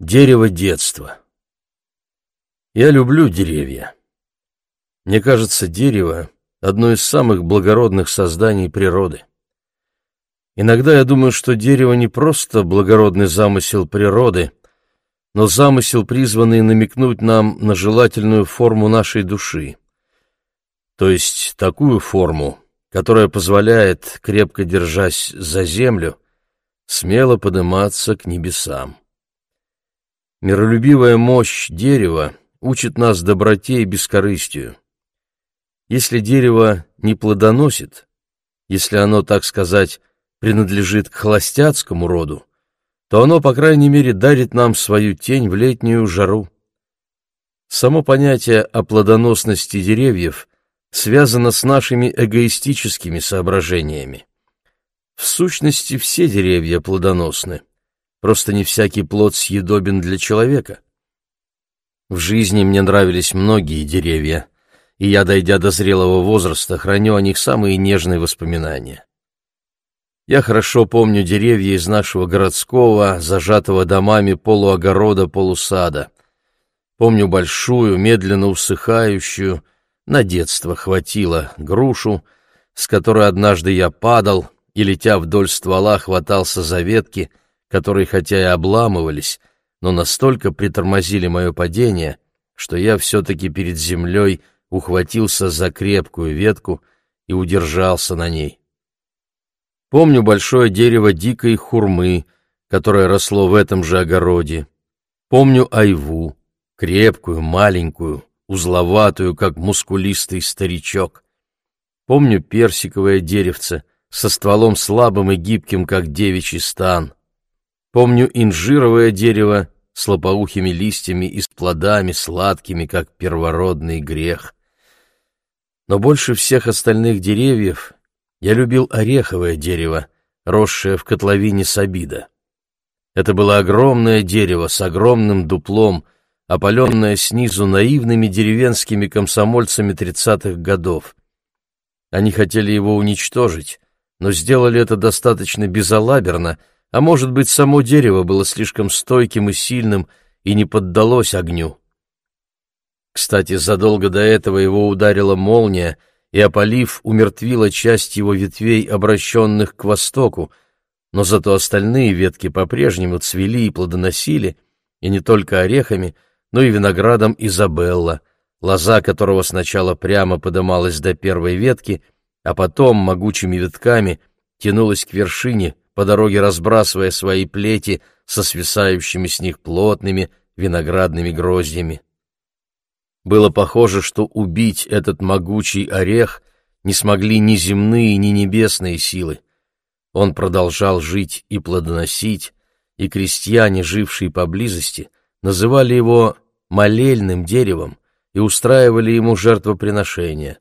Дерево детства. Я люблю деревья. Мне кажется, дерево — одно из самых благородных созданий природы. Иногда я думаю, что дерево не просто благородный замысел природы, но замысел, призванный намекнуть нам на желательную форму нашей души. То есть такую форму, которая позволяет, крепко держась за землю, смело подниматься к небесам. Миролюбивая мощь дерева учит нас доброте и бескорыстию. Если дерево не плодоносит, если оно, так сказать, принадлежит к холостяцкому роду, то оно, по крайней мере, дарит нам свою тень в летнюю жару. Само понятие о плодоносности деревьев связано с нашими эгоистическими соображениями. В сущности, все деревья плодоносны. Просто не всякий плод съедобен для человека. В жизни мне нравились многие деревья, и я, дойдя до зрелого возраста, храню о них самые нежные воспоминания. Я хорошо помню деревья из нашего городского, зажатого домами полуогорода, полусада. Помню большую, медленно усыхающую, на детство хватило, грушу, с которой однажды я падал и, летя вдоль ствола, хватался за ветки, которые хотя и обламывались, но настолько притормозили мое падение, что я все-таки перед землей ухватился за крепкую ветку и удержался на ней. Помню большое дерево дикой хурмы, которое росло в этом же огороде. Помню айву, крепкую, маленькую, узловатую, как мускулистый старичок. Помню персиковое деревце со стволом слабым и гибким, как девичий стан. Помню инжировое дерево с лопоухими листьями и с плодами сладкими, как первородный грех. Но больше всех остальных деревьев я любил ореховое дерево, росшее в котловине Сабида. Это было огромное дерево с огромным дуплом, опаленное снизу наивными деревенскими комсомольцами тридцатых годов. Они хотели его уничтожить, но сделали это достаточно безалаберно — а может быть, само дерево было слишком стойким и сильным и не поддалось огню. Кстати, задолго до этого его ударила молния, и, опалив, умертвила часть его ветвей, обращенных к востоку, но зато остальные ветки по-прежнему цвели и плодоносили, и не только орехами, но и виноградом Изабелла, лоза которого сначала прямо подымалась до первой ветки, а потом могучими ветками тянулась к вершине, по дороге разбрасывая свои плети со свисающими с них плотными виноградными гроздьями. Было похоже, что убить этот могучий орех не смогли ни земные, ни небесные силы. Он продолжал жить и плодоносить, и крестьяне, жившие поблизости, называли его молельным деревом и устраивали ему жертвоприношения,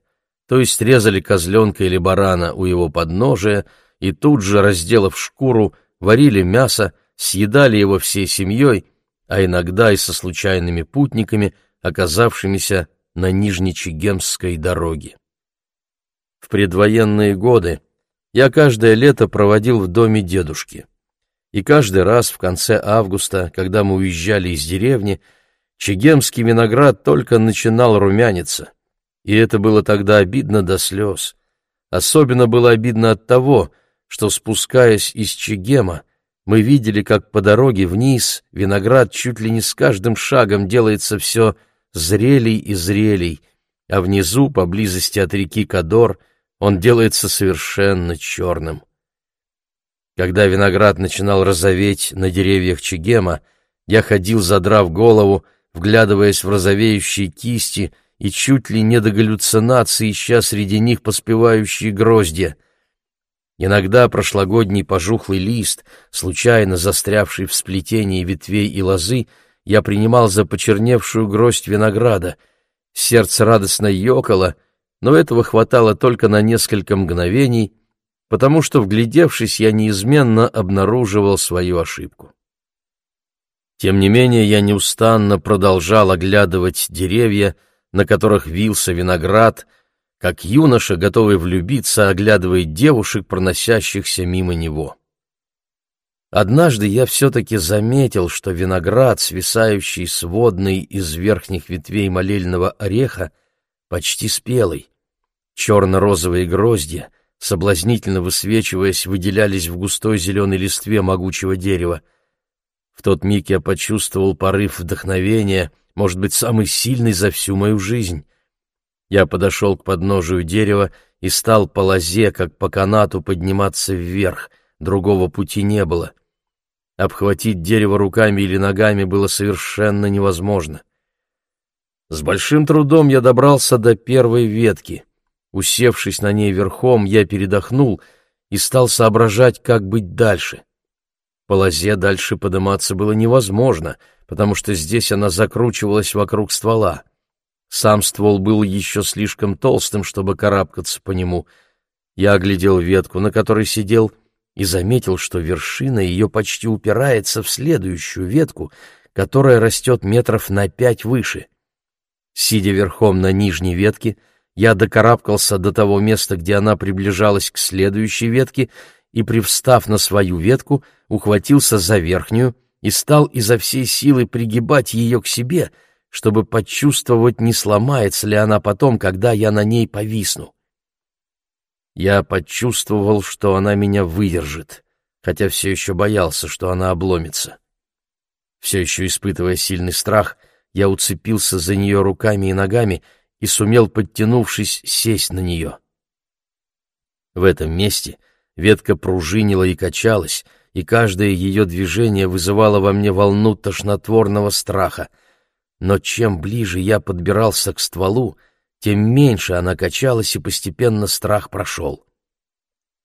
то есть резали козленка или барана у его подножия, и тут же, разделав шкуру, варили мясо, съедали его всей семьей, а иногда и со случайными путниками, оказавшимися на Нижнечегемской дороге. В предвоенные годы я каждое лето проводил в доме дедушки. И каждый раз в конце августа, когда мы уезжали из деревни, чегемский виноград только начинал румяниться. И это было тогда обидно до слез. Особенно было обидно от того, что, спускаясь из Чегема, мы видели, как по дороге вниз виноград чуть ли не с каждым шагом делается все зрелей и зрелей, а внизу, поблизости от реки Кадор, он делается совершенно черным. Когда виноград начинал розоветь на деревьях Чегема, я ходил, задрав голову, вглядываясь в розовеющие кисти и чуть ли не до галлюцинации, ища среди них поспевающие гроздья — Иногда прошлогодний пожухлый лист, случайно застрявший в сплетении ветвей и лозы, я принимал за почерневшую гроздь винограда. Сердце радостно ёкало, но этого хватало только на несколько мгновений, потому что, вглядевшись, я неизменно обнаруживал свою ошибку. Тем не менее, я неустанно продолжал оглядывать деревья, на которых вился виноград — как юноша, готовый влюбиться, оглядывает девушек, проносящихся мимо него. Однажды я все-таки заметил, что виноград, свисающий с водной из верхних ветвей молельного ореха, почти спелый. Черно-розовые гроздья, соблазнительно высвечиваясь, выделялись в густой зеленой листве могучего дерева. В тот миг я почувствовал порыв вдохновения, может быть, самый сильный за всю мою жизнь. Я подошел к подножию дерева и стал по лозе, как по канату, подниматься вверх, другого пути не было. Обхватить дерево руками или ногами было совершенно невозможно. С большим трудом я добрался до первой ветки. Усевшись на ней верхом, я передохнул и стал соображать, как быть дальше. По лозе дальше подниматься было невозможно, потому что здесь она закручивалась вокруг ствола. Сам ствол был еще слишком толстым, чтобы карабкаться по нему. Я оглядел ветку, на которой сидел, и заметил, что вершина ее почти упирается в следующую ветку, которая растет метров на пять выше. Сидя верхом на нижней ветке, я докарабкался до того места, где она приближалась к следующей ветке, и, привстав на свою ветку, ухватился за верхнюю и стал изо всей силы пригибать ее к себе, чтобы почувствовать, не сломается ли она потом, когда я на ней повисну. Я почувствовал, что она меня выдержит, хотя все еще боялся, что она обломится. Все еще испытывая сильный страх, я уцепился за нее руками и ногами и сумел, подтянувшись, сесть на нее. В этом месте ветка пружинила и качалась, и каждое ее движение вызывало во мне волну тошнотворного страха. Но чем ближе я подбирался к стволу, тем меньше она качалась, и постепенно страх прошел.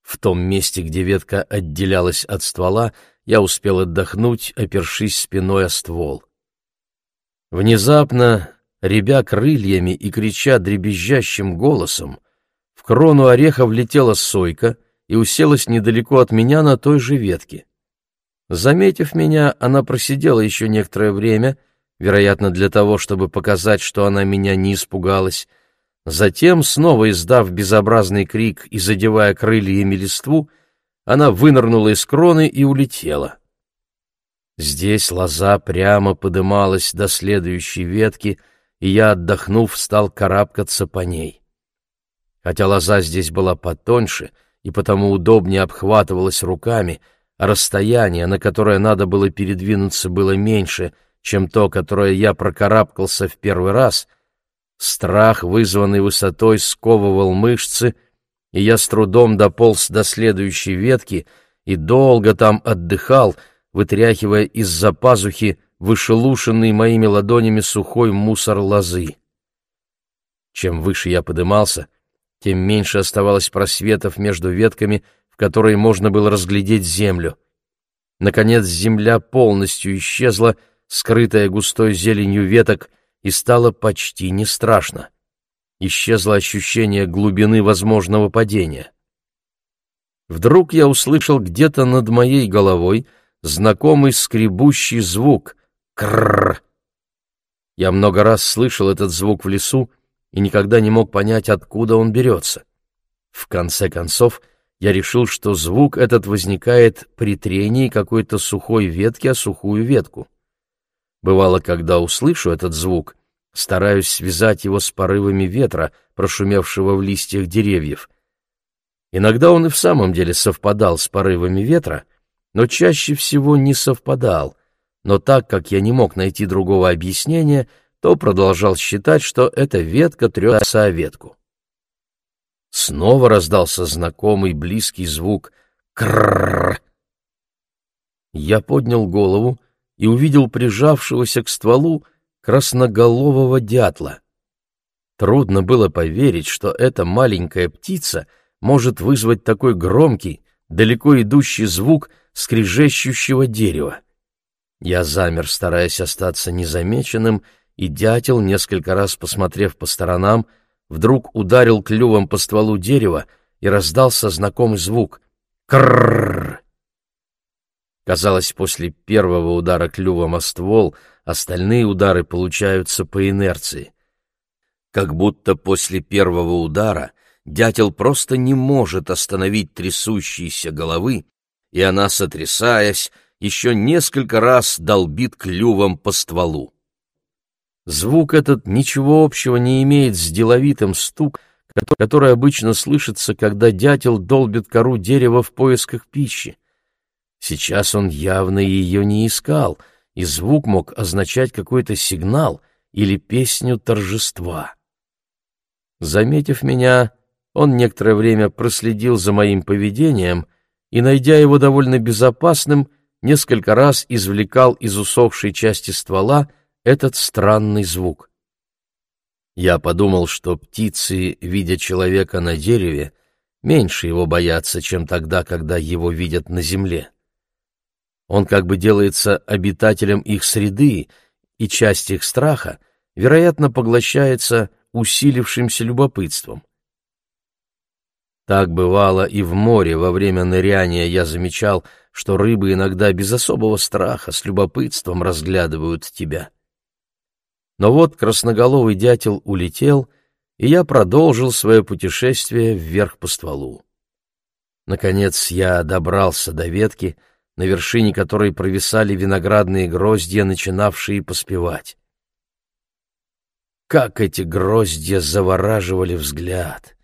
В том месте, где ветка отделялась от ствола, я успел отдохнуть, опершись спиной о ствол. Внезапно, ребя крыльями и крича дребезжащим голосом, в крону ореха влетела сойка и уселась недалеко от меня на той же ветке. Заметив меня, она просидела еще некоторое время, вероятно, для того, чтобы показать, что она меня не испугалась, Затем, снова издав безобразный крик и задевая крыльями листву, она вынырнула из кроны и улетела. Здесь лоза прямо подымалась до следующей ветки, и я, отдохнув, стал карабкаться по ней. Хотя лоза здесь была потоньше и потому удобнее обхватывалась руками, а расстояние, на которое надо было передвинуться, было меньше, чем то, которое я прокарабкался в первый раз — Страх, вызванный высотой, сковывал мышцы, и я с трудом дополз до следующей ветки и долго там отдыхал, вытряхивая из-за пазухи вышелушенный моими ладонями сухой мусор лозы. Чем выше я подымался, тем меньше оставалось просветов между ветками, в которые можно было разглядеть землю. Наконец земля полностью исчезла, скрытая густой зеленью веток — и стало почти не страшно. Исчезло ощущение глубины возможного падения. Вдруг я услышал где-то над моей головой знакомый скребущий звук «крррр». Я много раз слышал этот звук в лесу и никогда не мог понять, откуда он берется. В конце концов, я решил, что звук этот возникает при трении какой-то сухой ветки о сухую ветку. Бывало, когда услышу этот звук, стараюсь связать его с порывами ветра, прошумевшего в листьях деревьев. Иногда он и в самом деле совпадал с порывами ветра, но чаще всего не совпадал. Но так как я не мог найти другого объяснения, то продолжал считать, что эта ветка трется о ветку. Снова раздался знакомый близкий звук «кррррр». Я поднял голову и увидел прижавшегося к стволу красноголового дятла. Трудно было поверить, что эта маленькая птица может вызвать такой громкий, далеко идущий звук скрежещущего дерева. Я замер, стараясь остаться незамеченным, и дятел, несколько раз посмотрев по сторонам, вдруг ударил клювом по стволу дерева, и раздался знакомый звук — кррррр. Казалось, после первого удара клювом о ствол остальные удары получаются по инерции. Как будто после первого удара дятел просто не может остановить трясущиеся головы, и она, сотрясаясь, еще несколько раз долбит клювом по стволу. Звук этот ничего общего не имеет с деловитым стук, который обычно слышится, когда дятел долбит кору дерева в поисках пищи. Сейчас он явно ее не искал, и звук мог означать какой-то сигнал или песню торжества. Заметив меня, он некоторое время проследил за моим поведением и, найдя его довольно безопасным, несколько раз извлекал из усохшей части ствола этот странный звук. Я подумал, что птицы, видя человека на дереве, меньше его боятся, чем тогда, когда его видят на земле. Он как бы делается обитателем их среды, и часть их страха, вероятно, поглощается усилившимся любопытством. Так бывало и в море во время ныряния я замечал, что рыбы иногда без особого страха с любопытством разглядывают тебя. Но вот красноголовый дятел улетел, и я продолжил свое путешествие вверх по стволу. Наконец я добрался до ветки, на вершине которой провисали виноградные гроздья, начинавшие поспевать. Как эти гроздья завораживали взгляд!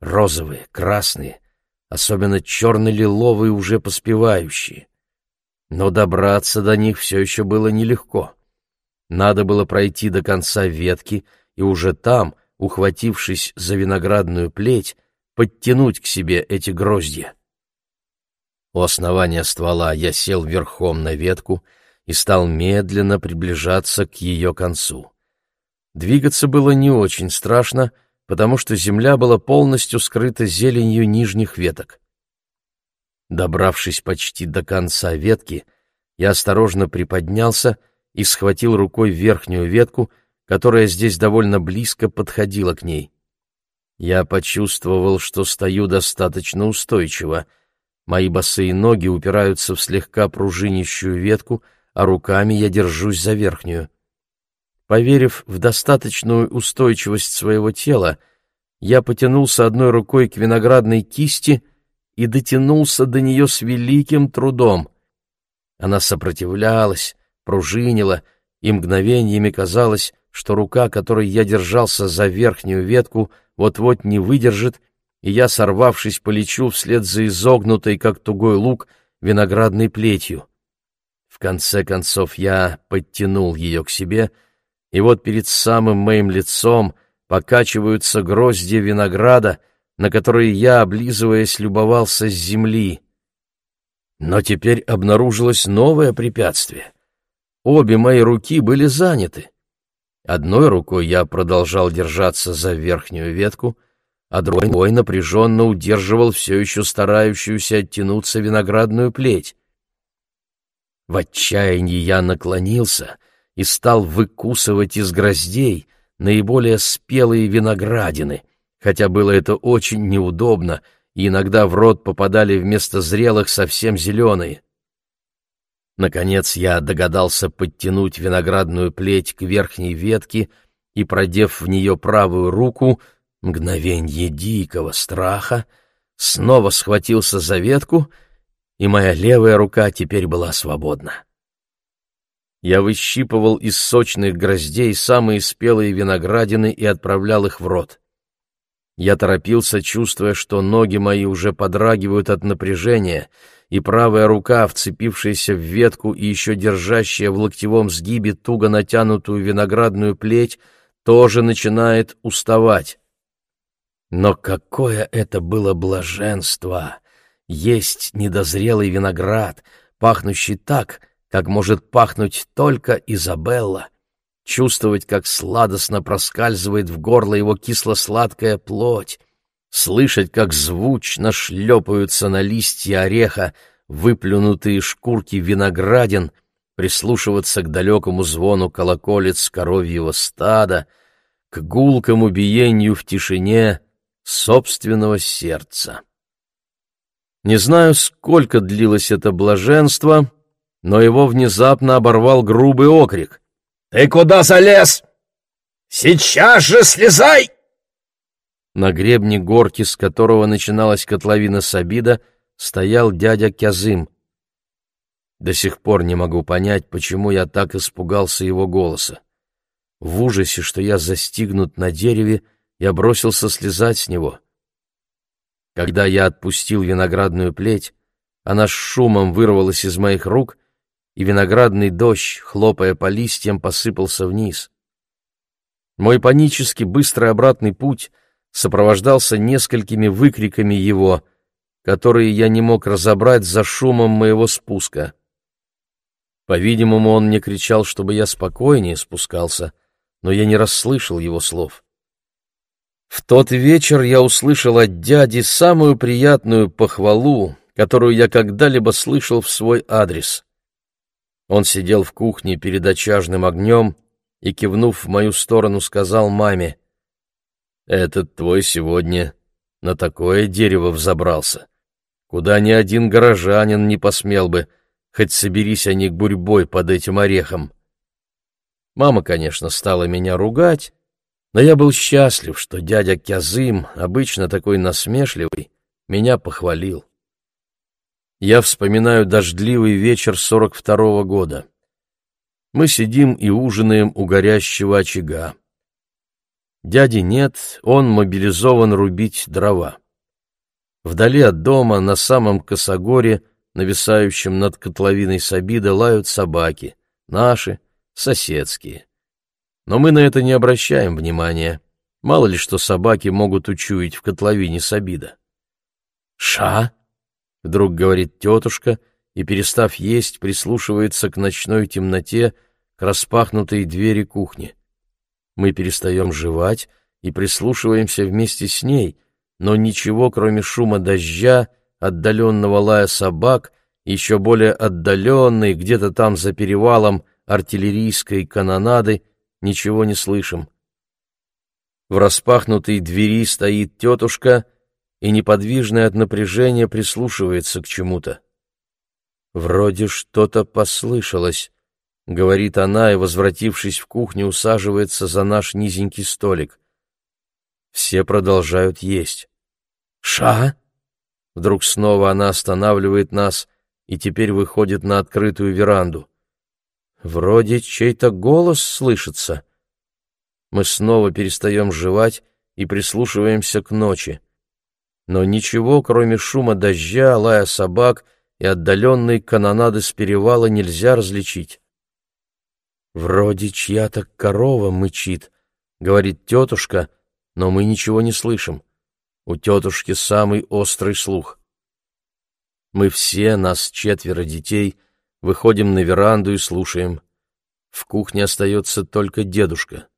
розовые, красные, особенно черно-лиловые уже поспевающие. Но добраться до них все еще было нелегко. Надо было пройти до конца ветки и уже там, ухватившись за виноградную плеть, подтянуть к себе эти гроздья. У основания ствола я сел верхом на ветку и стал медленно приближаться к ее концу. Двигаться было не очень страшно, потому что земля была полностью скрыта зеленью нижних веток. Добравшись почти до конца ветки, я осторожно приподнялся и схватил рукой верхнюю ветку, которая здесь довольно близко подходила к ней. Я почувствовал, что стою достаточно устойчиво. Мои босые ноги упираются в слегка пружинищую ветку, а руками я держусь за верхнюю. Поверив в достаточную устойчивость своего тела, я потянулся одной рукой к виноградной кисти и дотянулся до нее с великим трудом. Она сопротивлялась, пружинила, и мгновениями казалось, что рука, которой я держался за верхнюю ветку, вот-вот не выдержит, и я, сорвавшись, полечу вслед за изогнутой, как тугой лук, виноградной плетью. В конце концов я подтянул ее к себе — и вот перед самым моим лицом покачиваются грозди винограда, на которые я, облизываясь, любовался с земли. Но теперь обнаружилось новое препятствие. Обе мои руки были заняты. Одной рукой я продолжал держаться за верхнюю ветку, а другой напряженно удерживал все еще старающуюся оттянуться виноградную плеть. В отчаянии я наклонился и стал выкусывать из гроздей наиболее спелые виноградины, хотя было это очень неудобно, и иногда в рот попадали вместо зрелых совсем зеленые. Наконец я догадался подтянуть виноградную плеть к верхней ветке и, продев в нее правую руку, мгновенье дикого страха, снова схватился за ветку, и моя левая рука теперь была свободна я выщипывал из сочных гроздей самые спелые виноградины и отправлял их в рот. Я торопился, чувствуя, что ноги мои уже подрагивают от напряжения, и правая рука, вцепившаяся в ветку и еще держащая в локтевом сгибе туго натянутую виноградную плеть, тоже начинает уставать. Но какое это было блаженство! Есть недозрелый виноград, пахнущий так, как может пахнуть только Изабелла, чувствовать, как сладостно проскальзывает в горло его кисло-сладкая плоть, слышать, как звучно шлепаются на листья ореха выплюнутые шкурки виноградин, прислушиваться к далекому звону колоколец коровьего стада, к гулкому биению в тишине собственного сердца. Не знаю, сколько длилось это блаженство, но его внезапно оборвал грубый окрик. «Ты куда залез? Сейчас же слезай!» На гребне горки, с которого начиналась котловина Сабида, стоял дядя Кязым. До сих пор не могу понять, почему я так испугался его голоса. В ужасе, что я застигнут на дереве, я бросился слезать с него. Когда я отпустил виноградную плеть, она с шумом вырвалась из моих рук, и виноградный дождь, хлопая по листьям, посыпался вниз. Мой панически быстрый обратный путь сопровождался несколькими выкриками его, которые я не мог разобрать за шумом моего спуска. По-видимому, он мне кричал, чтобы я спокойнее спускался, но я не расслышал его слов. В тот вечер я услышал от дяди самую приятную похвалу, которую я когда-либо слышал в свой адрес. Он сидел в кухне перед очажным огнем и, кивнув в мою сторону, сказал маме, «Этот твой сегодня на такое дерево взобрался, куда ни один горожанин не посмел бы, хоть соберись они гурьбой под этим орехом». Мама, конечно, стала меня ругать, но я был счастлив, что дядя Кязым, обычно такой насмешливый, меня похвалил. Я вспоминаю дождливый вечер сорок второго года. Мы сидим и ужинаем у горящего очага. Дяди нет, он мобилизован рубить дрова. Вдали от дома, на самом косогоре, нависающем над котловиной Сабида, лают собаки, наши, соседские. Но мы на это не обращаем внимания. Мало ли что собаки могут учуять в котловине Сабида. «Ша!» — вдруг говорит тетушка и, перестав есть, прислушивается к ночной темноте, к распахнутой двери кухни. Мы перестаем жевать и прислушиваемся вместе с ней, но ничего, кроме шума дождя, отдаленного лая собак, еще более отдаленной, где-то там за перевалом артиллерийской канонады, ничего не слышим. В распахнутой двери стоит тетушка и, неподвижная от напряжения, прислушивается к чему-то. Вроде что-то послышалось, — говорит она и, возвратившись в кухню, усаживается за наш низенький столик. Все продолжают есть. «Ша!» Вдруг снова она останавливает нас и теперь выходит на открытую веранду. Вроде чей-то голос слышится. Мы снова перестаем жевать и прислушиваемся к ночи. Но ничего, кроме шума дождя, лая собак и отдаленной канонады с перевала нельзя различить. «Вроде чья-то корова мычит», — говорит тетушка, но мы ничего не слышим. У тетушки самый острый слух. Мы все, нас четверо детей, выходим на веранду и слушаем. В кухне остается только дедушка.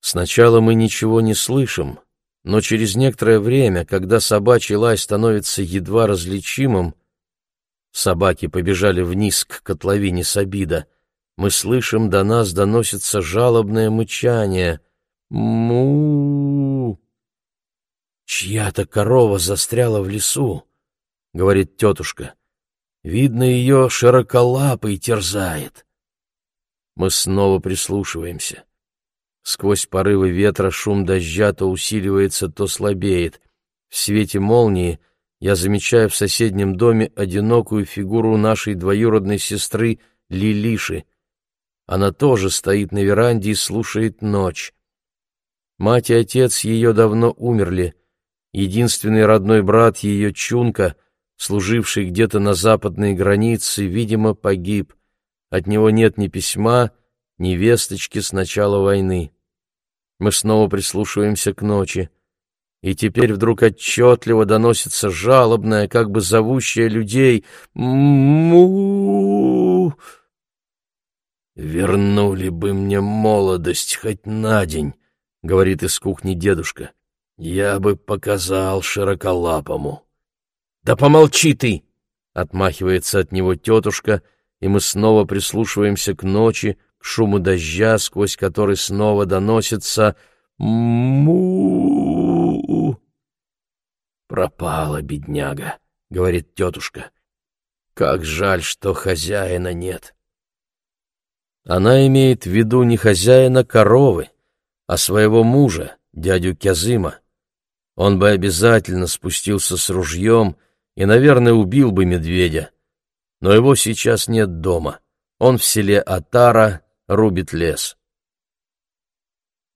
Сначала мы ничего не слышим, но через некоторое время, когда собачий лай становится едва различимым, собаки побежали вниз к котловине Сабида — мы слышим, до нас доносится жалобное мычание. му Чья-то корова застряла в лесу, — говорит тетушка. Видно, ее широколапый терзает. Мы снова прислушиваемся. Сквозь порывы ветра шум дождя то усиливается, то слабеет. В свете молнии я замечаю в соседнем доме одинокую фигуру нашей двоюродной сестры Лилиши — она тоже стоит на веранде и слушает ночь. Мать и отец ее давно умерли. Единственный родной брат ее Чунка, служивший где-то на западной границе, видимо, погиб. От него нет ни письма, ни весточки с начала войны. Мы снова прислушиваемся к ночи. И теперь вдруг отчетливо доносится жалобное, как бы зовущее людей «Му-у-у!» «Вернули бы мне молодость хоть на день», — говорит из кухни дедушка. «Я бы показал широколапому». «Да помолчи ты!» — отмахивается от него тетушка, и мы снова прислушиваемся к ночи, к шуму дождя, сквозь который снова доносится му «Пропала бедняга», — говорит тетушка. «Как жаль, что хозяина нет». Она имеет в виду не хозяина коровы, а своего мужа, дядю Кязыма. Он бы обязательно спустился с ружьем и, наверное, убил бы медведя. но его сейчас нет дома. Он в селе Атара рубит лес.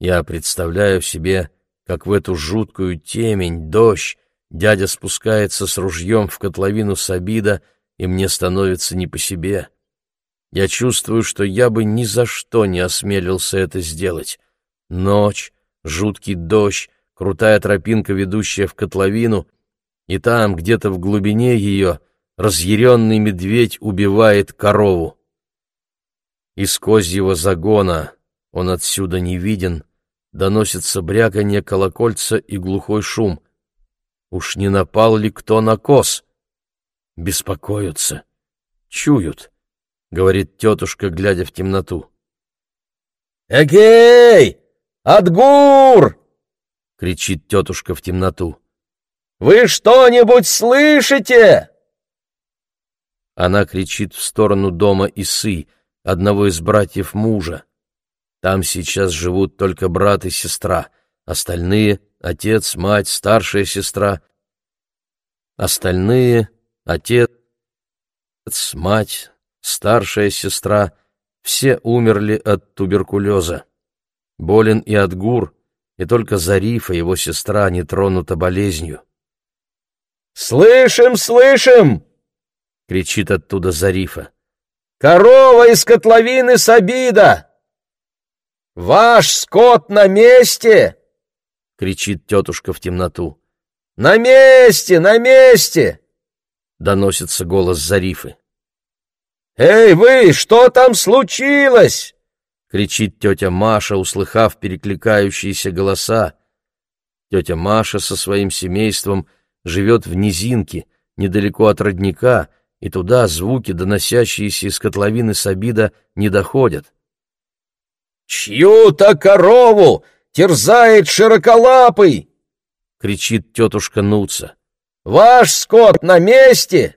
Я представляю себе, как в эту жуткую темень, дождь, дядя спускается с ружьем в котловину Сабида, и мне становится не по себе. Я чувствую, что я бы ни за что не осмелился это сделать. Ночь, жуткий дождь, крутая тропинка, ведущая в котловину, и там, где-то в глубине ее, разъяренный медведь убивает корову. Из козьего загона, он отсюда не виден, доносится бряканье колокольца и глухой шум. Уж не напал ли кто на коз? Беспокоятся, чуют говорит тетушка, глядя в темноту. «Эгей! Отгур!» — кричит тетушка в темноту. «Вы что-нибудь слышите?» Она кричит в сторону дома Исы, одного из братьев мужа. Там сейчас живут только брат и сестра, остальные — отец, мать, старшая сестра. Остальные — отец, мать, старшая сестра, все умерли от туберкулеза. Болен и Адгур, и только Зарифа, его сестра, не тронута болезнью. «Слышим, слышим!» — кричит оттуда Зарифа. «Корова из котловины Сабида! Ваш скот на месте!» — кричит тетушка в темноту. «На месте, на месте!» — доносится голос Зарифы. «Эй, вы, что там случилось?» — кричит тетя Маша, услыхав перекликающиеся голоса. Тетя Маша со своим семейством живет в низинке, недалеко от родника, и туда звуки, доносящиеся из котловины Сабида, не доходят. «Чью-то корову терзает широколапый!» — кричит тетушка Нуца. «Ваш скот на месте!»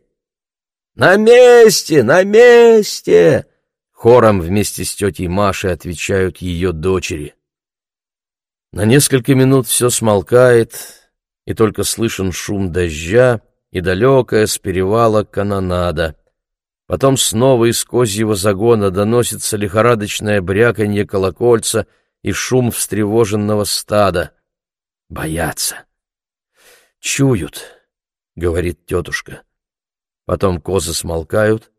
«На месте! На месте!» Хором вместе с тетей Машей отвечают ее дочери. На несколько минут все смолкает, и только слышен шум дождя и далекая с перевала канонада. Потом снова из козьего загона доносится лихорадочное бряканье колокольца и шум встревоженного стада. Боятся. «Чуют», — говорит тетушка. Потом козы смолкают,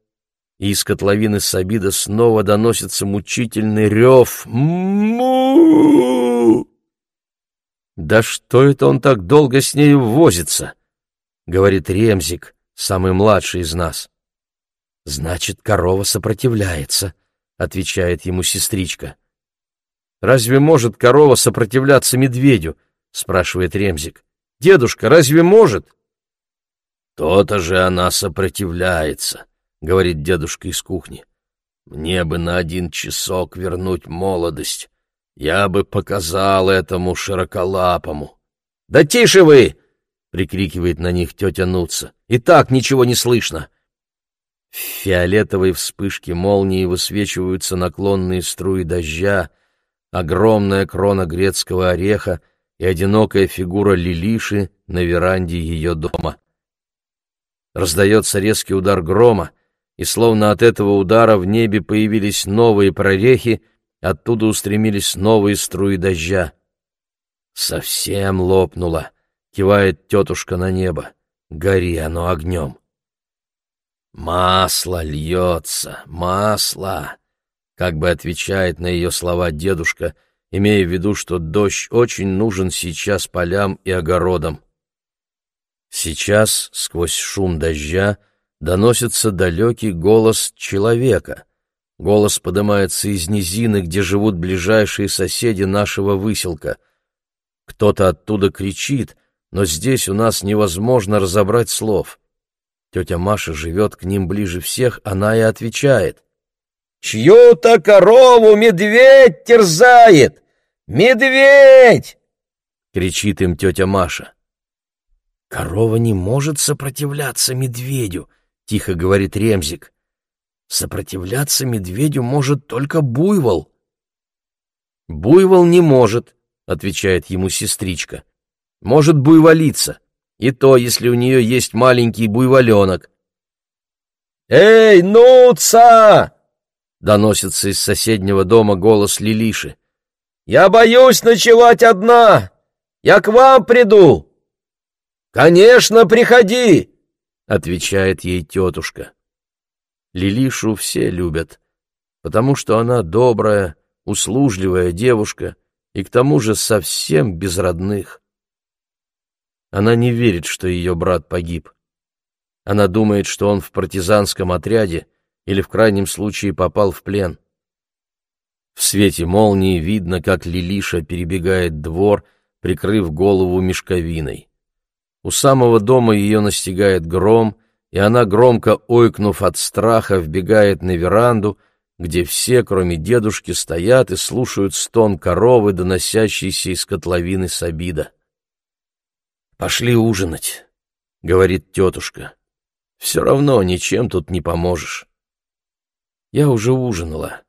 и из котловины Сабида снова доносится мучительный рев. му «Да что это он так долго с нею возится?» — говорит Ремзик, самый младший из нас. «Значит, корова сопротивляется», — отвечает ему сестричка. «Разве может корова сопротивляться медведю?» — спрашивает Ремзик. «Дедушка, разве может?» «То-то же она сопротивляется», — говорит дедушка из кухни. «Мне бы на один часок вернуть молодость. Я бы показал этому широколапому». «Да тише вы!» — прикрикивает на них тетя Нуца. «И так ничего не слышно». В фиолетовой вспышке молнии высвечиваются наклонные струи дождя, огромная крона грецкого ореха и одинокая фигура Лилиши на веранде ее дома. Раздается резкий удар грома, и словно от этого удара в небе появились новые прорехи, оттуда устремились новые струи дождя. «Совсем лопнуло», — кивает тетушка на небо. «Гори оно огнем». «Масло льется, масло», — как бы отвечает на ее слова дедушка, имея в виду, что дождь очень нужен сейчас полям и огородам. Сейчас, сквозь шум дождя, доносится далекий голос человека. Голос поднимается из низины, где живут ближайшие соседи нашего выселка. Кто-то оттуда кричит, но здесь у нас невозможно разобрать слов. Тетя Маша живет к ним ближе всех, она и отвечает. «Чью-то корову медведь терзает! Медведь!» — кричит им тетя Маша. «Корова не может сопротивляться медведю», — тихо говорит Ремзик. «Сопротивляться медведю может только буйвол». «Буйвол не может», — отвечает ему сестричка. «Может буйволиться, и то, если у нее есть маленький буйволенок». «Эй, нуца!» — доносится из соседнего дома голос Лилиши. «Я боюсь ночевать одна! Я к вам приду!» «Конечно, приходи!» — отвечает ей тетушка. Лилишу все любят, потому что она добрая, услужливая девушка и к тому же совсем без родных. Она не верит, что ее брат погиб. Она думает, что он в партизанском отряде или в крайнем случае попал в плен. В свете молнии видно, как Лилиша перебегает двор, прикрыв голову мешковиной. У самого дома ее настигает гром, и она, громко ойкнув от страха, вбегает на веранду, где все, кроме дедушки, стоят и слушают стон коровы, доносящийся из котловины Сабида. «Пошли ужинать», — говорит тетушка. Все равно ничем тут не поможешь. Я уже ужинала,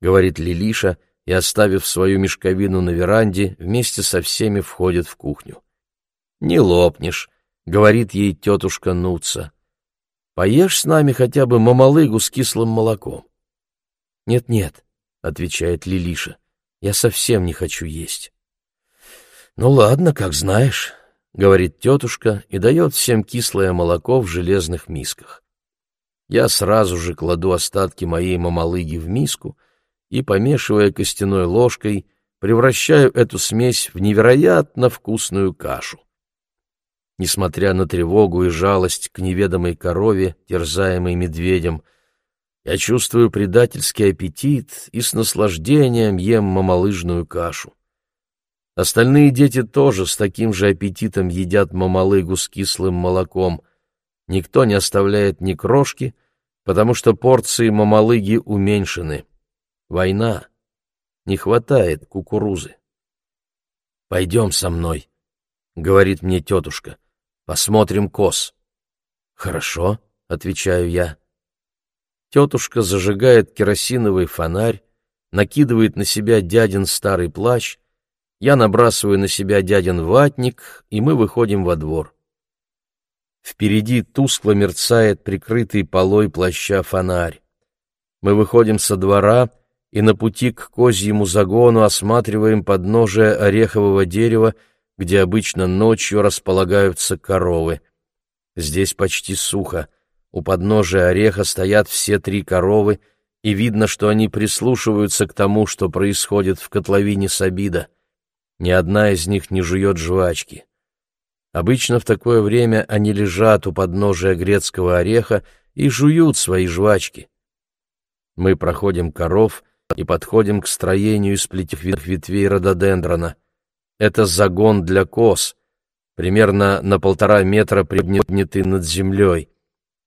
говорит Лилиша и, оставив свою мешковину на веранде, вместе со всеми входит в кухню. Не лопнешь, говорит ей тетушка Нуца. Поешь с нами хотя бы мамалыгу с кислым молоком. Нет-нет, отвечает Лилиша, я совсем не хочу есть. Ну ладно, как знаешь. — говорит тетушка и дает всем кислое молоко в железных мисках. Я сразу же кладу остатки моей мамалыги в миску и, помешивая костяной ложкой, превращаю эту смесь в невероятно вкусную кашу. Несмотря на тревогу и жалость к неведомой корове, терзаемой медведем, я чувствую предательский аппетит и с наслаждением ем мамалыжную кашу. Остальные дети тоже с таким же аппетитом едят мамалыгу с кислым молоком. Никто не оставляет ни крошки, потому что порции мамалыги уменьшены. Война. Не хватает кукурузы. «Пойдем со мной», — говорит мне тетушка. «Посмотрим коз». «Хорошо», — отвечаю я. Тетушка зажигает керосиновый фонарь, накидывает на себя дядин старый плащ, я набрасываю на себя дядин ватник, и мы выходим во двор. Впереди тускло мерцает прикрытый полой плаща фонарь. Мы выходим со двора и на пути к козьему загону осматриваем подножие орехового дерева, где обычно ночью располагаются коровы. Здесь почти сухо. У подножия ореха стоят все три коровы, и видно, что они прислушиваются к тому, что происходит в котловине Сабида. Ни одна из них не жует жвачки. Обычно в такое время они лежат у подножия грецкого ореха и жуют свои жвачки. Мы проходим коров и подходим к строению из плетевых ветвей рододендрона. Это загон для коз, примерно на полтора метра приподняты над землей.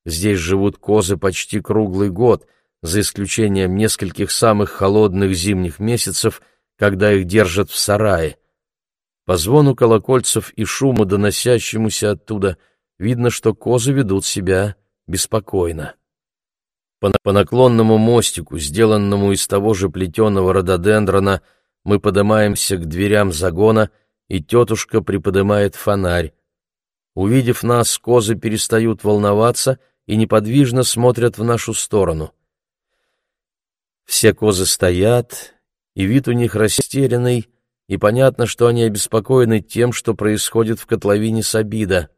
Здесь живут козы почти круглый год, за исключением нескольких самых холодных зимних месяцев, когда их держат в сарае. По звону колокольцев и шуму, доносящемуся оттуда, видно, что козы ведут себя беспокойно. По, по наклонному мостику, сделанному из того же плетеного рододендрона, мы поднимаемся к дверям загона, и тетушка приподнимает фонарь. Увидев нас, козы перестают волноваться и неподвижно смотрят в нашу сторону. Все козы стоят, и вид у них растерянный, и понятно, что они обеспокоены тем, что происходит в котловине Сабида.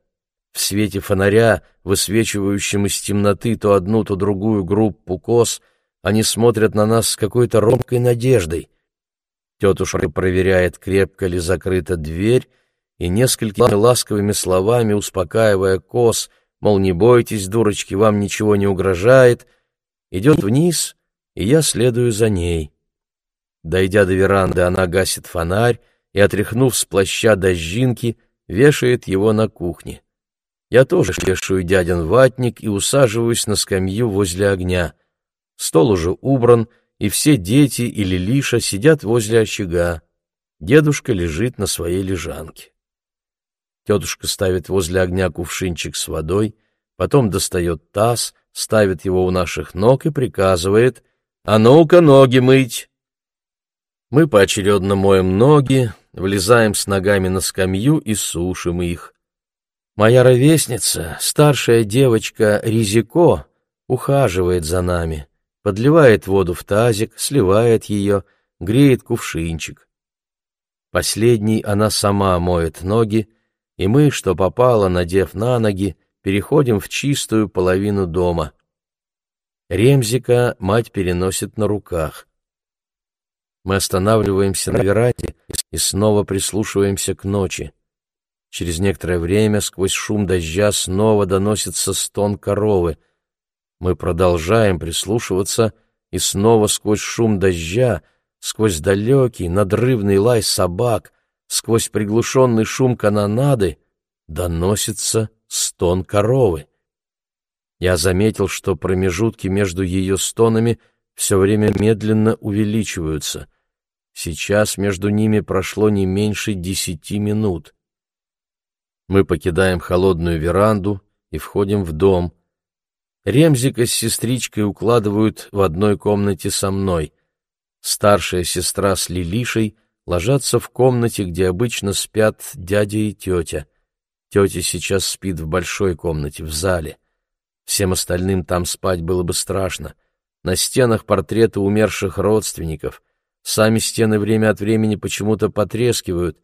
В свете фонаря, высвечивающем из темноты то одну, то другую группу коз, они смотрят на нас с какой-то робкой надеждой. Тетушка проверяет, крепко ли закрыта дверь, и несколькими ласковыми словами, успокаивая коз, мол, не бойтесь, дурочки, вам ничего не угрожает, идет вниз, и я следую за ней. Дойдя до веранды, она гасит фонарь и, отряхнув с плаща дождинки, вешает его на кухне. Я тоже вешаю дядин ватник и усаживаюсь на скамью возле огня. Стол уже убран, и все дети или Лиша сидят возле очага. Дедушка лежит на своей лежанке. Тетушка ставит возле огня кувшинчик с водой, потом достает таз, ставит его у наших ног и приказывает «А ну-ка ноги мыть!» Мы поочередно моем ноги, влезаем с ногами на скамью и сушим их. Моя ровесница, старшая девочка Ризико, ухаживает за нами, подливает воду в тазик, сливает ее, греет кувшинчик. Последний она сама моет ноги, и мы, что попало, надев на ноги, переходим в чистую половину дома. Ремзика мать переносит на руках. Мы останавливаемся на веранде и снова прислушиваемся к ночи. Через некоторое время сквозь шум дождя снова доносится стон коровы. Мы продолжаем прислушиваться, и снова сквозь шум дождя, сквозь далекий, надрывный лай собак, сквозь приглушенный шум канонады доносится стон коровы. Я заметил, что промежутки между ее стонами все время медленно увеличиваются. Сейчас между ними прошло не меньше десяти минут. Мы покидаем холодную веранду и входим в дом. Ремзика с сестричкой укладывают в одной комнате со мной. Старшая сестра с Лилишей ложатся в комнате, где обычно спят дядя и тетя. Тетя сейчас спит в большой комнате, в зале. Всем остальным там спать было бы страшно. На стенах портреты умерших родственников. Сами стены время от времени почему-то потрескивают,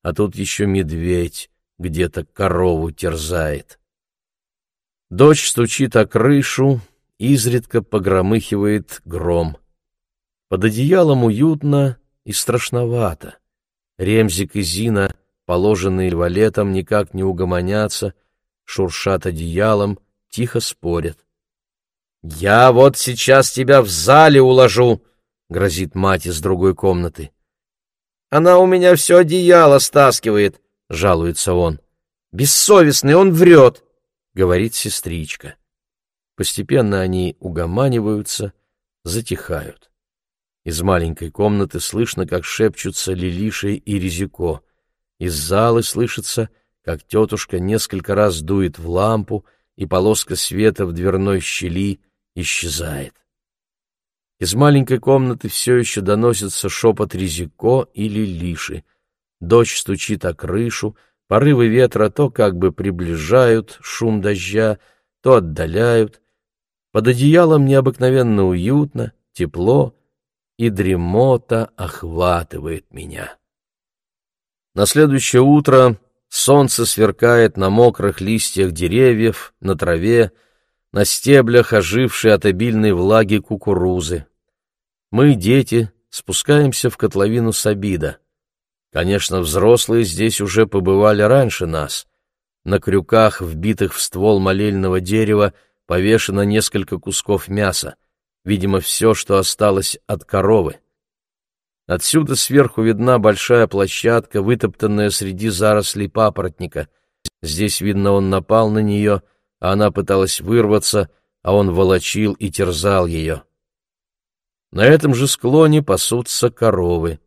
а тут еще медведь где-то корову терзает. Дождь стучит о крышу, изредка погромыхивает гром. Под одеялом уютно и страшновато. Ремзик и Зина, положенные валетом, никак не угомонятся, шуршат одеялом, тихо спорят. «Я вот сейчас тебя в зале уложу!» — грозит мать из другой комнаты. «Она у меня все одеяло стаскивает жалуется он. «Бессовестный, он врет!» — говорит сестричка. Постепенно они угоманиваются, затихают. Из маленькой комнаты слышно, как шепчутся Лилиша и Резико. Из залы слышится, как тетушка несколько раз дует в лампу, и полоска света в дверной щели исчезает. Из маленькой комнаты все еще доносится шепот Резико или Лиши — Дождь стучит о крышу, порывы ветра то как бы приближают шум дождя, то отдаляют. Под одеялом необыкновенно уютно, тепло, и дремота охватывает меня. На следующее утро солнце сверкает на мокрых листьях деревьев, на траве, на стеблях, ожившей от обильной влаги кукурузы. Мы, дети, спускаемся в котловину Сабида. Конечно, взрослые здесь уже побывали раньше нас. На крюках, вбитых в ствол молельного дерева, повешено несколько кусков мяса, видимо, все, что осталось от коровы. Отсюда сверху видна большая площадка, вытоптанная среди зарослей папоротника. Здесь, видно, он напал на нее, а она пыталась вырваться, а он волочил и терзал ее. На этом же склоне пасутся коровы.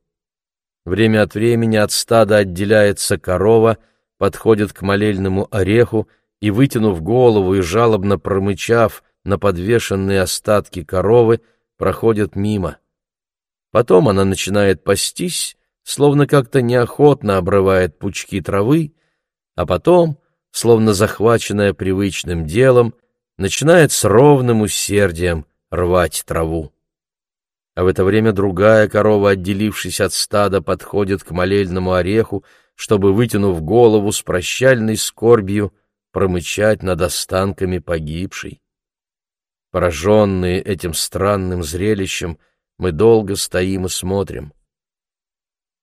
Время от времени от стада отделяется корова, подходит к молельному ореху и, вытянув голову и жалобно промычав на подвешенные остатки коровы, проходит мимо. Потом она начинает пастись, словно как-то неохотно обрывает пучки травы, а потом, словно захваченная привычным делом, начинает с ровным усердием рвать траву а в это время другая корова, отделившись от стада, подходит к молельному ореху, чтобы, вытянув голову с прощальной скорбью, промычать над останками погибшей. Пораженные этим странным зрелищем, мы долго стоим и смотрим.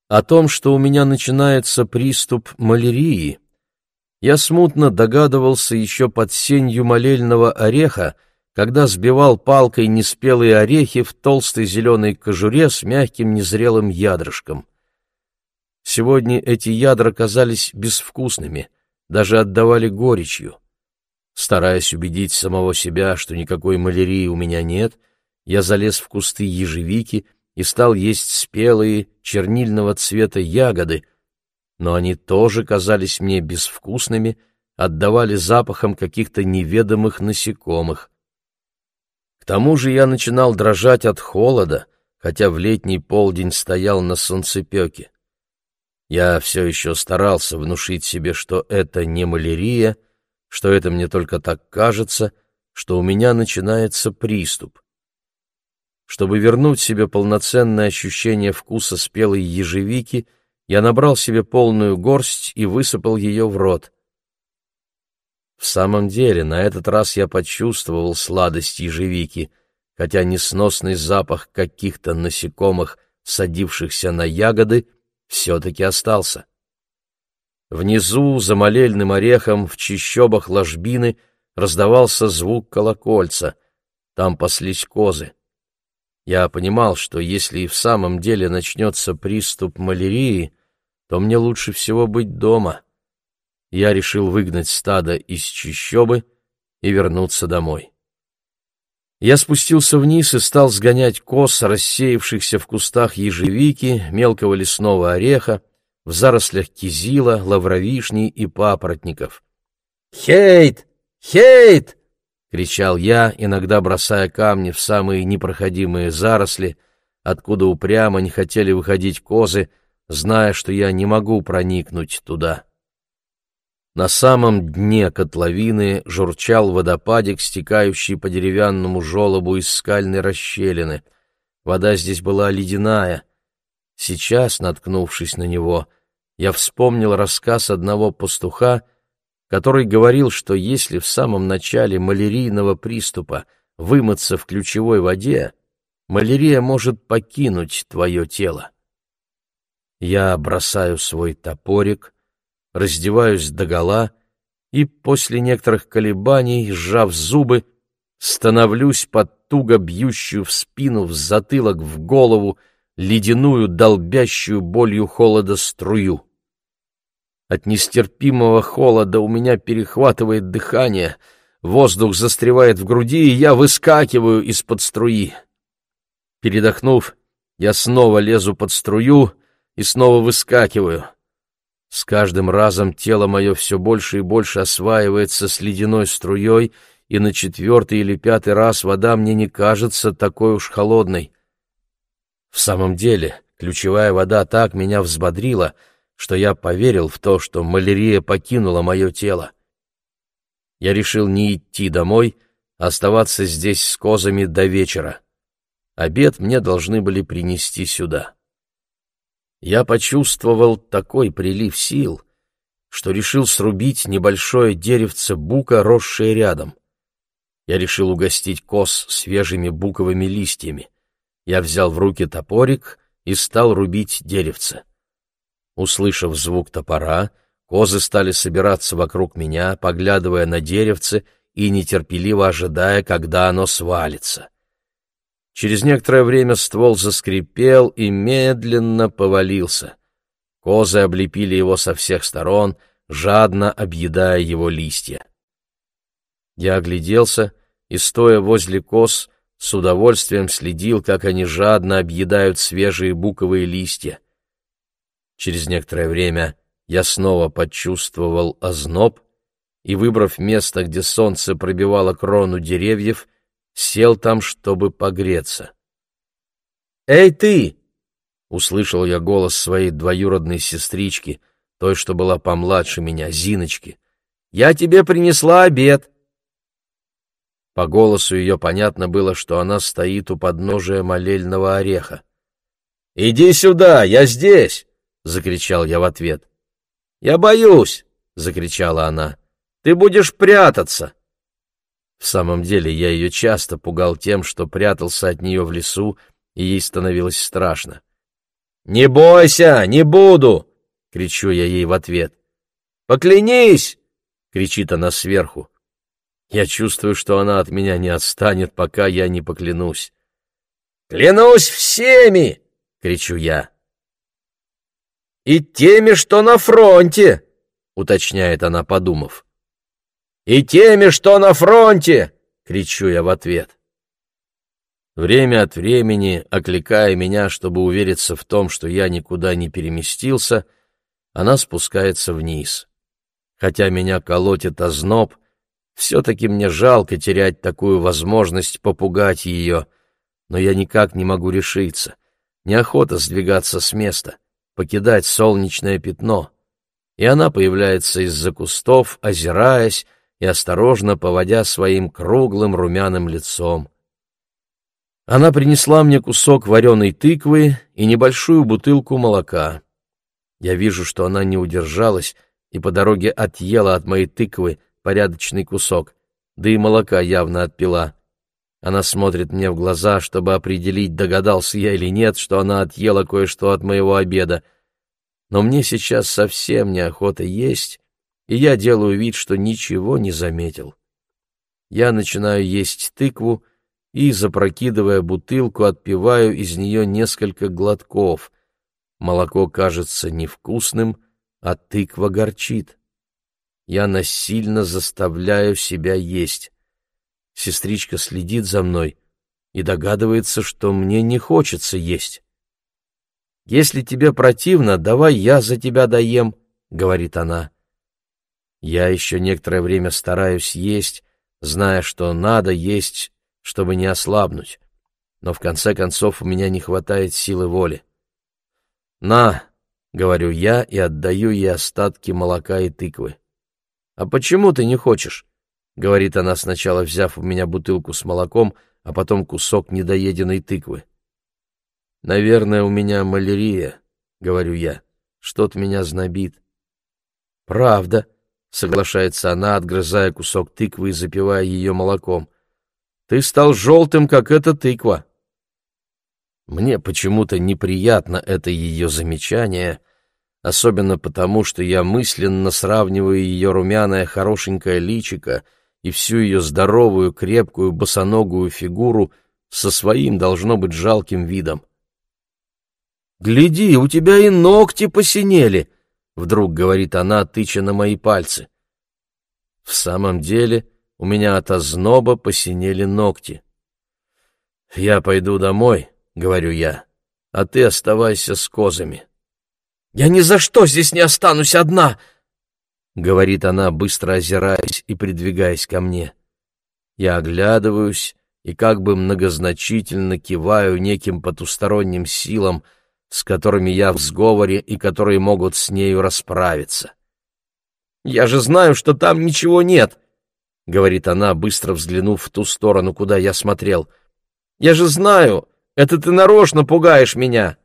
О том, что у меня начинается приступ малярии, я смутно догадывался еще под сенью молельного ореха, когда сбивал палкой неспелые орехи в толстой зеленой кожуре с мягким незрелым ядрышком. Сегодня эти ядра казались безвкусными, даже отдавали горечью. Стараясь убедить самого себя, что никакой малярии у меня нет, я залез в кусты ежевики и стал есть спелые, чернильного цвета ягоды, но они тоже казались мне безвкусными, отдавали запахом каких-то неведомых насекомых. К тому же я начинал дрожать от холода, хотя в летний полдень стоял на солнцепеке. Я все еще старался внушить себе, что это не малярия, что это мне только так кажется, что у меня начинается приступ. Чтобы вернуть себе полноценное ощущение вкуса спелой ежевики, я набрал себе полную горсть и высыпал ее в рот. В самом деле, на этот раз я почувствовал сладость ежевики, хотя несносный запах каких-то насекомых, садившихся на ягоды, все-таки остался. Внизу, за молельным орехом, в чищобах ложбины, раздавался звук колокольца. Там паслись козы. Я понимал, что если и в самом деле начнется приступ малярии, то мне лучше всего быть дома. Я решил выгнать стадо из чищобы и вернуться домой. Я спустился вниз и стал сгонять коз, рассеявшихся в кустах ежевики, мелкого лесного ореха, в зарослях кизила, лавровишней и папоротников. «Хейт! Хейт!» — кричал я, иногда бросая камни в самые непроходимые заросли, откуда упрямо не хотели выходить козы, зная, что я не могу проникнуть туда. На самом дне котловины журчал водопадик, стекающий по деревянному желобу из скальной расщелины. Вода здесь была ледяная — Сейчас, наткнувшись на него, я вспомнил рассказ одного пастуха, который говорил, что если в самом начале малярийного приступа вымыться в ключевой воде, малярия может покинуть твое тело. Я бросаю свой топорик, раздеваюсь догола и после некоторых колебаний, сжав зубы, становлюсь под туго бьющую в спину, в затылок, в голову, ледяную, долбящую болью холода струю. От нестерпимого холода у меня перехватывает дыхание, воздух застревает в груди, и я выскакиваю из-под струи. Передохнув, я снова лезу под струю и снова выскакиваю. С каждым разом тело мое все больше и больше осваивается с ледяной струей, и на четвертый или пятый раз вода мне не кажется такой уж холодной. В самом деле, ключевая вода так меня взбодрила, что я поверил в то, что малярия покинула мое тело. Я решил не идти домой, а оставаться здесь с козами до вечера. Обед мне должны были принести сюда. Я почувствовал такой прилив сил, что решил срубить небольшое деревце бука, росшее рядом. Я решил угостить коз свежими буковыми листьями. Я взял в руки топорик и стал рубить деревце. Услышав звук топора, козы стали собираться вокруг меня, поглядывая на деревце и нетерпеливо ожидая, когда оно свалится. Через некоторое время ствол заскрипел и медленно повалился. Козы облепили его со всех сторон, жадно объедая его листья. Я огляделся и, стоя возле коз, с удовольствием следил, как они жадно объедают свежие буковые листья. Через некоторое время я снова почувствовал озноб и, выбрав место, где солнце пробивало крону деревьев, сел там, чтобы погреться. «Эй, ты!» — услышал я голос своей двоюродной сестрички, той, что была помладше меня, Зиночки. «Я тебе принесла обед. По голосу ее понятно было, что она стоит у подножия молельного ореха. «Иди сюда, я здесь!» — закричал я в ответ. «Я боюсь!» — закричала она. «Ты будешь прятаться!» В самом деле я ее часто пугал тем, что прятался от нее в лесу, и ей становилось страшно. «Не бойся, не буду!» — кричу я ей в ответ. «Поклянись!» — кричит она сверху. Я чувствую, что она от меня не отстанет, пока я не поклянусь. «Клянусь всеми!» — кричу я. «И теми, что на фронте!» — уточняет она, подумав. «И теми, что на фронте!» — кричу я в ответ. Время от времени, окликая меня, чтобы увериться в том, что я никуда не переместился, она спускается вниз. Хотя меня колотит озноб, все-таки мне жалко терять такую возможность попугать ее, но я никак не могу решиться. Неохота сдвигаться с места, покидать солнечное пятно. И она появляется из-за кустов, озираясь, и осторожно поводя своим круглым румяным лицом. Она принесла мне кусок вареной тыквы и небольшую бутылку молока. Я вижу, что она не удержалась и по дороге отъела от моей тыквы порядочный кусок, да и молока явно отпила. Она смотрит мне в глаза, чтобы определить, догадался я или нет, что она отъела кое-что от моего обеда. Но мне сейчас совсем неохота есть, и я делаю вид, что ничего не заметил. Я начинаю есть тыкву и, запрокидывая бутылку, отпиваю из нее несколько глотков. Молоко кажется невкусным, а тыква горчит. Я насильно заставляю себя есть. Сестричка следит за мной и догадывается, что мне не хочется есть. «Если тебе противно, давай я за тебя доем», — говорит она. Я еще некоторое время стараюсь есть, зная, что надо есть, чтобы не ослабнуть, но в конце концов у меня не хватает силы воли. «На», — говорю я и отдаю ей остатки молока и тыквы. «А почему ты не хочешь?» — говорит она, сначала взяв у меня бутылку с молоком, а потом кусок недоеденной тыквы. «Наверное, у меня малярия», — говорю я. «Что-то меня знобит». «Правда», — соглашается она, отгрызая кусок тыквы и запивая ее молоком. «Ты стал желтым, как эта тыква». Мне почему-то неприятно это ее замечание, особенно потому, что я мысленно сравниваю ее румяное хорошенькое личико — и всю ее здоровую, крепкую, босоногую фигуру со своим, должно быть, жалким видом. «Гляди, у тебя и ногти посинели!» — вдруг говорит она, тыча на мои пальцы. В самом деле у меня от озноба посинели ногти. «Я пойду домой», — говорю я, — «а ты оставайся с козами». «Я ни за что здесь не останусь одна!» — говорит она, быстро озираясь и придвигаясь ко мне. Я оглядываюсь и как бы многозначительно киваю неким потусторонним силам, с которыми я в сговоре и которые могут с нею расправиться. «Я же знаю, что там ничего нет!» — говорит она, быстро взглянув в ту сторону, куда я смотрел. «Я же знаю! Это ты нарочно пугаешь меня!»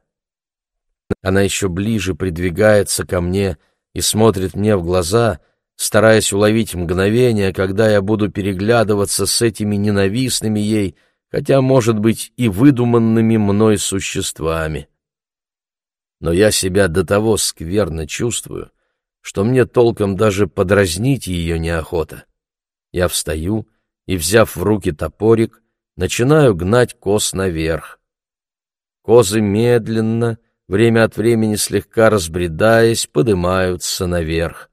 Она еще ближе придвигается ко мне, — и смотрит мне в глаза, стараясь уловить мгновение, когда я буду переглядываться с этими ненавистными ей, хотя, может быть, и выдуманными мной существами. Но я себя до того скверно чувствую, что мне толком даже подразнить ее неохота. Я встаю и, взяв в руки топорик, начинаю гнать коз наверх. Козы медленно, время от времени слегка разбредаясь, подымаются наверх.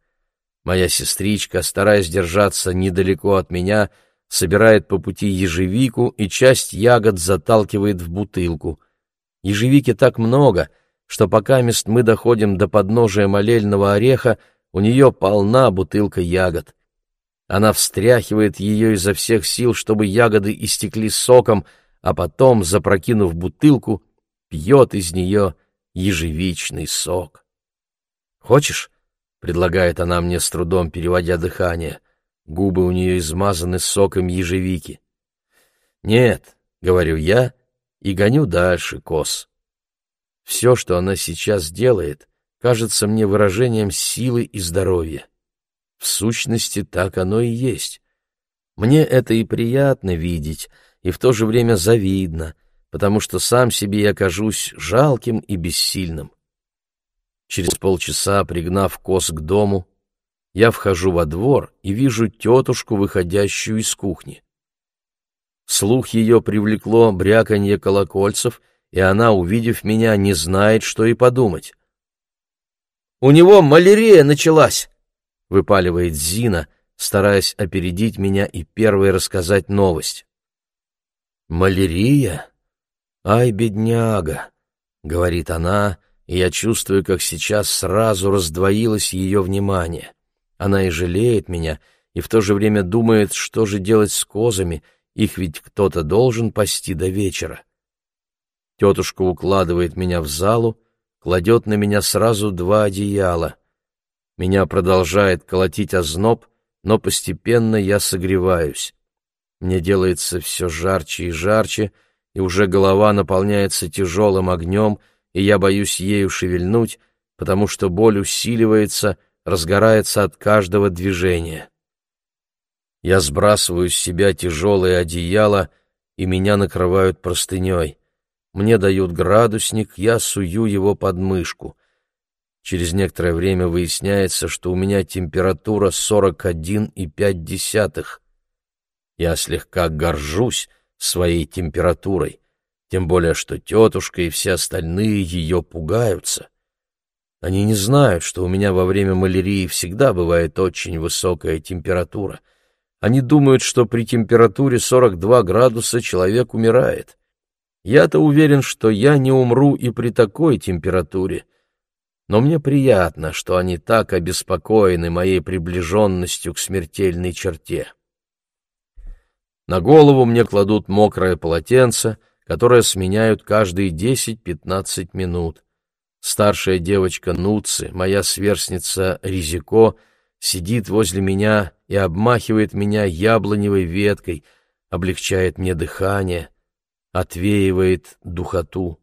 Моя сестричка, стараясь держаться недалеко от меня, собирает по пути ежевику и часть ягод заталкивает в бутылку. Ежевики так много, что пока мест мы доходим до подножия молельного ореха, у нее полна бутылка ягод. Она встряхивает ее изо всех сил, чтобы ягоды истекли соком, а потом, запрокинув бутылку, пьет из нее ежевичный сок. «Хочешь?» — предлагает она мне с трудом, переводя дыхание. Губы у нее измазаны соком ежевики. «Нет», — говорю я и гоню дальше кос. Все, что она сейчас делает, кажется мне выражением силы и здоровья. В сущности, так оно и есть. Мне это и приятно видеть, и в то же время завидно, потому что сам себе я кажусь жалким и бессильным. Через полчаса, пригнав коз к дому, я вхожу во двор и вижу тетушку, выходящую из кухни. Слух ее привлекло бряканье колокольцев, и она, увидев меня, не знает, что и подумать. «У него малярия началась!» — выпаливает Зина, стараясь опередить меня и первой рассказать новость. «Малярия?» «Ай, бедняга!» — говорит она, и я чувствую, как сейчас сразу раздвоилось ее внимание. Она и жалеет меня, и в то же время думает, что же делать с козами, их ведь кто-то должен пасти до вечера. Тетушка укладывает меня в залу, кладет на меня сразу два одеяла. Меня продолжает колотить озноб, но постепенно я согреваюсь. Мне делается все жарче и жарче, и уже голова наполняется тяжелым огнем, и я боюсь ею шевельнуть, потому что боль усиливается, разгорается от каждого движения. Я сбрасываю с себя тяжелое одеяло, и меня накрывают простыней. Мне дают градусник, я сую его под мышку. Через некоторое время выясняется, что у меня температура 41,5. Я слегка горжусь своей температурой, тем более что тетушка и все остальные ее пугаются. Они не знают, что у меня во время малярии всегда бывает очень высокая температура. Они думают, что при температуре 42 градуса человек умирает. Я-то уверен, что я не умру и при такой температуре. Но мне приятно, что они так обеспокоены моей приближенностью к смертельной черте. На голову мне кладут мокрое полотенце, которое сменяют каждые 10-15 минут. Старшая девочка Нуци, моя сверстница Ризико, сидит возле меня и обмахивает меня яблоневой веткой, облегчает мне дыхание — отвеивает духоту.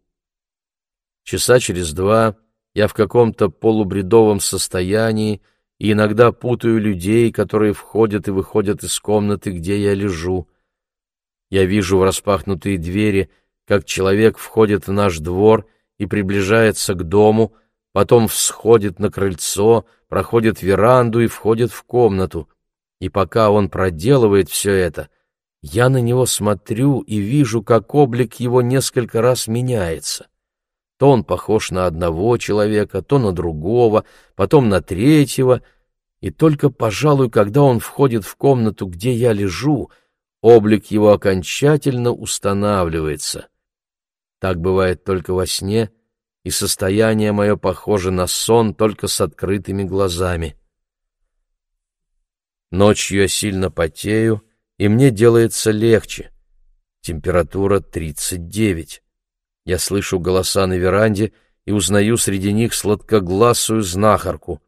Часа через два я в каком-то полубредовом состоянии и иногда путаю людей, которые входят и выходят из комнаты, где я лежу. Я вижу в распахнутые двери, как человек входит в наш двор и приближается к дому, потом всходит на крыльцо, проходит веранду и входит в комнату. И пока он проделывает все это — я на него смотрю и вижу, как облик его несколько раз меняется. То он похож на одного человека, то на другого, потом на третьего, и только, пожалуй, когда он входит в комнату, где я лежу, облик его окончательно устанавливается. Так бывает только во сне, и состояние мое похоже на сон только с открытыми глазами. Ночью я сильно потею, и мне делается легче. Температура 39. Я слышу голоса на веранде и узнаю среди них сладкогласую знахарку.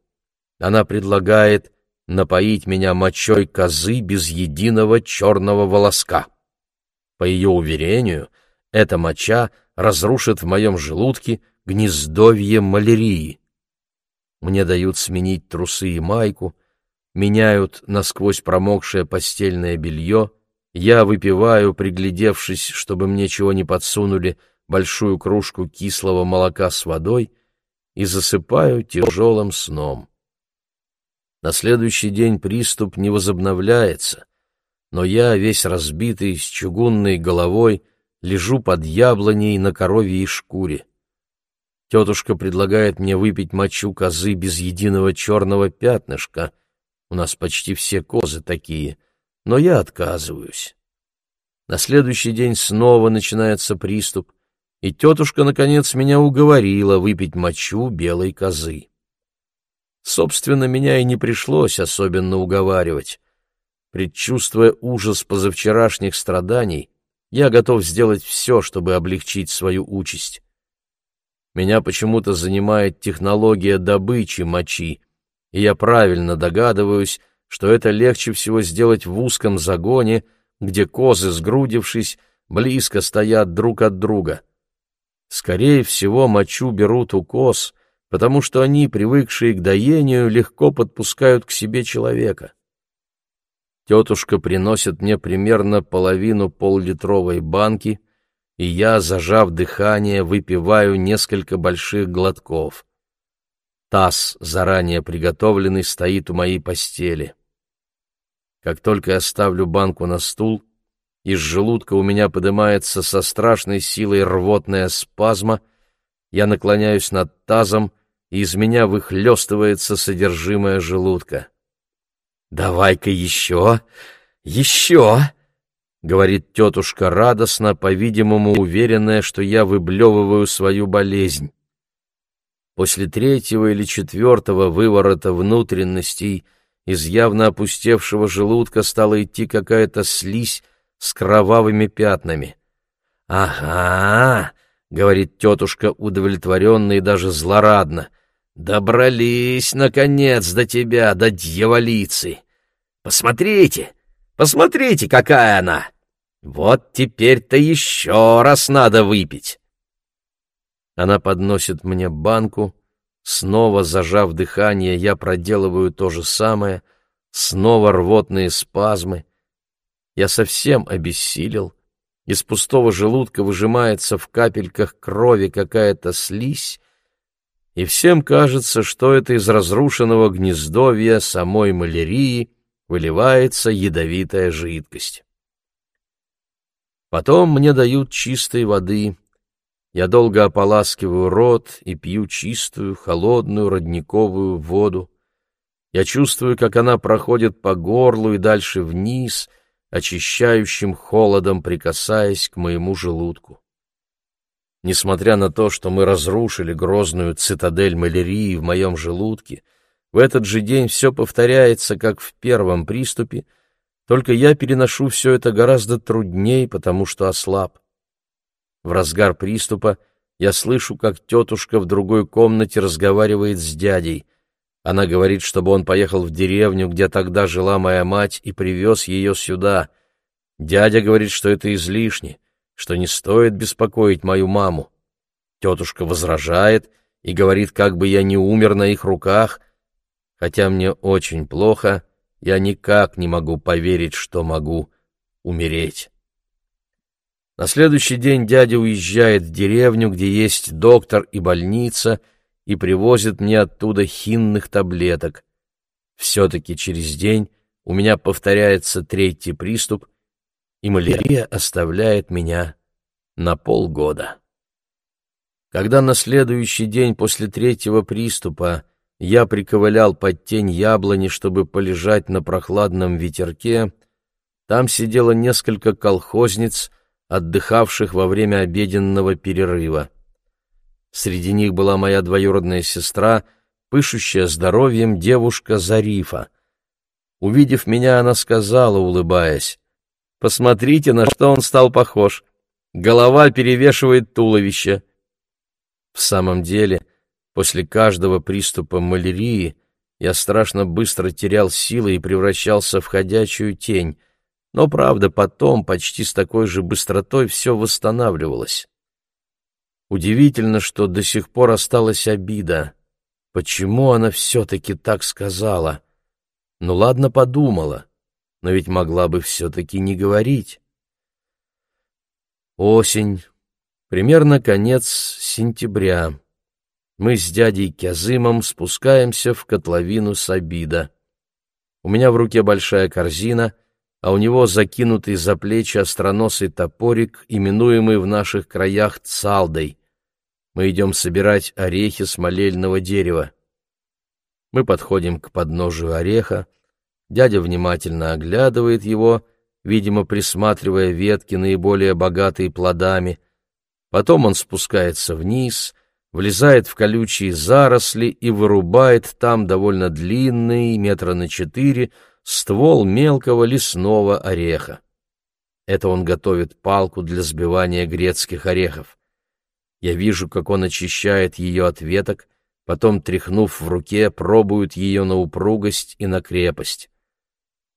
Она предлагает напоить меня мочой козы без единого черного волоска. По ее уверению, эта моча разрушит в моем желудке гнездовье малярии. Мне дают сменить трусы и майку, меняют насквозь промокшее постельное белье, я выпиваю, приглядевшись, чтобы мне чего не подсунули, большую кружку кислого молока с водой и засыпаю тяжелым сном. На следующий день приступ не возобновляется, но я, весь разбитый, с чугунной головой, лежу под яблоней на коровьей шкуре. Тетушка предлагает мне выпить мочу козы без единого черного пятнышка — у нас почти все козы такие, но я отказываюсь. На следующий день снова начинается приступ, и тетушка, наконец, меня уговорила выпить мочу белой козы. Собственно, меня и не пришлось особенно уговаривать. Предчувствуя ужас позавчерашних страданий, я готов сделать все, чтобы облегчить свою участь. Меня почему-то занимает технология добычи мочи, и я правильно догадываюсь, что это легче всего сделать в узком загоне, где козы, сгрудившись, близко стоят друг от друга. Скорее всего, мочу берут у коз, потому что они, привыкшие к доению, легко подпускают к себе человека. Тетушка приносит мне примерно половину поллитровой банки, и я, зажав дыхание, выпиваю несколько больших глотков. Таз, заранее приготовленный, стоит у моей постели. Как только я ставлю банку на стул, из желудка у меня поднимается со страшной силой рвотная спазма, я наклоняюсь над тазом, и из меня выхлестывается содержимое желудка. «Давай-ка еще, еще!» — говорит тетушка радостно, по-видимому, уверенная, что я выблевываю свою болезнь. После третьего или четвертого выворота внутренностей из явно опустевшего желудка стала идти какая-то слизь с кровавыми пятнами. «Ага», — говорит тетушка удовлетворенно и даже злорадно, — «добрались, наконец, до тебя, до дьяволицы! Посмотрите, посмотрите, какая она! Вот теперь-то еще раз надо выпить!» Она подносит мне банку, снова зажав дыхание, я проделываю то же самое, снова рвотные спазмы. Я совсем обессилел, из пустого желудка выжимается в капельках крови какая-то слизь, и всем кажется, что это из разрушенного гнездовья самой малярии выливается ядовитая жидкость. Потом мне дают чистой воды. Я долго ополаскиваю рот и пью чистую, холодную родниковую воду. Я чувствую, как она проходит по горлу и дальше вниз, очищающим холодом прикасаясь к моему желудку. Несмотря на то, что мы разрушили грозную цитадель малярии в моем желудке, в этот же день все повторяется, как в первом приступе, только я переношу все это гораздо труднее, потому что ослаб. В разгар приступа я слышу, как тетушка в другой комнате разговаривает с дядей. Она говорит, чтобы он поехал в деревню, где тогда жила моя мать, и привез ее сюда. Дядя говорит, что это излишне, что не стоит беспокоить мою маму. Тетушка возражает и говорит, как бы я не умер на их руках, хотя мне очень плохо, я никак не могу поверить, что могу умереть. На следующий день дядя уезжает в деревню, где есть доктор и больница, и привозит мне оттуда хинных таблеток. Все-таки через день у меня повторяется третий приступ, и малярия оставляет меня на полгода. Когда на следующий день после третьего приступа я приковылял под тень яблони, чтобы полежать на прохладном ветерке, там сидело несколько колхозниц, отдыхавших во время обеденного перерыва. Среди них была моя двоюродная сестра, пышущая здоровьем девушка Зарифа. Увидев меня, она сказала, улыбаясь, Посмотрите, на что он стал похож. Голова перевешивает туловище. В самом деле, после каждого приступа малярии я страшно быстро терял силы и превращался в ходячую тень, но, правда, потом почти с такой же быстротой все восстанавливалось. Удивительно, что до сих пор осталась обида. Почему она все-таки так сказала? Ну ладно, подумала но ведь могла бы все-таки не говорить. Осень, примерно конец сентября. Мы с дядей Кязымом спускаемся в котловину Сабида. У меня в руке большая корзина, а у него закинутый за плечи остроносый топорик, именуемый в наших краях цалдой. Мы идем собирать орехи с молельного дерева. Мы подходим к подножию ореха, Дядя внимательно оглядывает его, видимо, присматривая ветки, наиболее богатые плодами. Потом он спускается вниз, влезает в колючие заросли и вырубает там довольно длинный, метра на четыре, ствол мелкого лесного ореха. Это он готовит палку для сбивания грецких орехов. Я вижу, как он очищает ее от веток, потом, тряхнув в руке, пробует ее на упругость и на крепость.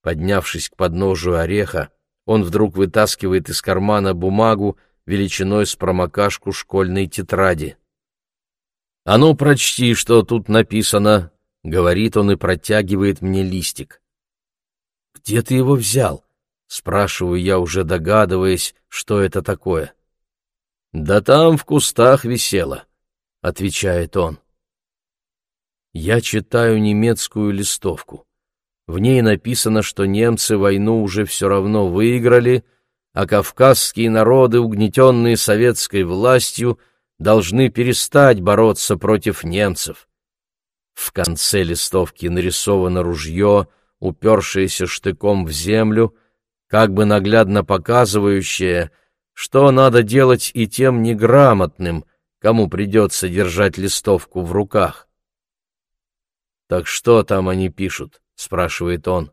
Поднявшись к подножию ореха, он вдруг вытаскивает из кармана бумагу величиной с промокашку школьной тетради. «А ну, прочти, что тут написано», — говорит он и протягивает мне листик. «Где ты его взял?» — спрашиваю я, уже догадываясь, что это такое. «Да там в кустах висело», — отвечает он. Я читаю немецкую листовку. В ней написано, что немцы войну уже все равно выиграли, а кавказские народы, угнетенные советской властью, должны перестать бороться против немцев. В конце листовки нарисовано ружье, упершееся штыком в землю, как бы наглядно показывающее, что надо делать и тем неграмотным, кому придется держать листовку в руках. Так что там они пишут? — спрашивает он.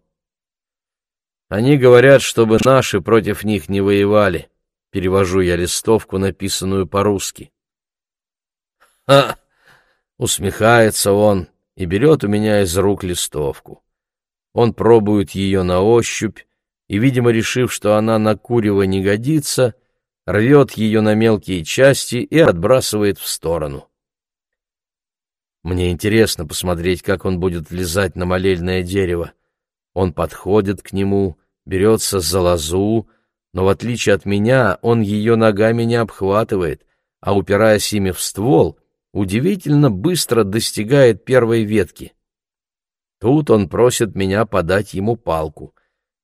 «Они говорят, чтобы наши против них не воевали», — перевожу я листовку, написанную по-русски. «Ха!» — усмехается он и берет у меня из рук листовку. Он пробует ее на ощупь и, видимо, решив, что она на курево не годится, рвет ее на мелкие части и отбрасывает в сторону. Мне интересно посмотреть, как он будет влезать на молельное дерево. Он подходит к нему, берется за лозу, но в отличие от меня он ее ногами не обхватывает, а, упираясь ими в ствол, удивительно быстро достигает первой ветки. Тут он просит меня подать ему палку.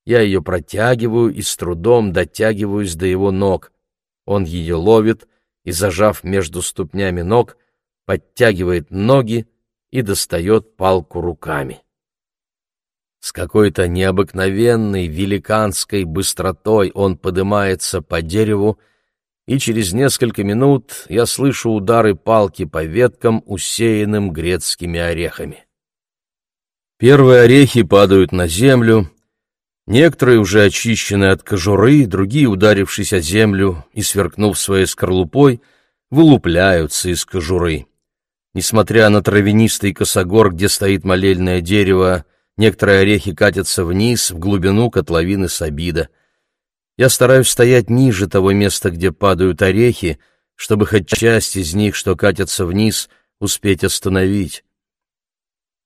Я ее протягиваю и с трудом дотягиваюсь до его ног. Он ее ловит и, зажав между ступнями ног, подтягивает ноги и достает палку руками. С какой-то необыкновенной великанской быстротой он поднимается по дереву, и через несколько минут я слышу удары палки по веткам, усеянным грецкими орехами. Первые орехи падают на землю, некоторые уже очищены от кожуры, другие, ударившись о землю и сверкнув своей скорлупой, вылупляются из кожуры. Несмотря на травянистый косогор, где стоит молельное дерево, Некоторые орехи катятся вниз, в глубину котловины Сабида. Я стараюсь стоять ниже того места, где падают орехи, чтобы хоть часть из них, что катятся вниз, успеть остановить.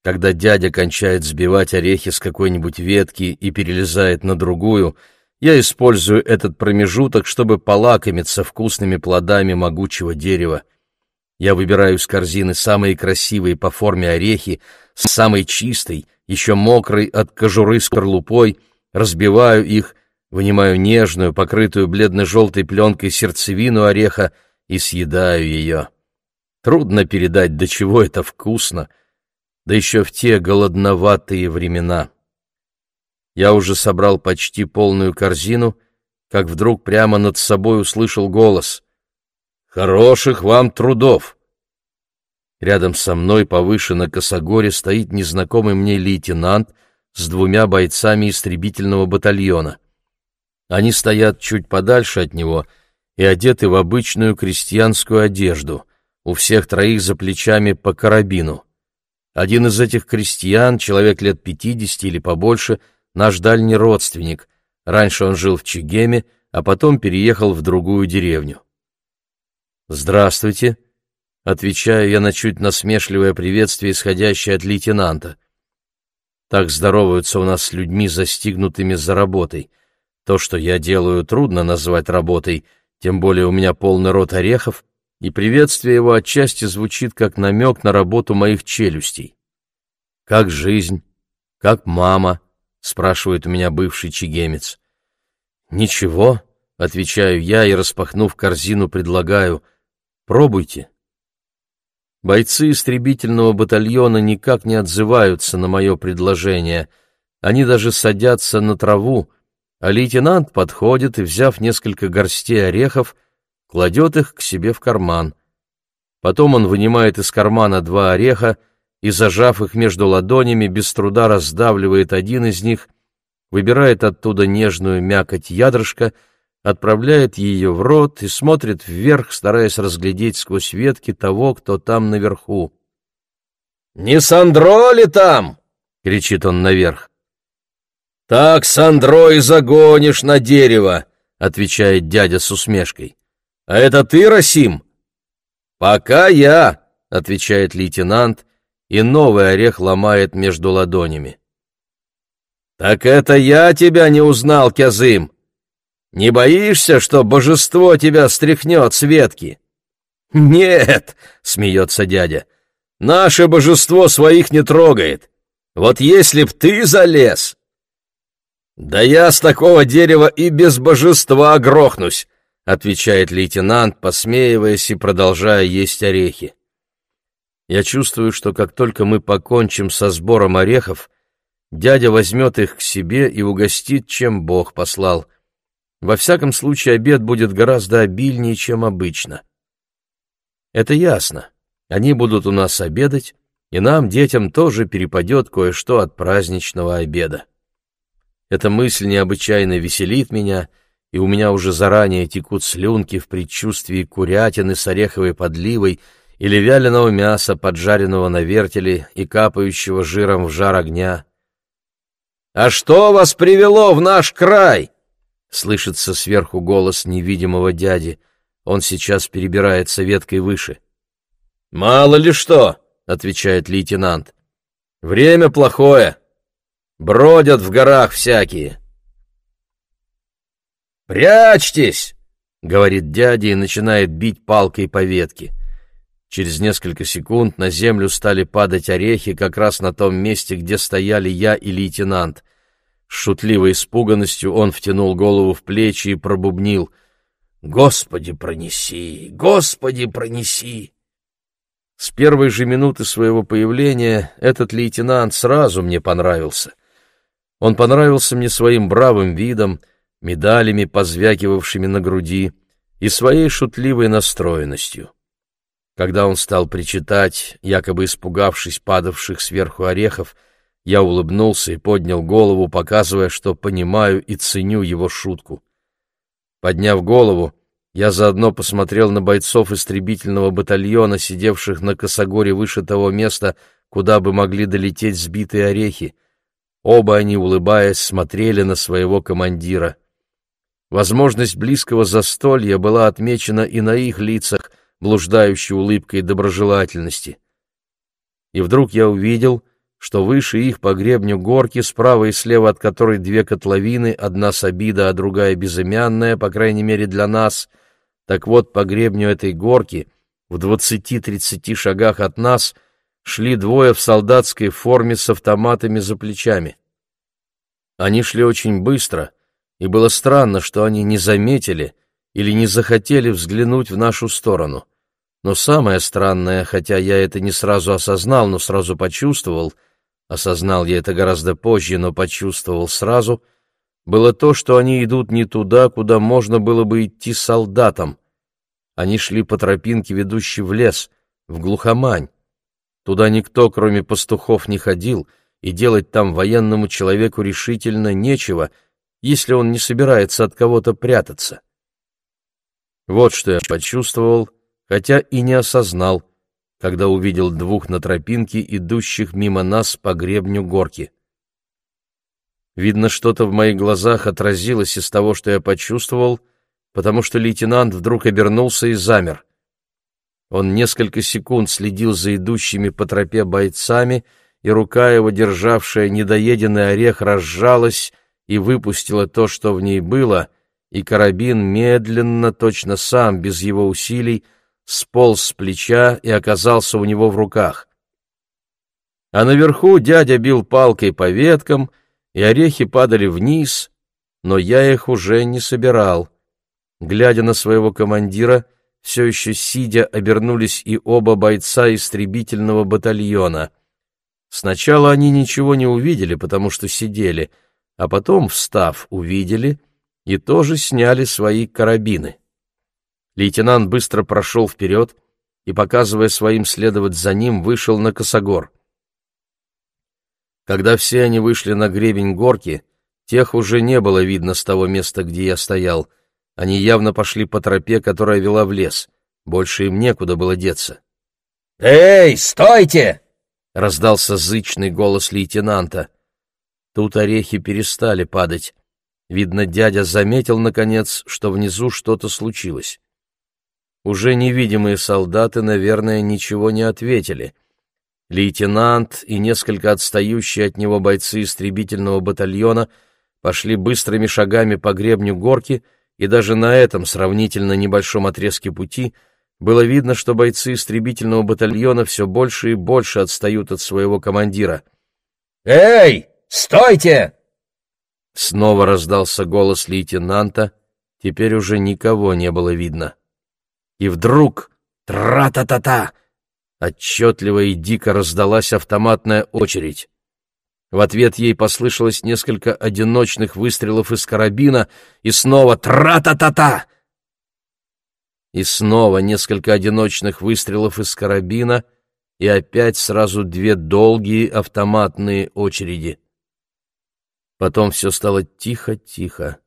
Когда дядя кончает сбивать орехи с какой-нибудь ветки и перелезает на другую, я использую этот промежуток, чтобы полакомиться вкусными плодами могучего дерева. Я выбираю из корзины самые красивые по форме орехи, с самой чистой, еще мокрой от кожуры скорлупой, разбиваю их, вынимаю нежную, покрытую бледно-желтой пленкой сердцевину ореха и съедаю ее. Трудно передать, до чего это вкусно, да еще в те голодноватые времена. Я уже собрал почти полную корзину, как вдруг прямо над собой услышал голос. «Хороших вам трудов!» Рядом со мной повыше на косогоре стоит незнакомый мне лейтенант с двумя бойцами истребительного батальона. Они стоят чуть подальше от него и одеты в обычную крестьянскую одежду, у всех троих за плечами по карабину. Один из этих крестьян, человек лет пятидесяти или побольше, наш дальний родственник. Раньше он жил в Чегеме, а потом переехал в другую деревню. «Здравствуйте», Отвечаю я на чуть насмешливое приветствие, исходящее от лейтенанта. Так здороваются у нас с людьми, застигнутыми за работой. То, что я делаю, трудно назвать работой, тем более у меня полный рот орехов, и приветствие его отчасти звучит как намек на работу моих челюстей. «Как жизнь? Как мама?» — спрашивает у меня бывший чигемец. «Ничего», — отвечаю я и, распахнув корзину, предлагаю. «Пробуйте». Бойцы истребительного батальона никак не отзываются на мое предложение. Они даже садятся на траву, а лейтенант подходит и, взяв несколько горстей орехов, кладет их к себе в карман. Потом он вынимает из кармана два ореха и, зажав их между ладонями, без труда раздавливает один из них, выбирает оттуда нежную мякоть ядрышка — отправляет ее в рот и смотрит вверх, стараясь разглядеть сквозь ветки того, кто там наверху. «Не Сандро ли там?» — кричит он наверх. «Так, Сандро, и загонишь на дерево!» — отвечает дядя с усмешкой. «А это ты, Расим?» «Пока я!» — отвечает лейтенант, и новый орех ломает между ладонями. «Так это я тебя не узнал, Кязым!» Не боишься, что божество тебя стряхнет с ветки? Нет, смеется дядя. Наше божество своих не трогает. Вот если б ты залез... Да я с такого дерева и без божества грохнусь, отвечает лейтенант, посмеиваясь и продолжая есть орехи. Я чувствую, что как только мы покончим со сбором орехов, дядя возьмет их к себе и угостит, чем Бог послал — во всяком случае, обед будет гораздо обильнее, чем обычно. Это ясно. Они будут у нас обедать, и нам, детям, тоже перепадет кое-что от праздничного обеда. Эта мысль необычайно веселит меня, и у меня уже заранее текут слюнки в предчувствии курятины с ореховой подливой или вяленого мяса, поджаренного на вертеле и капающего жиром в жар огня. А что вас привело в наш край?» Слышится сверху голос невидимого дяди. Он сейчас перебирается веткой выше. «Мало ли что!» — отвечает лейтенант. «Время плохое. Бродят в горах всякие». «Прячьтесь!» — говорит дядя и начинает бить палкой по ветке. Через несколько секунд на землю стали падать орехи как раз на том месте, где стояли я и лейтенант. С шутливой испуганностью он втянул голову в плечи и пробубнил. «Господи, пронеси! Господи, пронеси!» С первой же минуты своего появления этот лейтенант сразу мне понравился. Он понравился мне своим бравым видом, медалями, позвякивавшими на груди, и своей шутливой настроенностью. Когда он стал причитать, якобы испугавшись падавших сверху орехов, я улыбнулся и поднял голову, показывая, что понимаю и ценю его шутку. Подняв голову, я заодно посмотрел на бойцов истребительного батальона, сидевших на косогоре выше того места, куда бы могли долететь сбитые орехи. Оба они, улыбаясь, смотрели на своего командира. Возможность близкого застолья была отмечена и на их лицах, блуждающей улыбкой доброжелательности. И вдруг я увидел, что выше их по гребню горки, справа и слева от которой две котловины, одна с обида, а другая безымянная, по крайней мере для нас, так вот по гребню этой горки, в двадцати-тридцати шагах от нас, шли двое в солдатской форме с автоматами за плечами. Они шли очень быстро — и было странно, что они не заметили или не захотели взглянуть в нашу сторону. Но самое странное, хотя я это не сразу осознал, но сразу почувствовал, осознал я это гораздо позже, но почувствовал сразу, было то, что они идут не туда, куда можно было бы идти солдатам. Они шли по тропинке, ведущей в лес, в глухомань. Туда никто, кроме пастухов, не ходил, и делать там военному человеку решительно нечего — если он не собирается от кого-то прятаться. Вот что я почувствовал, хотя и не осознал, когда увидел двух на тропинке, идущих мимо нас по гребню горки. Видно, что-то в моих глазах отразилось из того, что я почувствовал, потому что лейтенант вдруг обернулся и замер. Он несколько секунд следил за идущими по тропе бойцами, и рука его, державшая недоеденный орех, разжалась, и выпустила то, что в ней было, и карабин медленно, точно сам, без его усилий, сполз с плеча и оказался у него в руках. А наверху дядя бил палкой по веткам, и орехи падали вниз, но я их уже не собирал. Глядя на своего командира, все еще сидя, обернулись и оба бойца истребительного батальона. Сначала они ничего не увидели, потому что сидели — а потом, встав, увидели и тоже сняли свои карабины. Лейтенант быстро прошел вперед и, показывая своим следовать за ним, вышел на косогор. Когда все они вышли на гребень горки, тех уже не было видно с того места, где я стоял. Они явно пошли по тропе, которая вела в лес. Больше им некуда было деться. «Эй, стойте!» — раздался зычный голос лейтенанта. Тут орехи перестали падать. Видно, дядя заметил, наконец, что внизу что-то случилось. Уже невидимые солдаты, наверное, ничего не ответили. Лейтенант и несколько отстающие от него бойцы истребительного батальона пошли быстрыми шагами по гребню горки, и даже на этом сравнительно небольшом отрезке пути было видно, что бойцы истребительного батальона все больше и больше отстают от своего командира. «Эй!» Стойте!» Снова раздался голос лейтенанта, теперь уже никого не было видно. И вдруг тра-та-та-та! Отчетливо и дико раздалась автоматная очередь. В ответ ей послышалось несколько одиночных выстрелов из карабина, и снова тра-та-та-та! И снова несколько одиночных выстрелов из карабина, и опять сразу две долгие автоматные очереди. Потом все стало тихо-тихо.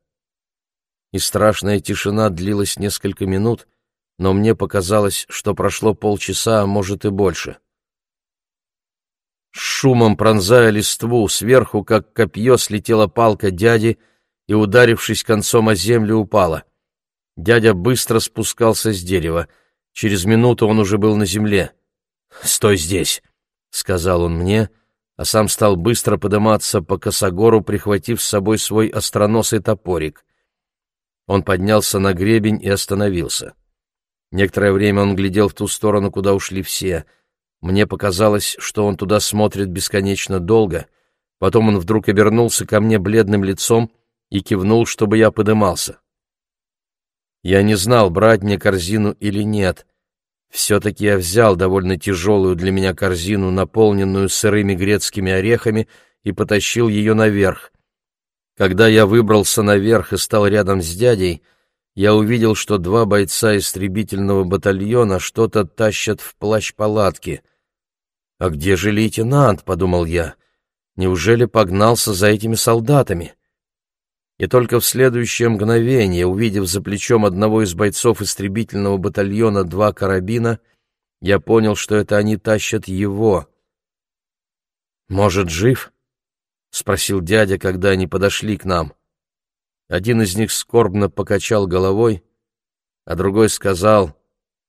И страшная тишина длилась несколько минут, но мне показалось, что прошло полчаса, а может и больше. шумом пронзая листву, сверху, как копье, слетела палка дяди и, ударившись концом о землю, упала. Дядя быстро спускался с дерева. Через минуту он уже был на земле. «Стой здесь!» — сказал он мне, а сам стал быстро подниматься по косогору, прихватив с собой свой остроносый топорик. Он поднялся на гребень и остановился. Некоторое время он глядел в ту сторону, куда ушли все. Мне показалось, что он туда смотрит бесконечно долго. Потом он вдруг обернулся ко мне бледным лицом и кивнул, чтобы я подымался. Я не знал, брать мне корзину или нет. Все-таки я взял довольно тяжелую для меня корзину, наполненную сырыми грецкими орехами, и потащил ее наверх. Когда я выбрался наверх и стал рядом с дядей, я увидел, что два бойца истребительного батальона что-то тащат в плащ палатки. «А где же лейтенант?» — подумал я. «Неужели погнался за этими солдатами?» И только в следующее мгновение, увидев за плечом одного из бойцов истребительного батальона два карабина, я понял, что это они тащат его. «Может, жив?» — спросил дядя, когда они подошли к нам. Один из них скорбно покачал головой, а другой сказал,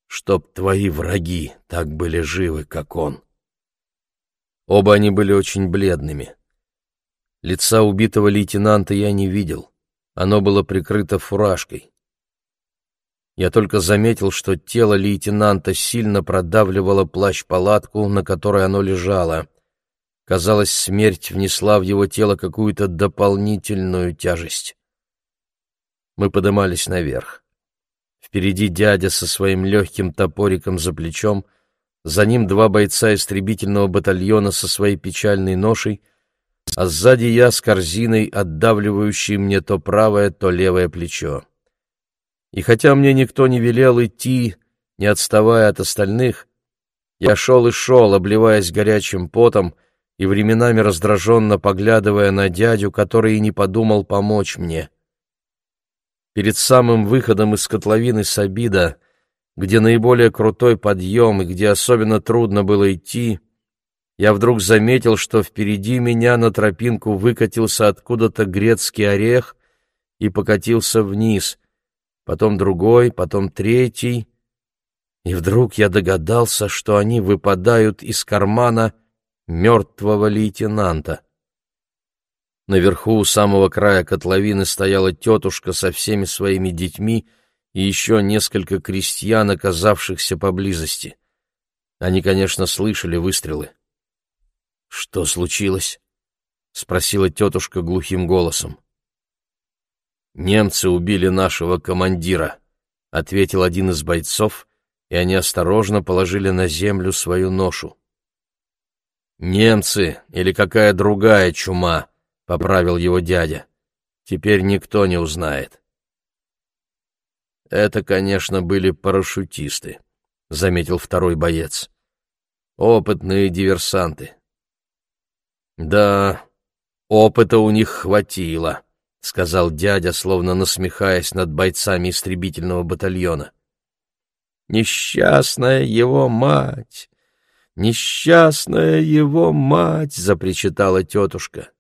«Чтоб твои враги так были живы, как он». Оба они были очень бледными. Лица убитого лейтенанта я не видел. Оно было прикрыто фуражкой. Я только заметил, что тело лейтенанта сильно продавливало плащ-палатку, на которой оно лежало. Казалось, смерть внесла в его тело какую-то дополнительную тяжесть. Мы подымались наверх. Впереди дядя со своим легким топориком за плечом, за ним два бойца истребительного батальона со своей печальной ношей — а сзади я с корзиной, отдавливающей мне то правое, то левое плечо. И хотя мне никто не велел идти, не отставая от остальных, я шел и шел, обливаясь горячим потом и временами раздраженно поглядывая на дядю, который и не подумал помочь мне. Перед самым выходом из котловины Сабида, где наиболее крутой подъем и где особенно трудно было идти, я вдруг заметил, что впереди меня на тропинку выкатился откуда-то грецкий орех и покатился вниз, потом другой, потом третий, и вдруг я догадался, что они выпадают из кармана мертвого лейтенанта. Наверху у самого края котловины стояла тетушка со всеми своими детьми и еще несколько крестьян, оказавшихся поблизости. Они, конечно, слышали выстрелы. «Что случилось?» — спросила тетушка глухим голосом. «Немцы убили нашего командира», — ответил один из бойцов, и они осторожно положили на землю свою ношу. «Немцы или какая другая чума», — поправил его дядя. «Теперь никто не узнает». «Это, конечно, были парашютисты», — заметил второй боец. «Опытные диверсанты. «Да, опыта у них хватило», — сказал дядя, словно насмехаясь над бойцами истребительного батальона. «Несчастная его мать! Несчастная его мать!» — запричитала тетушка.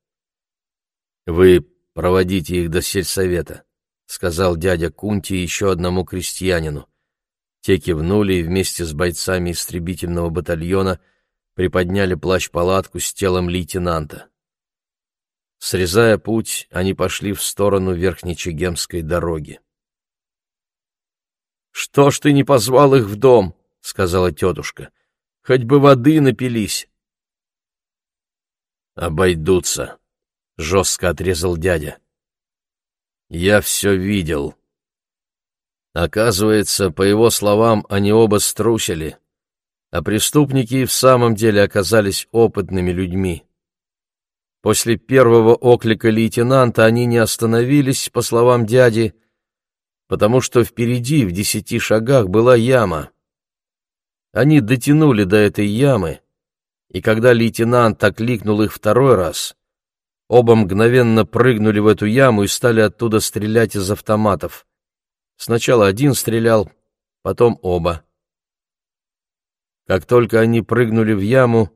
«Вы проводите их до сельсовета», — сказал дядя Кунти еще одному крестьянину. Те кивнули и вместе с бойцами истребительного батальона — приподняли плащ-палатку с телом лейтенанта. Срезая путь, они пошли в сторону Верхнечегемской дороги. «Что ж ты не позвал их в дом?» — сказала тетушка. «Хоть бы воды напились». «Обойдутся», — жестко отрезал дядя. «Я все видел». Оказывается, по его словам, они оба струсили а преступники и в самом деле оказались опытными людьми. После первого оклика лейтенанта они не остановились, по словам дяди, потому что впереди, в десяти шагах, была яма. Они дотянули до этой ямы, и когда лейтенант окликнул их второй раз, оба мгновенно прыгнули в эту яму и стали оттуда стрелять из автоматов. Сначала один стрелял, потом оба. Как только они прыгнули в яму,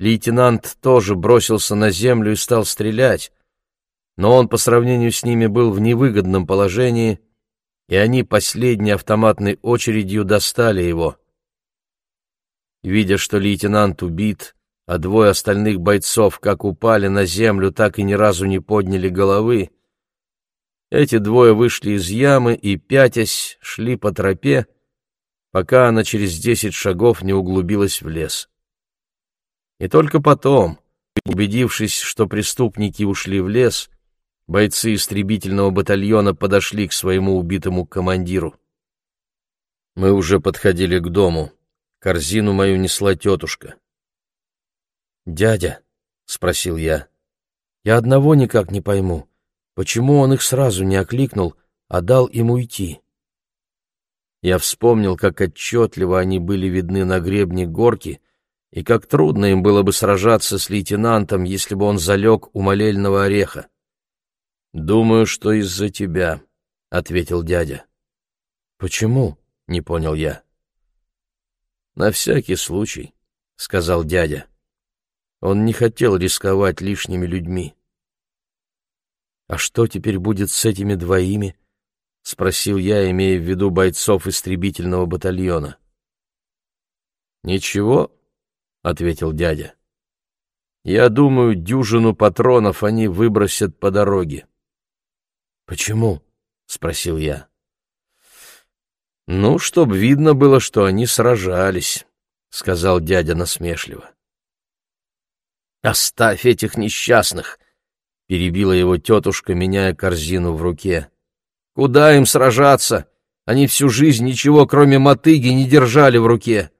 Лейтенант тоже бросился на землю и стал стрелять, но он по сравнению с ними был в невыгодном положении, и они последней автоматной очередью достали его. Видя, что лейтенант убит, а двое остальных бойцов как упали на землю, так и ни разу не подняли головы, эти двое вышли из ямы и, пятясь, шли по тропе, пока она через десять шагов не углубилась в лес. И только потом, убедившись, что преступники ушли в лес, бойцы истребительного батальона подошли к своему убитому командиру. Мы уже подходили к дому. Корзину мою несла тетушка. «Дядя», — спросил я, — «я одного никак не пойму. Почему он их сразу не окликнул, а дал им уйти? Я вспомнил, как отчетливо они были видны на гребне горки, и как трудно им было бы сражаться с лейтенантом, если бы он залег у молельного ореха. «Думаю, что из-за тебя», — ответил дядя. «Почему?» — не понял я. «На всякий случай», — сказал дядя. Он не хотел рисковать лишними людьми. «А что теперь будет с этими двоими?» — спросил я, имея в виду бойцов истребительного батальона. «Ничего», — ответил дядя. «Я думаю, дюжину патронов они выбросят по дороге». «Почему?» — спросил я. «Ну, чтоб видно было, что они сражались», — сказал дядя насмешливо. «Оставь этих несчастных!» — перебила его тетушка, меняя корзину в руке. «Куда им сражаться? Они всю жизнь ничего, кроме мотыги, не держали в руке».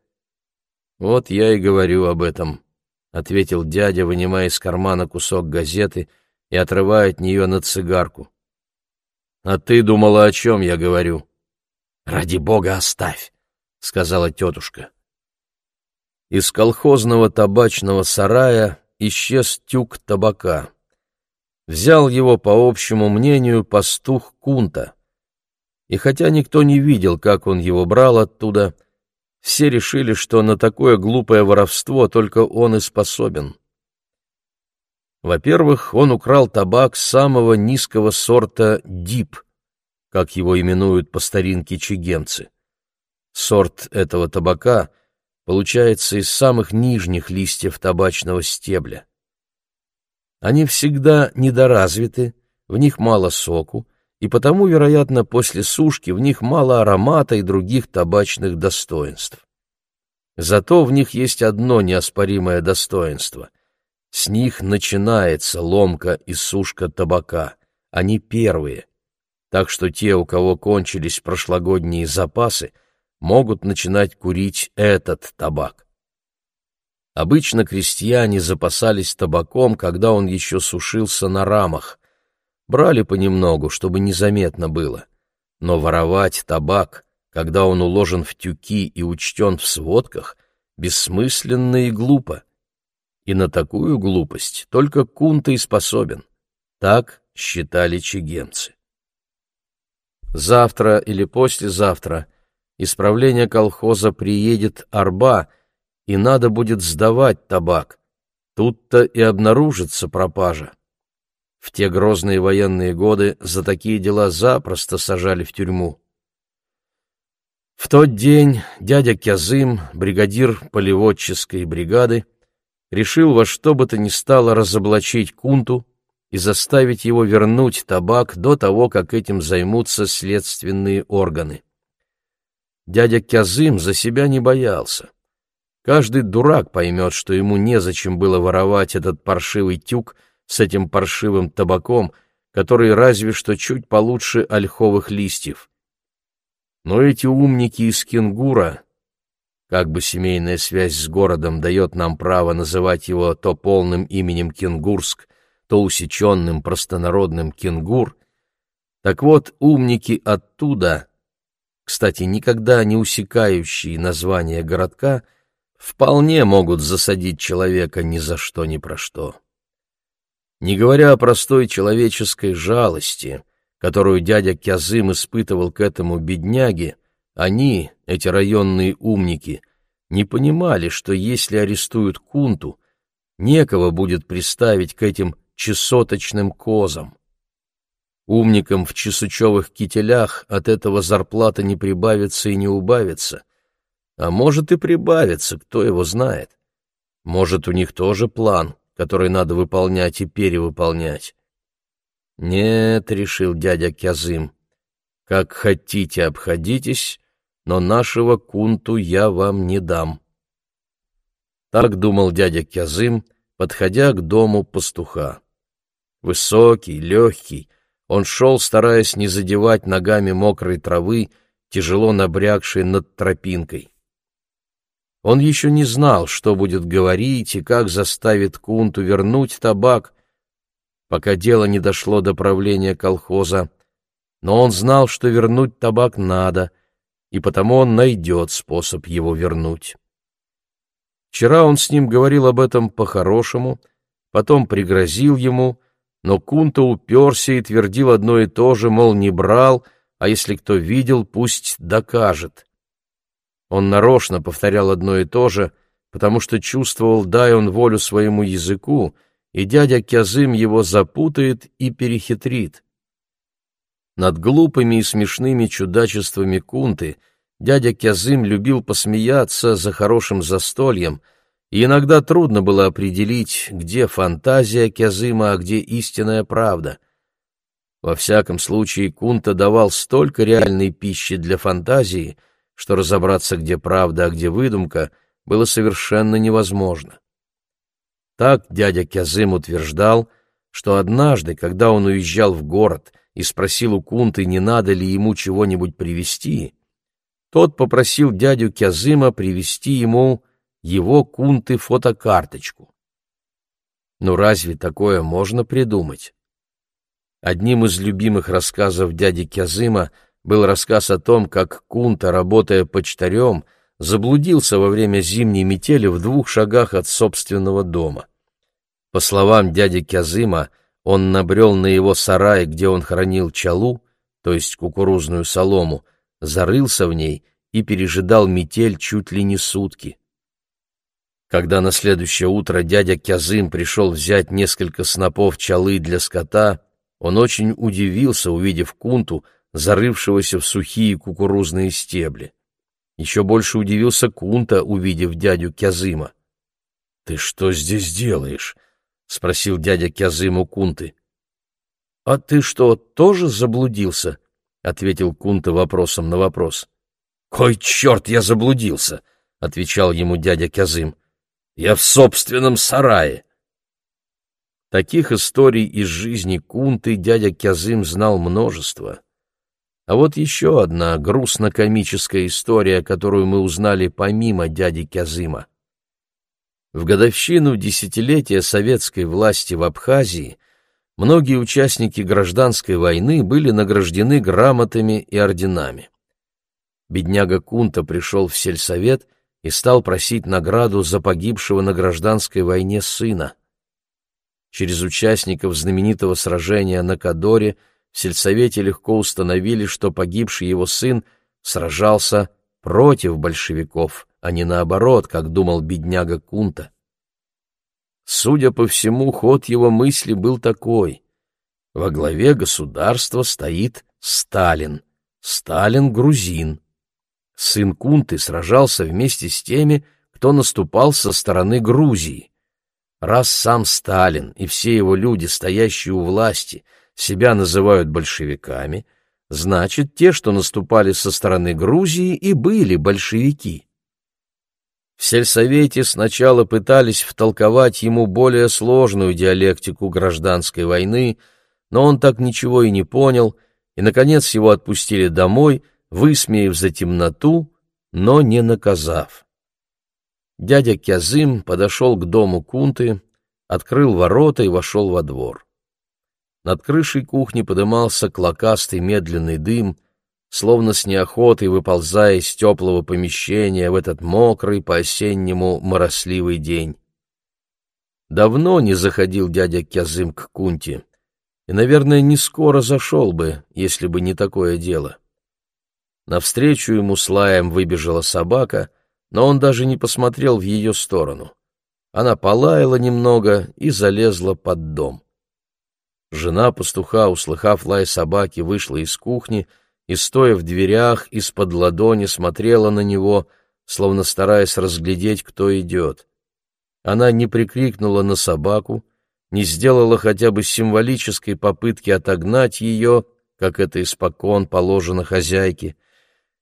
«Вот я и говорю об этом», — ответил дядя, вынимая из кармана кусок газеты и отрывая от нее на цигарку. «А ты думала, о чем я говорю?» «Ради бога, оставь», — сказала тетушка. Из колхозного табачного сарая исчез тюк табака. Взял его, по общему мнению, пастух Кунта. И хотя никто не видел, как он его брал оттуда, все решили, что на такое глупое воровство только он и способен. Во-первых, он украл табак самого низкого сорта «дип», как его именуют по старинке чигенцы. Сорт этого табака получается из самых нижних листьев табачного стебля. Они всегда недоразвиты, в них мало соку, и потому, вероятно, после сушки в них мало аромата и других табачных достоинств. Зато в них есть одно неоспоримое достоинство. С них начинается ломка и сушка табака. Они первые. Так что те, у кого кончились прошлогодние запасы, могут начинать курить этот табак. Обычно крестьяне запасались табаком, когда он еще сушился на рамах. Брали понемногу, чтобы незаметно было. Но воровать табак, когда он уложен в тюки и учтен в сводках, бессмысленно и глупо. И на такую глупость только Кунта и способен. Так считали чигенцы. Завтра или послезавтра исправление колхоза приедет арба — и надо будет сдавать табак. Тут-то и обнаружится пропажа. В те грозные военные годы за такие дела запросто сажали в тюрьму. В тот день дядя Кязым, бригадир полеводческой бригады, решил во что бы то ни стало разоблачить Кунту и заставить его вернуть табак до того, как этим займутся следственные органы. Дядя Кязым за себя не боялся. Каждый дурак поймет, что ему незачем было воровать этот паршивый тюк с этим паршивым табаком, который разве что чуть получше ольховых листьев. Но эти умники из Кенгура, как бы семейная связь с городом дает нам право называть его то полным именем Кенгурск, то усеченным простонародным Кенгур, так вот, умники оттуда, кстати, никогда не усекающие название городка — вполне могут засадить человека ни за что ни про что. Не говоря о простой человеческой жалости, которую дядя Кязым испытывал к этому бедняге, они, эти районные умники, не понимали, что если арестуют Кунту, некого будет приставить к этим чесоточным козам. Умникам в чесучевых кителях от этого зарплата не прибавится и не убавится. А может и прибавится, кто его знает. Может, у них тоже план, который надо выполнять и перевыполнять. «Нет», — решил дядя Кязым, — «как хотите обходитесь, но нашего кунту я вам не дам». Так думал дядя Кязым, подходя к дому пастуха. Высокий, легкий, он шел, стараясь не задевать ногами мокрой травы, тяжело набрякшей над тропинкой. Он еще не знал, что будет говорить и как заставит Кунту вернуть табак, пока дело не дошло до правления колхоза, но он знал, что вернуть табак надо, и потому он найдет способ его вернуть. Вчера он с ним говорил об этом по-хорошему, потом пригрозил ему, но Кунта уперся и твердил одно и то же, мол, не брал, а если кто видел, пусть докажет. Он нарочно повторял одно и то же, потому что чувствовал, дай он волю своему языку, и дядя Кязым его запутает и перехитрит. Над глупыми и смешными чудачествами Кунты дядя Кязым любил посмеяться за хорошим застольем, и иногда трудно было определить, где фантазия Кязыма, а где истинная правда. Во всяком случае, Кунта давал столько реальной пищи для фантазии — что разобраться, где правда, а где выдумка, было совершенно невозможно. Так дядя Кязым утверждал, что однажды, когда он уезжал в город и спросил у Кунты, не надо ли ему чего-нибудь привезти, тот попросил дядю Кязыма привезти ему его Кунты фотокарточку. Ну разве такое можно придумать? Одним из любимых рассказов дяди Кязыма был рассказ о том, как Кунта, работая почтарем, заблудился во время зимней метели в двух шагах от собственного дома. По словам дяди Кязыма, он набрел на его сарай, где он хранил чалу, то есть кукурузную солому, зарылся в ней и пережидал метель чуть ли не сутки. Когда на следующее утро дядя Кязым пришел взять несколько снопов чалы для скота, он очень удивился, увидев Кунту, зарывшегося в сухие кукурузные стебли. Еще больше удивился Кунта, увидев дядю Кязыма. — Ты что здесь делаешь? — спросил дядя Кязым у Кунты. — А ты что, тоже заблудился? — ответил Кунта вопросом на вопрос. — Кой черт я заблудился? — отвечал ему дядя Кязым. — Я в собственном сарае. Таких историй из жизни Кунты дядя Кязым знал множество. А вот еще одна грустно-комическая история, которую мы узнали помимо дяди Кязыма. В годовщину десятилетия советской власти в Абхазии многие участники гражданской войны были награждены грамотами и орденами. Бедняга Кунта пришел в сельсовет и стал просить награду за погибшего на гражданской войне сына. Через участников знаменитого сражения на Кадоре – в сельсовете легко установили, что погибший его сын сражался против большевиков, а не наоборот, как думал бедняга Кунта. Судя по всему, ход его мысли был такой. Во главе государства стоит Сталин. Сталин — грузин. Сын Кунты сражался вместе с теми, кто наступал со стороны Грузии. Раз сам Сталин и все его люди, стоящие у власти, себя называют большевиками, значит, те, что наступали со стороны Грузии, и были большевики. В сельсовете сначала пытались втолковать ему более сложную диалектику гражданской войны, но он так ничего и не понял, и, наконец, его отпустили домой, высмеяв за темноту, но не наказав. Дядя Кязым подошел к дому Кунты, открыл ворота и вошел во двор. Над крышей кухни подымался клокастый медленный дым, словно с неохотой выползая из теплого помещения в этот мокрый по-осеннему моросливый день. Давно не заходил дядя Кязым к Кунте, и, наверное, не скоро зашел бы, если бы не такое дело. Навстречу ему с лаем выбежала собака, но он даже не посмотрел в ее сторону. она полаяла немного и залезла под дом. Жена пастуха, услыхав лай собаки, вышла из кухни и, стоя в дверях, из-под ладони смотрела на него, словно стараясь разглядеть, кто идет. Она не прикрикнула на собаку, не сделала хотя бы символической попытки отогнать ее, как это испокон положено хозяйке,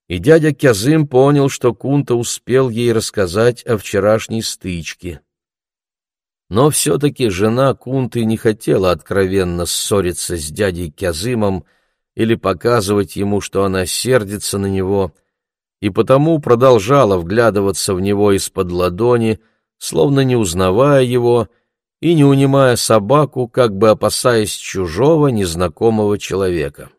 и дядя Кязым понял, что Кунта успел ей рассказать о вчерашней стычке. Но все-таки жена Кунты не хотела откровенно ссориться с дядей Кязымом или показывать ему, что она сердится на него, и потому продолжала вглядываться в него из-под ладони, словно не узнавая его и не унимая собаку, как бы опасаясь чужого незнакомого человека.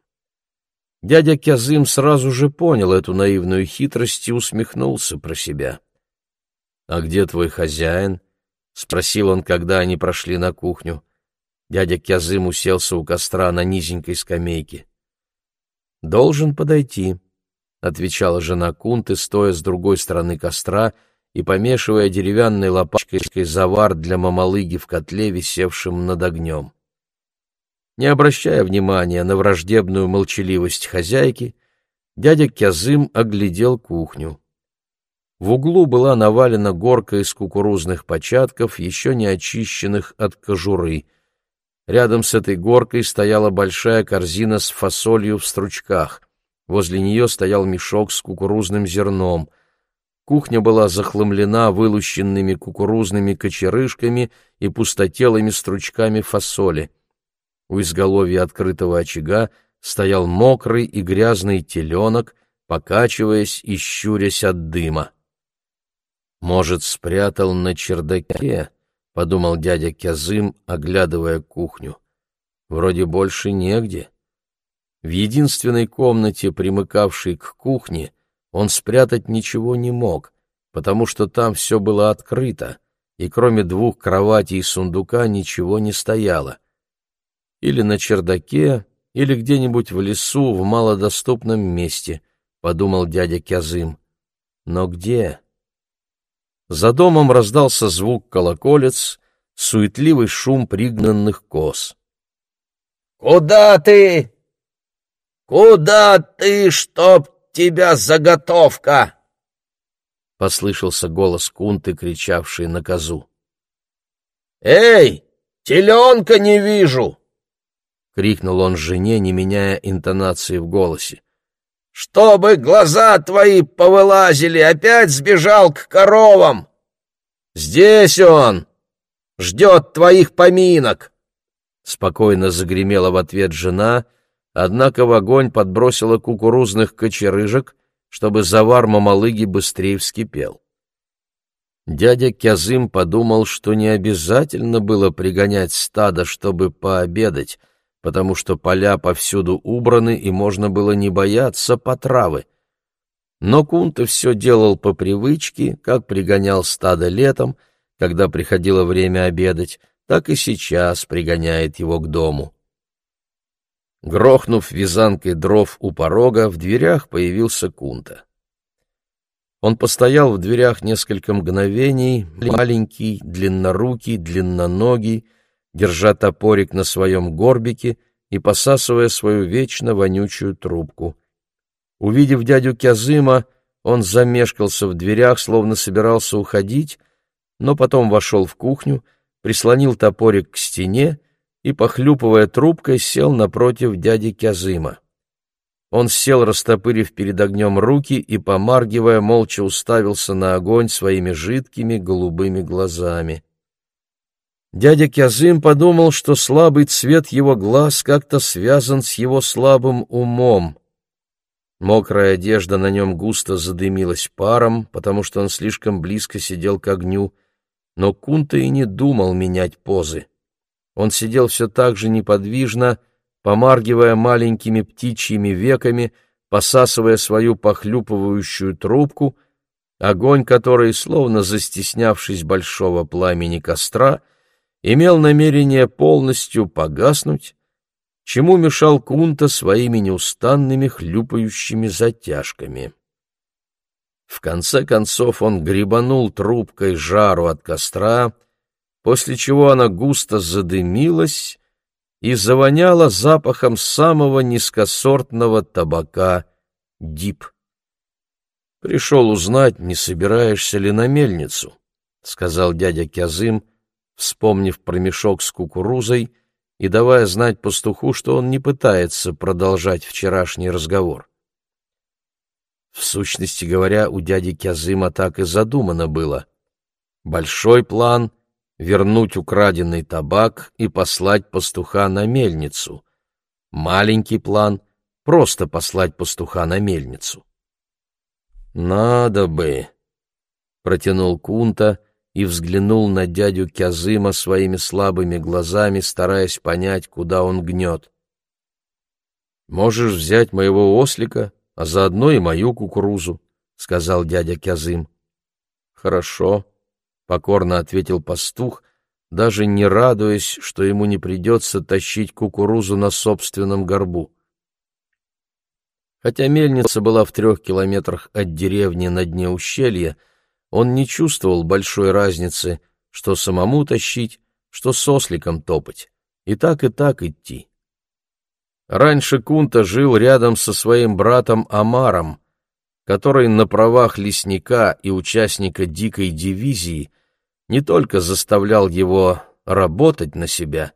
Дядя Кязым сразу же понял эту наивную хитрость и усмехнулся про себя. — А где твой хозяин? — спросил он, когда они прошли на кухню. Дядя Кязым уселся у костра на низенькой скамейке. — Должен подойти, — отвечала жена Кунты, стоя с другой стороны костра и помешивая деревянной лопаткой завар для мамалыги в котле, висевшем над огнем. Не обращая внимания на враждебную молчаливость хозяйки, дядя Кязым оглядел кухню. В углу была навалена горка из кукурузных початков, еще не очищенных от кожуры. Рядом с этой горкой стояла большая корзина с фасолью в стручках. Возле нее стоял мешок с кукурузным зерном — Кухня была захламлена вылущенными кукурузными кочерышками и пустотелыми стручками фасоли. У изголовья открытого очага стоял мокрый и грязный теленок, покачиваясь и щурясь от дыма. «Может, спрятал на чердаке?» — подумал дядя Кязым, оглядывая кухню. «Вроде больше негде». В единственной комнате, примыкавшей к кухне, он спрятать ничего не мог, потому что там все было открыто, и кроме двух кроватей и сундука ничего не стояло. Или на чердаке, или где-нибудь в лесу в малодоступном месте, — подумал дядя Кязым. Но где? За домом раздался звук колоколец, суетливый шум пригнанных коз. «Куда ты? Куда ты, чтоб тебя заготовка!» Послышался голос Кунты, кричавший на козу. «Эй, теленка не вижу!» — крикнул он жене, не меняя интонации в голосе. «Чтобы глаза твои повылазили, опять сбежал к коровам! Здесь он! Ждет твоих поминок!» Спокойно загремела в ответ жена — однако в огонь подбросила кукурузных кочерыжек, чтобы завар мамалыги быстрее вскипел. Дядя Кязым подумал, что не обязательно было пригонять стадо, чтобы пообедать, потому что поля повсюду убраны и можно было не бояться потравы. Но Кунта все делал по привычке, как пригонял стадо летом, когда приходило время обедать, так и сейчас пригоняет его к дому. Грохнув вязанкой дров у порога, в дверях появился Кунта. Он постоял в дверях несколько мгновений, маленький, длиннорукий, длинноногий, держа топорик на своем горбике и посасывая свою вечно вонючую трубку. Увидев дядю Кязыма, он замешкался в дверях, словно собирался уходить, но потом вошел в кухню, прислонил топорик к стене и, похлюпывая трубкой, сел напротив дяди Кязыма. Он сел, растопырив перед огнем руки и, помаргивая, молча уставился на огонь своими жидкими голубыми глазами. Дядя Кязым подумал, что слабый цвет его глаз как-то связан с его слабым умом. Мокрая одежда на нем густо задымилась паром, потому что он слишком близко сидел к огню, но Кунта и не думал менять позы. Он сидел все так же неподвижно, помаргивая маленькими птичьими веками, посасывая свою похлюпывающую трубку, огонь которой, словно застеснявшись большого пламени костра, имел намерение полностью погаснуть, чему мешал Кунта своими неустанными хлюпающими затяжками. В конце концов он гребанул трубкой жару от костра, после чего она густо задымилась и завоняла запахом самого низкосортного табака дип. «Пришел узнать, не собираешься ли на мельницу», — сказал дядя Кязым, вспомнив про мешок с кукурузой и давая знать пастуху, что он не пытается продолжать вчерашний разговор. В сущности говоря, у дяди Кязыма так и задумано было. Большой план — вернуть украденный табак и послать пастуха на мельницу. Маленький план — просто послать пастуха на мельницу. «Надо бы», — протянул Кунта и взглянул на дядю Кязыма своими слабыми глазами, стараясь понять, куда он гнет. «Можешь взять моего ослика а заодно и мою кукурузу, — сказал дядя Кязым. — Хорошо, — покорно ответил пастух, даже не радуясь, что ему не придется тащить кукурузу на собственном горбу. Хотя мельница была в трех километрах от деревни на дне ущелья, он не чувствовал большой разницы, что самому тащить, что с осликом топать, и так и так идти. Раньше Кунта жил рядом со своим братом Амаром, который на правах лесника и участника дикой дивизии не только заставлял его работать на себя,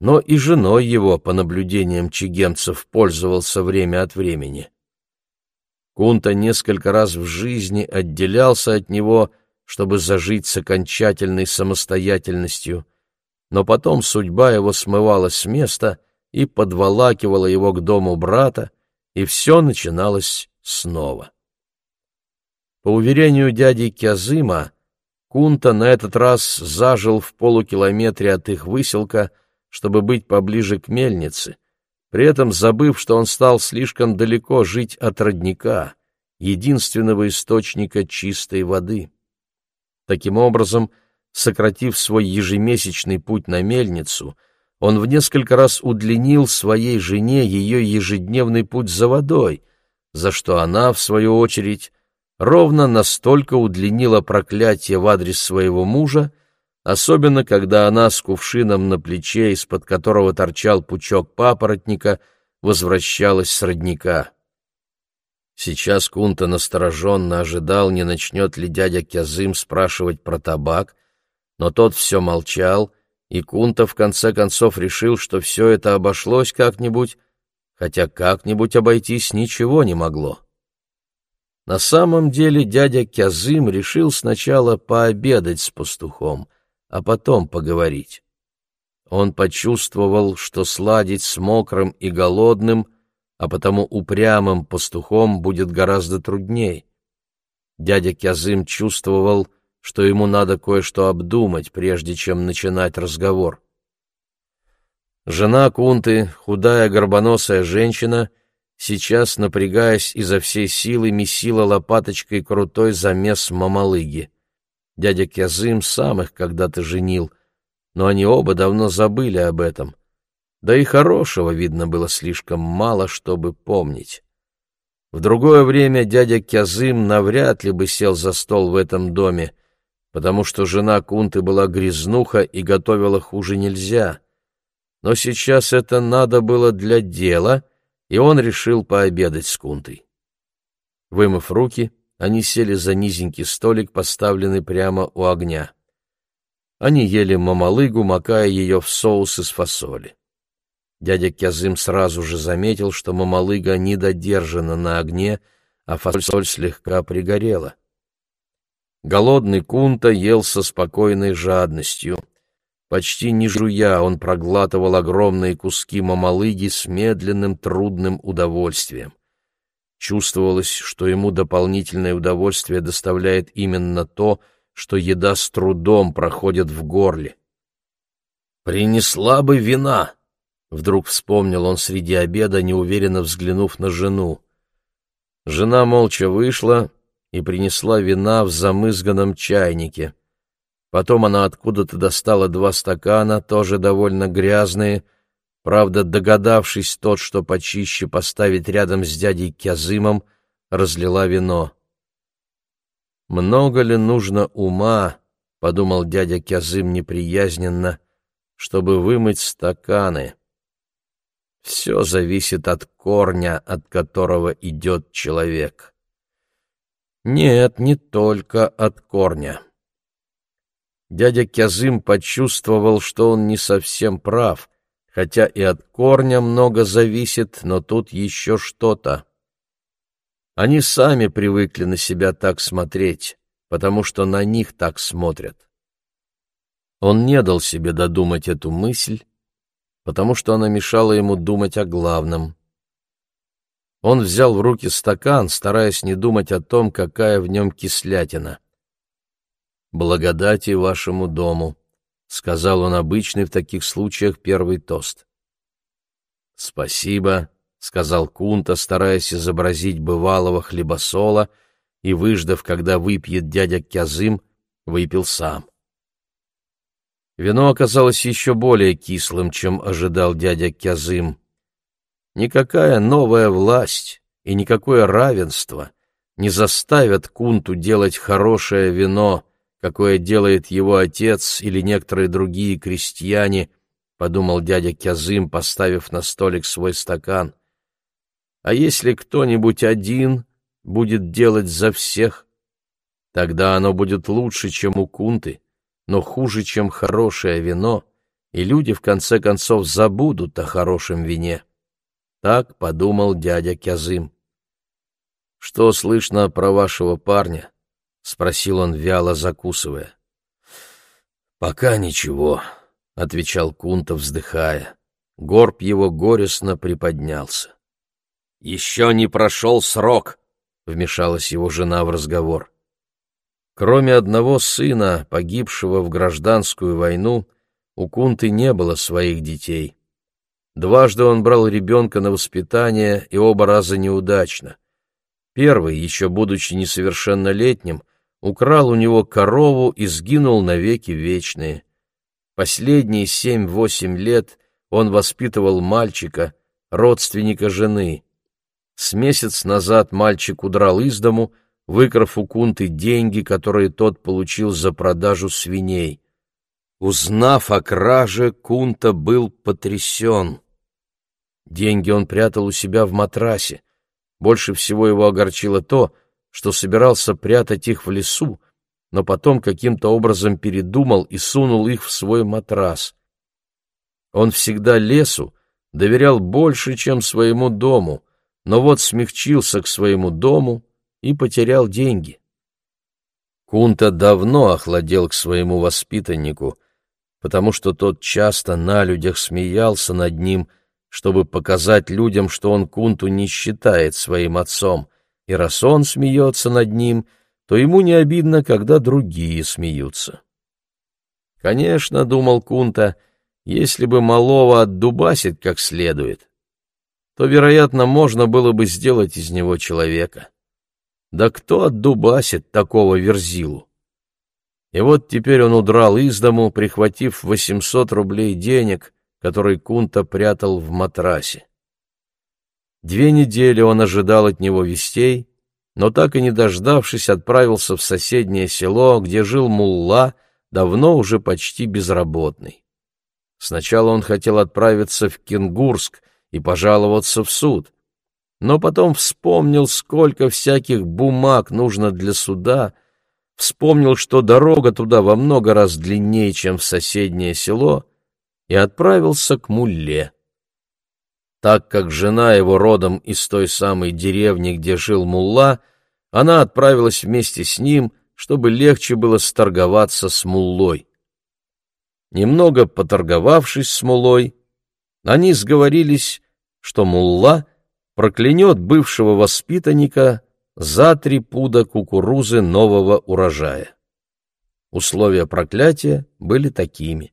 но и женой его, по наблюдениям чигемцев, пользовался время от времени. Кунта несколько раз в жизни отделялся от него, чтобы зажить с окончательной самостоятельностью, но потом судьба его смывала с места — и подволакивала его к дому брата, и все начиналось снова. По уверению дяди Кязыма, Кунта на этот раз зажил в полукилометре от их выселка, чтобы быть поближе к мельнице, при этом забыв, что он стал слишком далеко жить от родника, единственного источника чистой воды. Таким образом, сократив свой ежемесячный путь на мельницу — он в несколько раз удлинил своей жене ее ежедневный путь за водой, за что она, в свою очередь, ровно настолько удлинила проклятие в адрес своего мужа, особенно когда она с кувшином на плече, из-под которого торчал пучок папоротника, возвращалась с родника. Сейчас Кунта настороженно ожидал, не начнет ли дядя Кязым спрашивать про табак, но тот все молчал — и Кунта в конце концов решил, что все это обошлось как-нибудь, хотя как-нибудь обойтись ничего не могло. На самом деле дядя Кязым решил сначала пообедать с пастухом, а потом поговорить. Он почувствовал, что сладить с мокрым и голодным, а потому упрямым пастухом будет гораздо трудней. Дядя Кязым чувствовал, что ему надо кое-что обдумать, прежде чем начинать разговор. Жена Кунты, худая горбоносая женщина, сейчас, напрягаясь изо всей силы, месила лопаточкой крутой замес мамалыги. Дядя Кязым сам их когда-то женил, но они оба давно забыли об этом. Да и хорошего, видно, было слишком мало, чтобы помнить. В другое время дядя Кязым навряд ли бы сел за стол в этом доме, потому что жена Кунты была грязнуха и готовила хуже нельзя. Но сейчас это надо было для дела, и он решил пообедать с Кунтой. Вымыв руки, они сели за низенький столик, поставленный прямо у огня. Они ели мамалыгу, макая ее в соус из фасоли. Дядя Кязым сразу же заметил, что мамалыга недодержана на огне, а фасоль слегка пригорела. Голодный Кунта ел со спокойной жадностью. Почти не жуя, он проглатывал огромные куски мамалыги с медленным трудным удовольствием. Чувствовалось, что ему дополнительное удовольствие доставляет именно то, что еда с трудом проходит в горле. «Принесла бы вина!» — вдруг вспомнил он среди обеда, неуверенно взглянув на жену. Жена молча вышла, и принесла вина в замызганном чайнике. Потом она откуда-то достала два стакана, тоже довольно грязные, правда, догадавшись тот, что почище поставить рядом с дядей Кязымом, разлила вино. Много ли нужно ума, — подумал дядя Кязым неприязненно, — чтобы вымыть стаканы? Все зависит от корня, от которого идет человек. Нет, не только от корня. Дядя Кязым почувствовал, что он не совсем прав, хотя и от корня много зависит, но тут еще что-то. Они сами привыкли на себя так смотреть, потому что на них так смотрят. Он не дал себе додумать эту мысль, потому что она мешала ему думать о главном. Он взял в руки стакан, стараясь не думать о том, какая в нем кислятина благодати вашему дому», — сказал он обычный в таких случаях первый тост. «Спасибо», — сказал Кунта, стараясь изобразить бывалого хлебосола, и, выждав, когда выпьет дядя Кязым, выпил сам. Вино оказалось еще более кислым, чем ожидал дядя Кязым. Никакая новая власть и никакое равенство не заставят Кунту делать хорошее вино, какое делает его отец или некоторые другие крестьяне, — подумал дядя Кязым, поставив на столик свой стакан. А если кто-нибудь один будет делать за всех, тогда оно будет лучше, чем у кунты, но хуже, чем хорошее вино, и люди в конце концов забудут о хорошем вине. Так подумал дядя Кязым. Что слышно про вашего парня? — спросил он, вяло закусывая. «Пока ничего», — отвечал Кунта, вздыхая. Горб его горестно приподнялся. «Еще не прошел срок», — вмешалась его жена в разговор. Кроме одного сына, погибшего в гражданскую войну, у Кунты не было своих детей. Дважды он брал ребенка на воспитание, и оба раза неудачно. Первый, еще будучи несовершеннолетним, — украл у него корову и сгинул навеки вечные. Последние семь-восемь лет он воспитывал мальчика, родственника жены. С месяц назад мальчик удрал из дому, выкрав у Кунты деньги, которые тот получил за продажу свиней. Узнав о краже, Кунта был потрясен. Деньги он прятал у себя в матрасе. Больше всего его огорчило то, что собирался прятать их в лесу, но потом каким-то образом передумал и сунул их в свой матрас. Он всегда лесу доверял больше, чем своему дому, но вот смягчился к своему дому и потерял деньги. Кунта давно охладел к своему воспитаннику, потому что тот часто на людях смеялся над ним, чтобы показать людям, что он Кунту не считает своим отцом, и раз он смеется над ним, то ему не обидно, когда другие смеются. Конечно, думал Кунта, если бы малого отдубасить как следует, то, вероятно, можно было бы сделать из него человека. Да кто отдубасит такого верзилу? И вот теперь он удрал из дому, прихватив 800 рублей денег, которые Кунта прятал в матрасе. Две недели он ожидал от него вестей, но так и не дождавшись, отправился в соседнее село, где жил мулла, давно уже почти безработный. Сначала он хотел отправиться в Кенгурск и пожаловаться в суд, но потом вспомнил, сколько всяких бумаг нужно для суда, вспомнил, что дорога туда во много раз длиннее, чем в соседнее село, и отправился к мулле. Так как жена его родом из той самой деревни, где жил мулла, она отправилась вместе с ним, чтобы легче было сторговаться с муллой. Немного поторговавшись с муллой, они сговорились, что мулла проклянет бывшего воспитанника за три пуда кукурузы нового урожая. Условия проклятия были такими.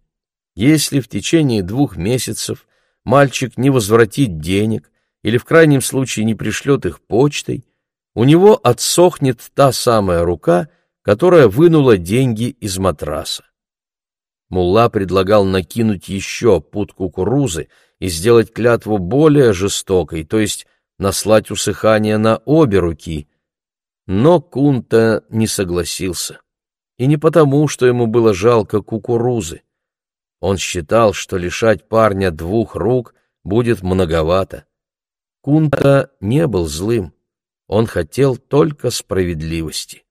Если в течение двух месяцев мальчик не возвратит денег или в крайнем случае не пришлет их почтой, у него отсохнет та самая рука, которая вынула деньги из матраса. Мулла предлагал накинуть еще пуд кукурузы и сделать клятву более жестокой, то есть наслать усыхание на обе руки. Но Кунта не согласился. И не потому, что ему было жалко кукурузы. Он считал, что лишать парня двух рук будет многовато. Кунта не был злым, он хотел только справедливости.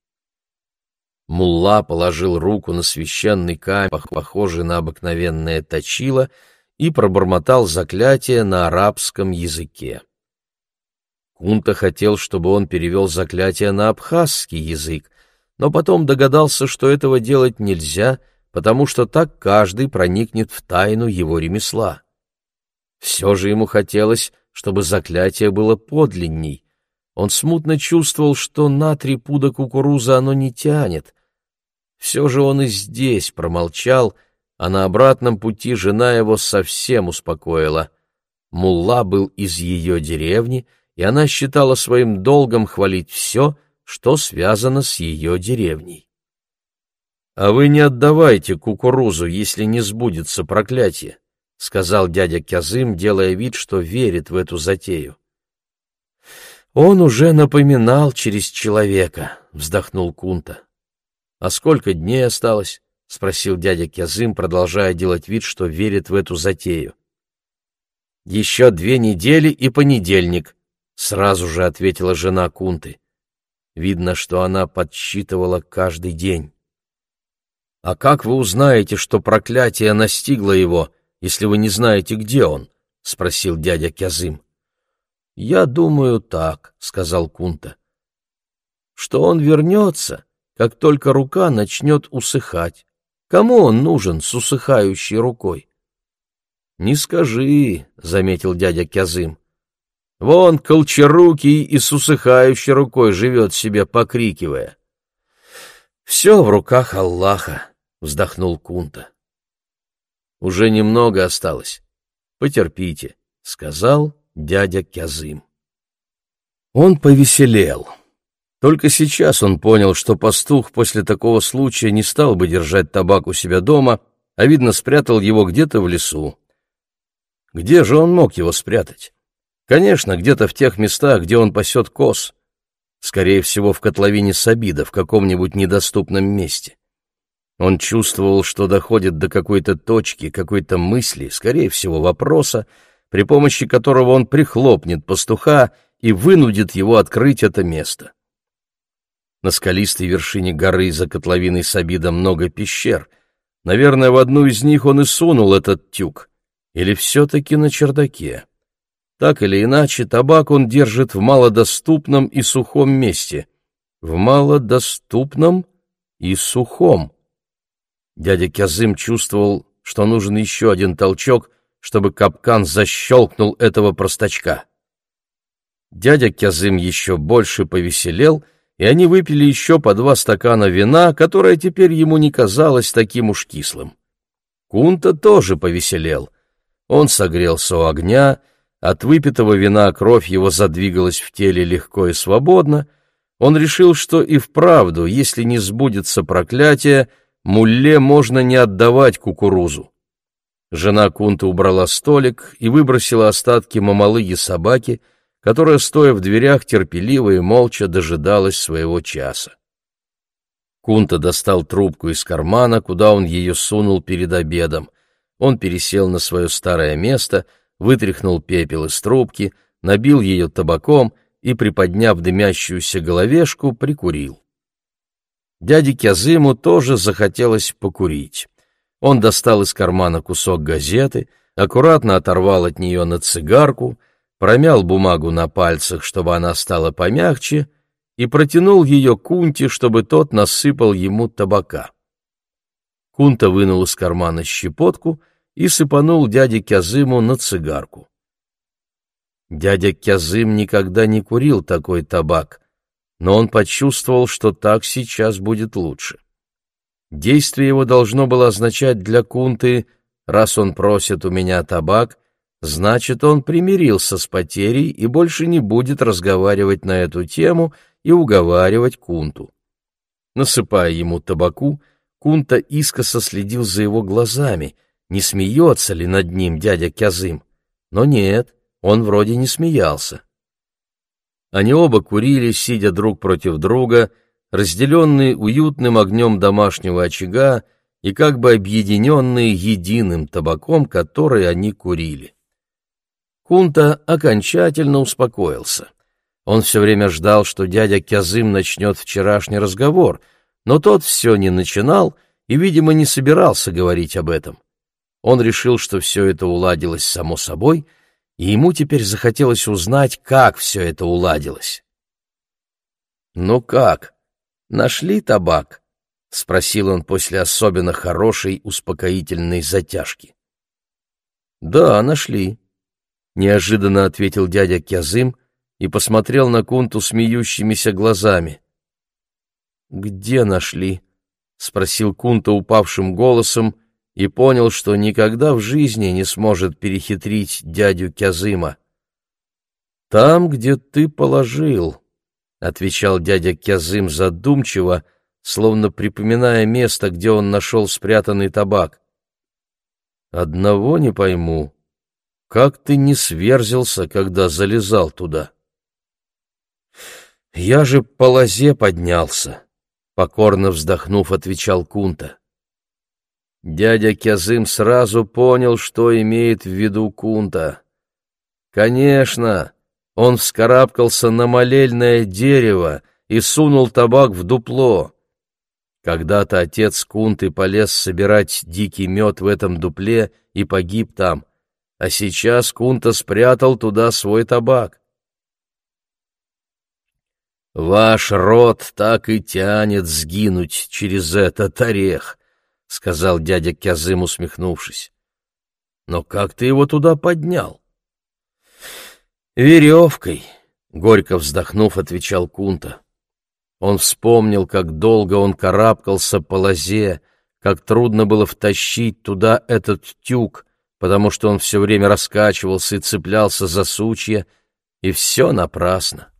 Мулла положил руку на священный камень, похожий на обыкновенное точило, и пробормотал заклятие на арабском языке. Кунта хотел, чтобы он перевел заклятие на абхазский язык, но потом догадался, что этого делать нельзя, потому что так каждый проникнет в тайну его ремесла. Все же ему хотелось, чтобы заклятие было подлинней. Он смутно чувствовал, что на три пуда кукурузы оно не тянет. Все же он и здесь промолчал, а на обратном пути жена его совсем успокоила. Мулла был из ее деревни — и она считала своим долгом хвалить все, что связано с ее деревней. «А вы не отдавайте кукурузу, если не сбудется проклятие», — сказал дядя Кязым, делая вид, что верит в эту затею. «Он уже напоминал через человека», — вздохнул Кунта. «А сколько дней осталось?» — спросил дядя Кязым, продолжая делать вид, что верит в эту затею. «Еще две недели и понедельник», Сразу же ответила жена Кунты. Видно, что она подсчитывала каждый день. «А как вы узнаете, что проклятие настигло его, если вы не знаете, где он?» — спросил дядя Кязым. «Я думаю так», — сказал Кунта, — «что он вернется, как только рука начнет усыхать. Кому он нужен с усыхающей рукой?» «Не скажи», — заметил дядя Кязым. Вон колчарукий и с усыхающей рукой живет себе, покрикивая. «Все в руках Аллаха», — вздохнул Кунта. «Уже немного осталось. Потерпите», — сказал дядя Кязым. Он повеселел. Только сейчас он понял, что пастух после такого случая не стал бы держать табак у себя дома, а, видно, спрятал его где-то в лесу. Где же он мог его спрятать? Конечно, где-то в тех местах, где он пасет коз. Скорее всего, в котловине Сабида, в каком-нибудь недоступном месте. Он чувствовал, что доходит до какой-то точки, какой-то мысли, скорее всего, вопроса, при помощи которого он прихлопнет пастуха и вынудит его открыть это место. На скалистой вершине горы за котловиной Сабида много пещер. Наверное, в одну из них он и сунул этот тюк. Или все-таки на чердаке. Так или иначе, табак он держит в малодоступном и сухом месте. В малодоступном и сухом. Дядя Кязым чувствовал, что нужен еще один толчок, чтобы капкан защелкнул этого простачка. Дядя Кязым еще больше повеселел, и они выпили еще по два стакана вина, которое теперь ему не казалось таким уж кислым. Кунта тоже повеселел. Он согрелся у огня, от выпитого вина кровь его задвигалась в теле легко и свободно. Он решил, что и вправду, если не сбудется проклятие, мулле можно не отдавать кукурузу. Жена Кунта убрала столик и выбросила остатки мамалыги собаки, которая, стоя в дверях, терпеливо и молча дожидалась своего часа. Кунта достал трубку из кармана, куда он ее сунул перед обедом. Он пересел на свое старое место — вытряхнул пепел из трубки, набил ее табаком и, приподняв дымящуюся головешку, прикурил. Дяде Кязыму тоже захотелось покурить. Он достал из кармана кусок газеты, аккуратно оторвал от нее на цигарку, промял бумагу на пальцах, чтобы она стала помягче, и протянул ее Кунте, чтобы тот насыпал ему табака. Кунта вынул из кармана щепотку и сыпанул дяде Кязыму на цигарку. Дядя Кязым никогда не курил такой табак, но он почувствовал, что так сейчас будет лучше. Действие его должно было означать для Кунты, раз он просит у меня табак, значит, он примирился с потерей и больше не будет разговаривать на эту тему и уговаривать Кунту. Насыпая ему табаку, Кунта искоса следил за его глазами — не смеется ли над ним дядя Кязым. Но нет, он вроде не смеялся. Они оба курили, сидя друг против друга, разделенные уютным огнем домашнего очага и как бы объединенные единым табаком, который они курили. Кунта окончательно успокоился. Он все время ждал, что дядя Кязым начнет вчерашний разговор, но тот все не начинал и, видимо, не собирался говорить об этом. Он решил, что все это уладилось само собой, и ему теперь захотелось узнать, как все это уладилось. «Ну как? Нашли табак?» — спросил он после особенно хорошей успокоительной затяжки. «Да, нашли», — неожиданно ответил дядя Кязым и посмотрел на Кунту смеющимися глазами. «Где нашли?» — спросил Кунта упавшим голосом и понял, что никогда в жизни не сможет перехитрить дядю Кязыма. «Там, где ты положил», — отвечал дядя Кязым задумчиво, словно припоминая место, где он нашел спрятанный табак. «Одного не пойму. Как ты не сверзился, когда залезал туда?» «Я же по лозе поднялся», — покорно вздохнув, отвечал Кунта. Дядя Кязым сразу понял, что имеет в виду Кунта. Конечно, он вскарабкался на молельное дерево и сунул табак в дупло. Когда-то отец Кунты полез собирать дикий мед в этом дупле и погиб там, а сейчас Кунта спрятал туда свой табак. Ваш род так и тянет сгинуть через этот орех, — сказал дядя Кязым, усмехнувшись. — Но как ты его туда поднял? — Веревкой, — горько вздохнув, отвечал Кунта. Он вспомнил, как долго он карабкался по лозе, как трудно было втащить туда этот тюк, потому что он все время раскачивался и цеплялся за сучья, и все напрасно.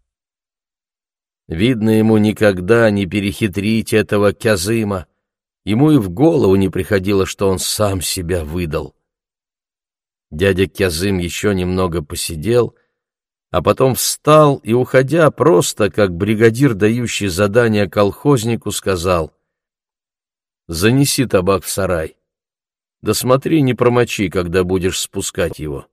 Видно, ему никогда не перехитрить этого Кязыма. Ему и в голову не приходило, что он сам себя выдал. Дядя Кязым еще немного посидел, а потом встал и, уходя просто, как бригадир, дающий задание колхознику, сказал «Занеси табак в сарай. Да смотри, не промочи, когда будешь спускать его».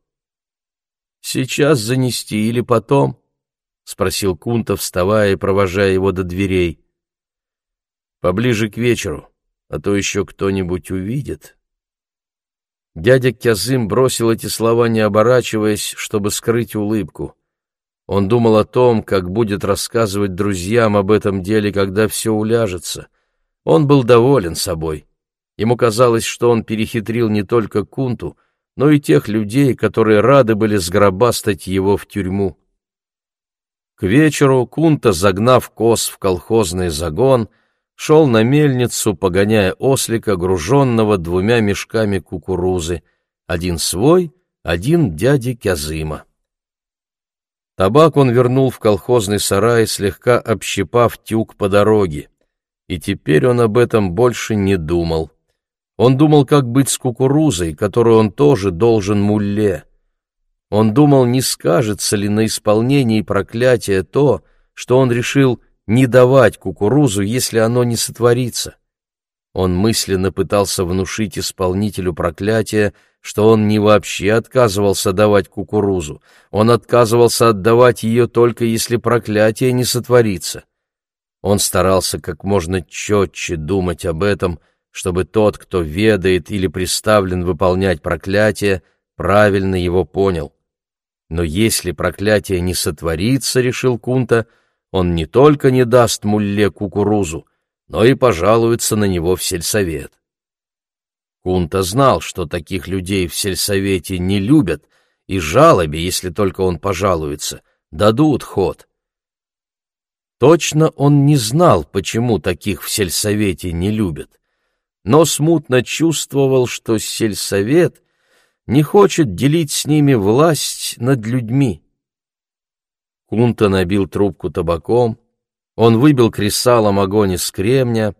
«Сейчас занести или потом?» — спросил Кунта, вставая и провожая его до дверей. «Поближе к вечеру а то еще кто-нибудь увидит. Дядя Кязым бросил эти слова, не оборачиваясь, чтобы скрыть улыбку. Он думал о том, как будет рассказывать друзьям об этом деле, когда все уляжется. Он был доволен собой. Ему казалось, что он перехитрил не только Кунту, но и тех людей, которые рады были сгробастать его в тюрьму. К вечеру Кунта, загнав коз в колхозный загон, шел на мельницу, погоняя ослика, груженного двумя мешками кукурузы, один свой, один дяди Кязыма. Табак он вернул в колхозный сарай, слегка общипав тюк по дороге, и теперь он об этом больше не думал. Он думал, как быть с кукурузой, которую он тоже должен мулле. Он думал, не скажется ли на исполнении проклятия то, что он решил не давать кукурузу, если оно не сотворится. Он мысленно пытался внушить исполнителю проклятия, что он не вообще отказывался давать кукурузу, он отказывался отдавать ее только если проклятие не сотворится. Он старался как можно четче думать об этом, чтобы тот, кто ведает или приставлен выполнять проклятие, правильно его понял. Но если проклятие не сотворится, решил Кунта, — он не только не даст мулле кукурузу, но и пожалуется на него в сельсовет. Кунта знал, что таких людей в сельсовете не любят, и жалобе, если только он пожалуется, дадут ход. Точно он не знал, почему таких в сельсовете не любят, но смутно чувствовал, что сельсовет не хочет делить с ними власть над людьми. Кунта набил трубку табаком, он выбил кресалом огонь из кремня,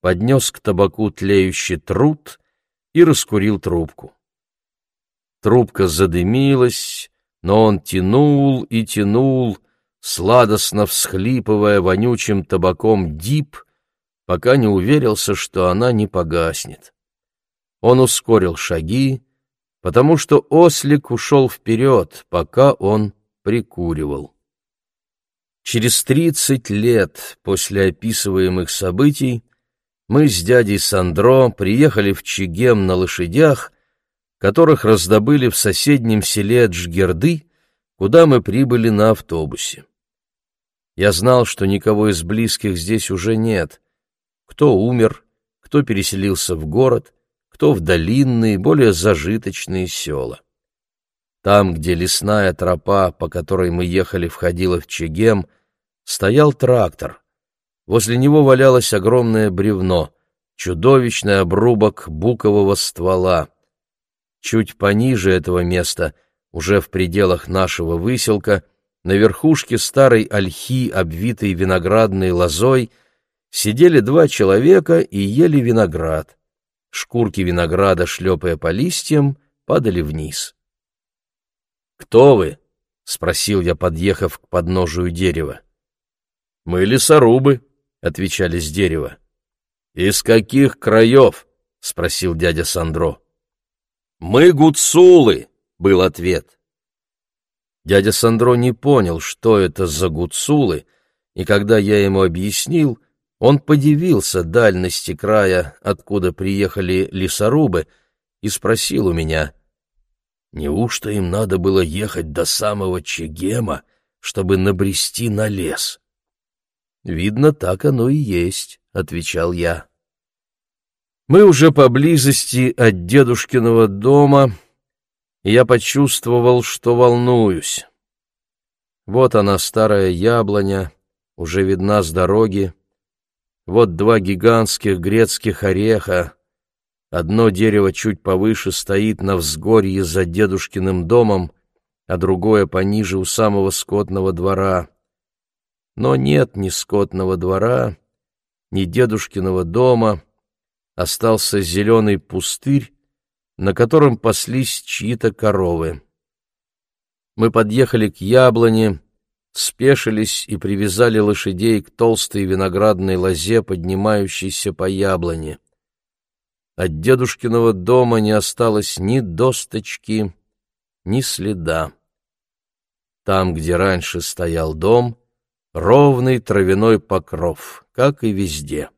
поднес к табаку тлеющий труд и раскурил трубку. Трубка задымилась, но он тянул и тянул, сладостно всхлипывая вонючим табаком дип, пока не уверился, что она не погаснет. Он ускорил шаги, потому что ослик ушел вперед, пока он прикуривал. Через тридцать лет после описываемых событий мы с дядей Сандро приехали в Чигем на лошадях, которых раздобыли в соседнем селе Джгерды, куда мы прибыли на автобусе. Я знал, что никого из близких здесь уже нет. Кто умер, кто переселился в город, кто в долинные, более зажиточные села. Там, где лесная тропа, по которой мы ехали, входила в Чегем, стоял трактор. Возле него валялось огромное бревно, чудовищный обрубок букового ствола. Чуть пониже этого места, уже в пределах нашего выселка, на верхушке старой ольхи, обвитой виноградной лозой, сидели два человека и ели виноград. Шкурки винограда, шлепая по листьям, падали вниз. «Кто вы?» — спросил я, подъехав к подножию дерева. «Мы лесорубы», — отвечали с дерева. «Из каких краев?» — спросил дядя Сандро. «Мы гуцулы», — был ответ. Дядя Сандро не понял, что это за гуцулы, и когда я ему объяснил, он подивился дальности края, откуда приехали лесорубы, и спросил у меня, неужто им надо было ехать до самого Чегема, чтобы набрести на лес? «Видно, так оно и есть», — отвечал я. Мы уже поблизости от дедушкиного дома, и я почувствовал, что волнуюсь. Вот она, старая яблоня, уже видна с дороги. Вот два гигантских грецких ореха. Одно дерево чуть повыше стоит на взгорье за дедушкиным домом, а другое пониже у самого скотного двора. Но нет ни скотного двора, ни дедушкиного дома, остался зеленый пустырь, на котором паслись чьи-то коровы. Мы подъехали к яблоне, спешились и привязали лошадей к толстой виноградной лозе, поднимающейся по яблоне. От дедушкиного дома не осталось ни досточки, ни следа. Там, где раньше стоял дом, ровный травяной покров, как и везде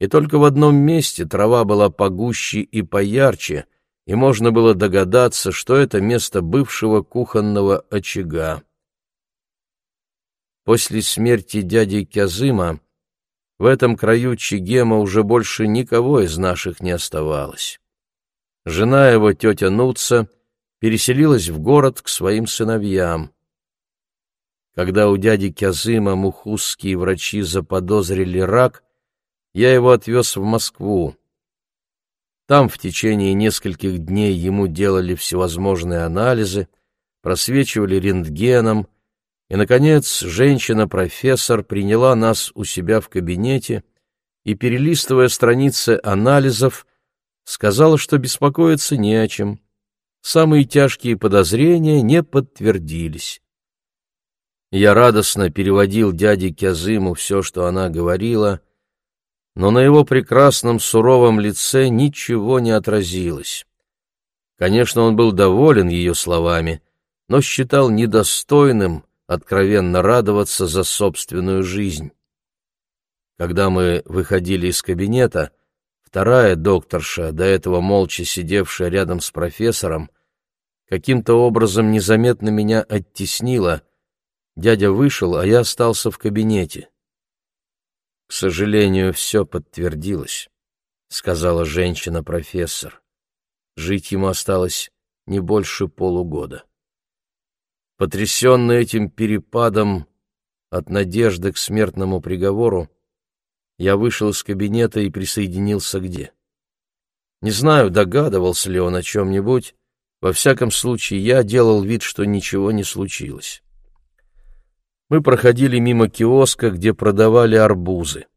и только в одном месте трава была погуще и поярче, и можно было догадаться, что это место бывшего кухонного очага. После смерти дяди Кязыма в этом краю Чигема уже больше никого из наших не оставалось. Жена его, тетя Нуца, переселилась в город к своим сыновьям. Когда у дяди Кязыма мухузские врачи заподозрили рак, я его отвез в Москву. Там в течение нескольких дней ему делали всевозможные анализы, просвечивали рентгеном, и, наконец, женщина-профессор приняла нас у себя в кабинете и, перелистывая страницы анализов, сказала, что беспокоиться не о чем. Самые тяжкие подозрения не подтвердились. Я радостно переводил дяде Кязыму все, что она говорила, но на его прекрасном суровом лице ничего не отразилось. Конечно, он был доволен ее словами, но считал недостойным откровенно радоваться за собственную жизнь. Когда мы выходили из кабинета, вторая докторша, до этого молча сидевшая рядом с профессором, каким-то образом незаметно меня оттеснила. Дядя вышел, а я остался в кабинете. К сожалению, все подтвердилось, сказала женщина-профессор. Жить ему осталось не больше полугода. Потрясенный этим перепадом от надежды к смертному приговору, я вышел из кабинета и присоединился к Де. Не знаю, догадывался ли он о чем-нибудь, во всяком случае я делал вид, что ничего не случилось. Мы проходили мимо киоска, где продавали арбузы.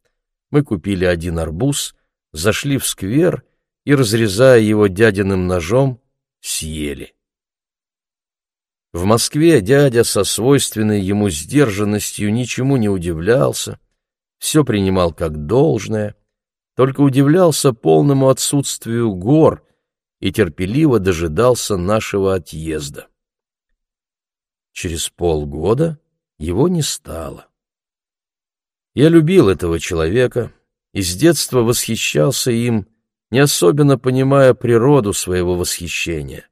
Мы купили один арбуз, зашли в сквер и, разрезая его дядиным ножом, съели. В Москве дядя со свойственной ему сдержанностью ничему не удивлялся, все принимал как должное, только удивлялся полному отсутствию гор и терпеливо дожидался нашего отъезда. Через полгода его не стало. Я любил этого человека и с детства восхищался им, не особенно понимая природу своего восхищения.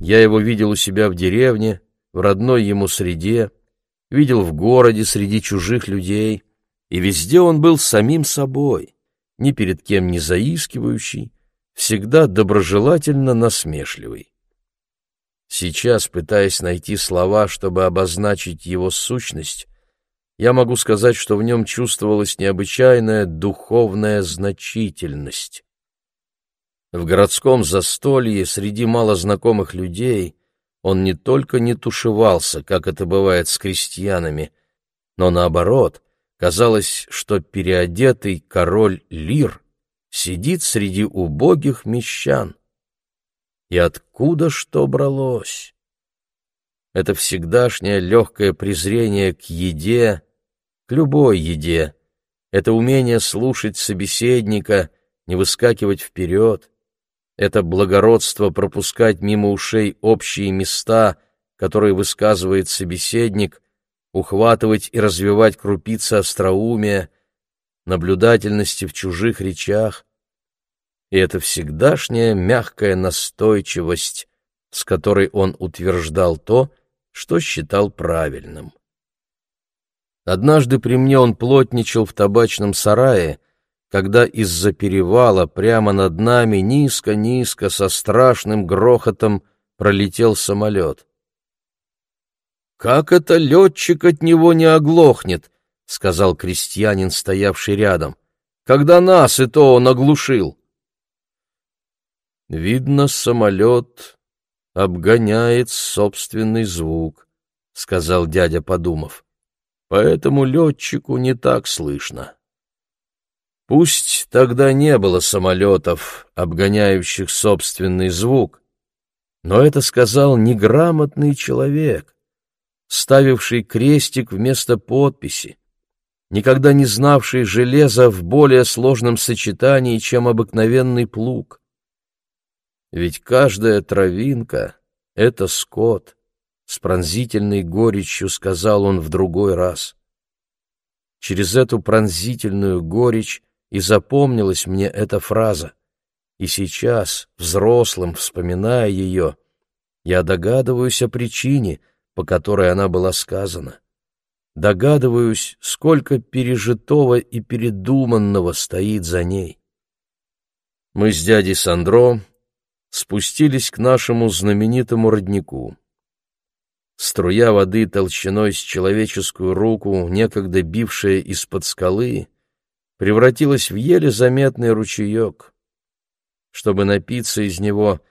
Я его видел у себя в деревне, в родной ему среде, видел в городе среди чужих людей, и везде он был самим собой, ни перед кем не заискивающий, всегда доброжелательно насмешливый. Сейчас, пытаясь найти слова, чтобы обозначить его сущность, я могу сказать, что в нем чувствовалась необычайная духовная значительность. В городском застолье среди малознакомых людей он не только не тушевался, как это бывает с крестьянами, но наоборот, казалось, что переодетый король Лир сидит среди убогих мещан. И откуда что бралось. Это всегдашнее легкое презрение к еде, к любой еде, это умение слушать собеседника, не выскакивать вперед, это благородство пропускать мимо ушей общие места, которые высказывает собеседник, ухватывать и развивать крупицы остроумия, наблюдательности в чужих речах, и это всегдашняя мягкая настойчивость, с которой он утверждал то, что считал правильным. Однажды при мне он плотничал в табачном сарае, когда из-за перевала прямо над нами низко-низко со страшным грохотом пролетел самолет. «Как это летчик от него не оглохнет?» — сказал крестьянин, стоявший рядом. «Когда нас и то он оглушил». «Видно, самолет обгоняет собственный звук», — сказал дядя, подумав. «Поэтому летчику не так слышно». Пусть тогда не было самолетов, обгоняющих собственный звук, но это сказал неграмотный человек, ставивший крестик вместо подписи, никогда не знавший железа в более сложном сочетании, чем обыкновенный плуг. Ведь каждая травинка — это скот, — с пронзительной горечью сказал он в другой раз. Через эту пронзительную горечь и запомнилась мне эта фраза. И сейчас, взрослым, вспоминая ее, я догадываюсь о причине, по которой она была сказана. Догадываюсь, сколько пережитого и передуманного стоит за ней. Мы с дядей Сандро спустились к нашему знаменитому роднику. Струя воды толщиной с человеческую руку, некогда бившая из-под скалы, превратилась в еле заметный ручеек. Чтобы напиться из него,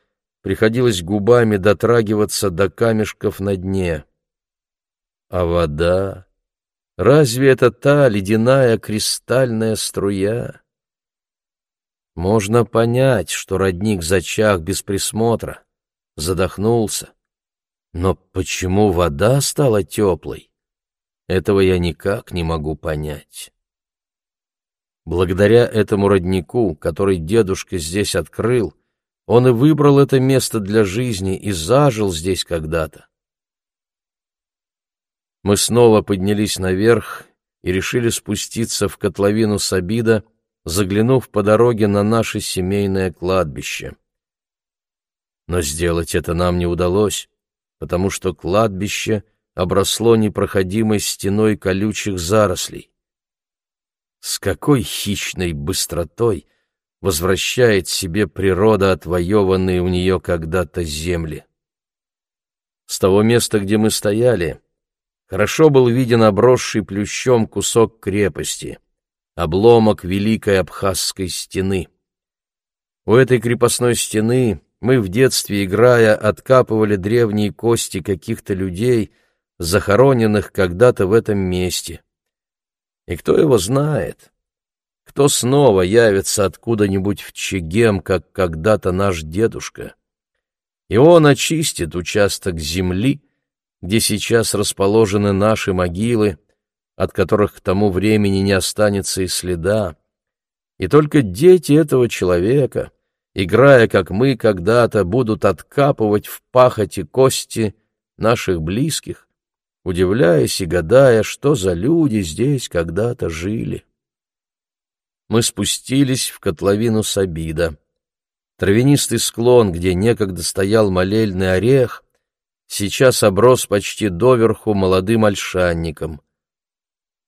приходилось губами дотрагиваться до камешков на дне. А вода? Разве это та ледяная кристальная струя? Можно понять, что родник зачах без присмотра, задохнулся. Но почему вода стала теплой? Этого я никак не могу понять. Благодаря этому роднику, который дедушка здесь открыл, он и выбрал это место для жизни и зажил здесь когда-то. Мы снова поднялись наверх и решили спуститься в котловину Сабида, заглянув по дороге на наше семейное кладбище. Но сделать это нам не удалось, потому что кладбище обросло непроходимой стеной колючих зарослей. С какой хищной быстротой возвращает себе природа отвоеванные у нее когда-то земли. С того места, где мы стояли, хорошо был виден обросший плющом кусок крепости — обломок Великой Абхазской стены. У этой крепостной стены мы в детстве, играя, откапывали древние кости каких-то людей, захороненных когда-то в этом месте. И кто его знает? Кто снова явится откуда-нибудь в Чегем, как когда-то наш дедушка? И он очистит участок земли, где сейчас расположены наши могилы, от которых к тому времени не останется и следа. И только дети этого человека, играя, как мы когда-то, будут откапывать в пахоте кости наших близких, удивляясь и гадая, что за люди здесь когда-то жили. Мы спустились в котловину Сабида. Травянистый склон, где некогда стоял молельный орех, сейчас оброс почти доверху молодым ольшанником.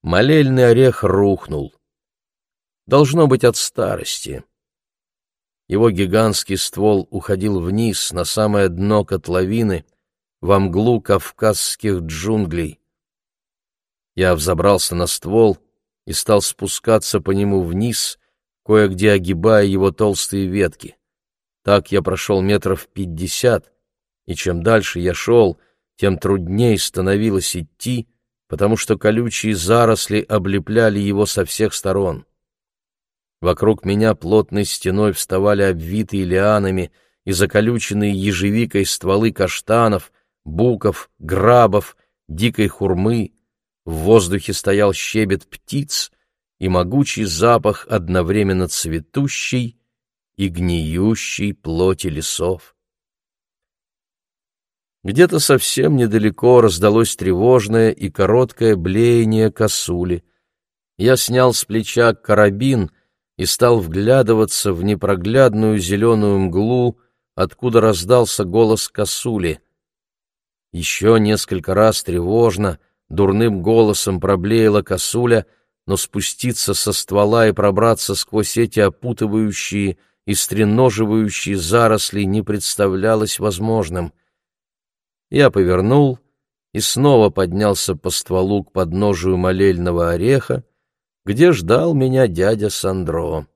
Молельный орех рухнул. Должно быть от старости. Его гигантский ствол уходил вниз, на самое дно котловины, во мглу кавказских джунглей. Я взобрался на ствол и стал спускаться по нему вниз, кое-где огибая его толстые ветки. Так я прошел метров пятьдесят, и чем дальше я шел, тем труднее становилось идти, потому что колючие заросли облепляли его со всех сторон. Вокруг меня плотной стеной вставали обвитые лианами и заколюченные ежевикой стволы каштанов, буков, грабов, дикой хурмы. В воздухе стоял щебет птиц и могучий запах одновременно цветущей и гниющей плоти лесов. Где-то совсем недалеко раздалось тревожное и короткое блеяние косули. Я снял с плеча карабин и стал вглядываться в непроглядную зеленую мглу, откуда раздался голос косули. Еще несколько раз тревожно, дурным голосом проблеяла косуля, но спуститься со ствола и пробраться сквозь эти опутывающие и стреноживающие заросли не представлялось возможным. Я повернул и снова поднялся по стволу к подножию молельного ореха, где ждал меня дядя Сандро.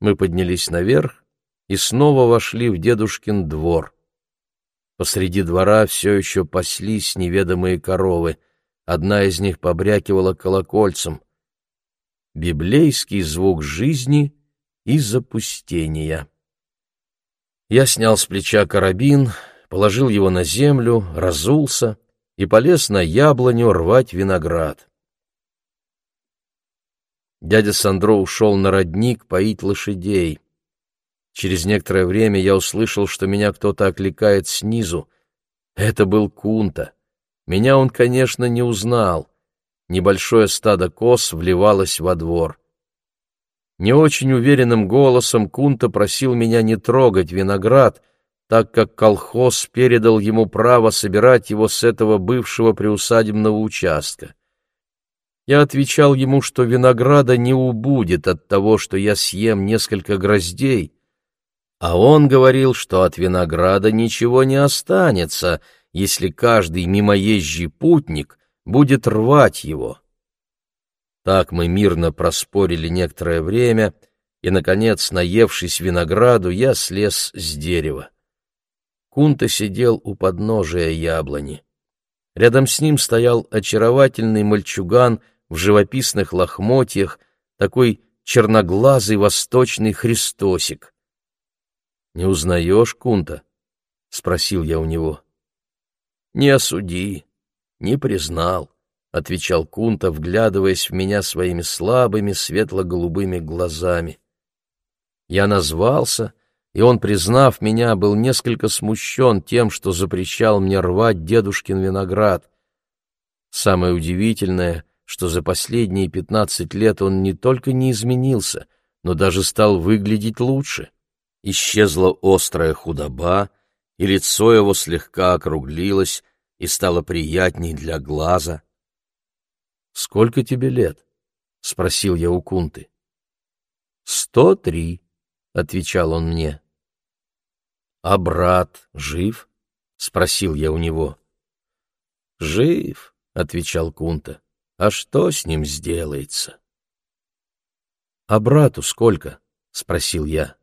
Мы поднялись наверх и снова вошли в дедушкин двор. Посреди двора все еще паслись неведомые коровы, одна из них побрякивала колокольцем. Библейский звук жизни и запустения. Я снял с плеча карабин, положил его на землю, разулся и полез на яблоню рвать виноград. Дядя Сандро ушел на родник поить лошадей. Через некоторое время я услышал, что меня кто-то окликает снизу. Это был Кунта. Меня он, конечно, не узнал. Небольшое стадо коз вливалось во двор. Не очень уверенным голосом Кунта просил меня не трогать виноград, так как колхоз передал ему право собирать его с этого бывшего приусадебного участка. Я отвечал ему, что винограда не убудет от того, что я съем несколько гроздей, а он говорил, что от винограда ничего не останется, если каждый мимоезжий путник будет рвать его. Так мы мирно проспорили некоторое время, и, наконец, наевшись винограду, я слез с дерева. Кунта сидел у подножия яблони. Рядом с ним стоял очаровательный мальчуган в живописных лохмотьях, такой черноглазый восточный Христосик. «Не узнаешь Кунта?» — спросил я у него. «Не осуди, не признал отвечал Кунта, вглядываясь в меня своими слабыми светло-голубыми глазами. Я назвался, и он, признав меня, был несколько смущен тем, что запрещал мне рвать дедушкин виноград. Самое удивительное, что за последние пятнадцать лет он не только не изменился, но даже стал выглядеть лучше. Исчезла острая худоба, и лицо его слегка округлилось и стало приятней для глаза. «Сколько тебе лет?» — спросил я у Кунты. «Сто три», — отвечал он мне. «А брат жив?» — спросил я у него. «Жив», — отвечал Кунта. «А что с ним сделается?» «А брату сколько?» — спросил я.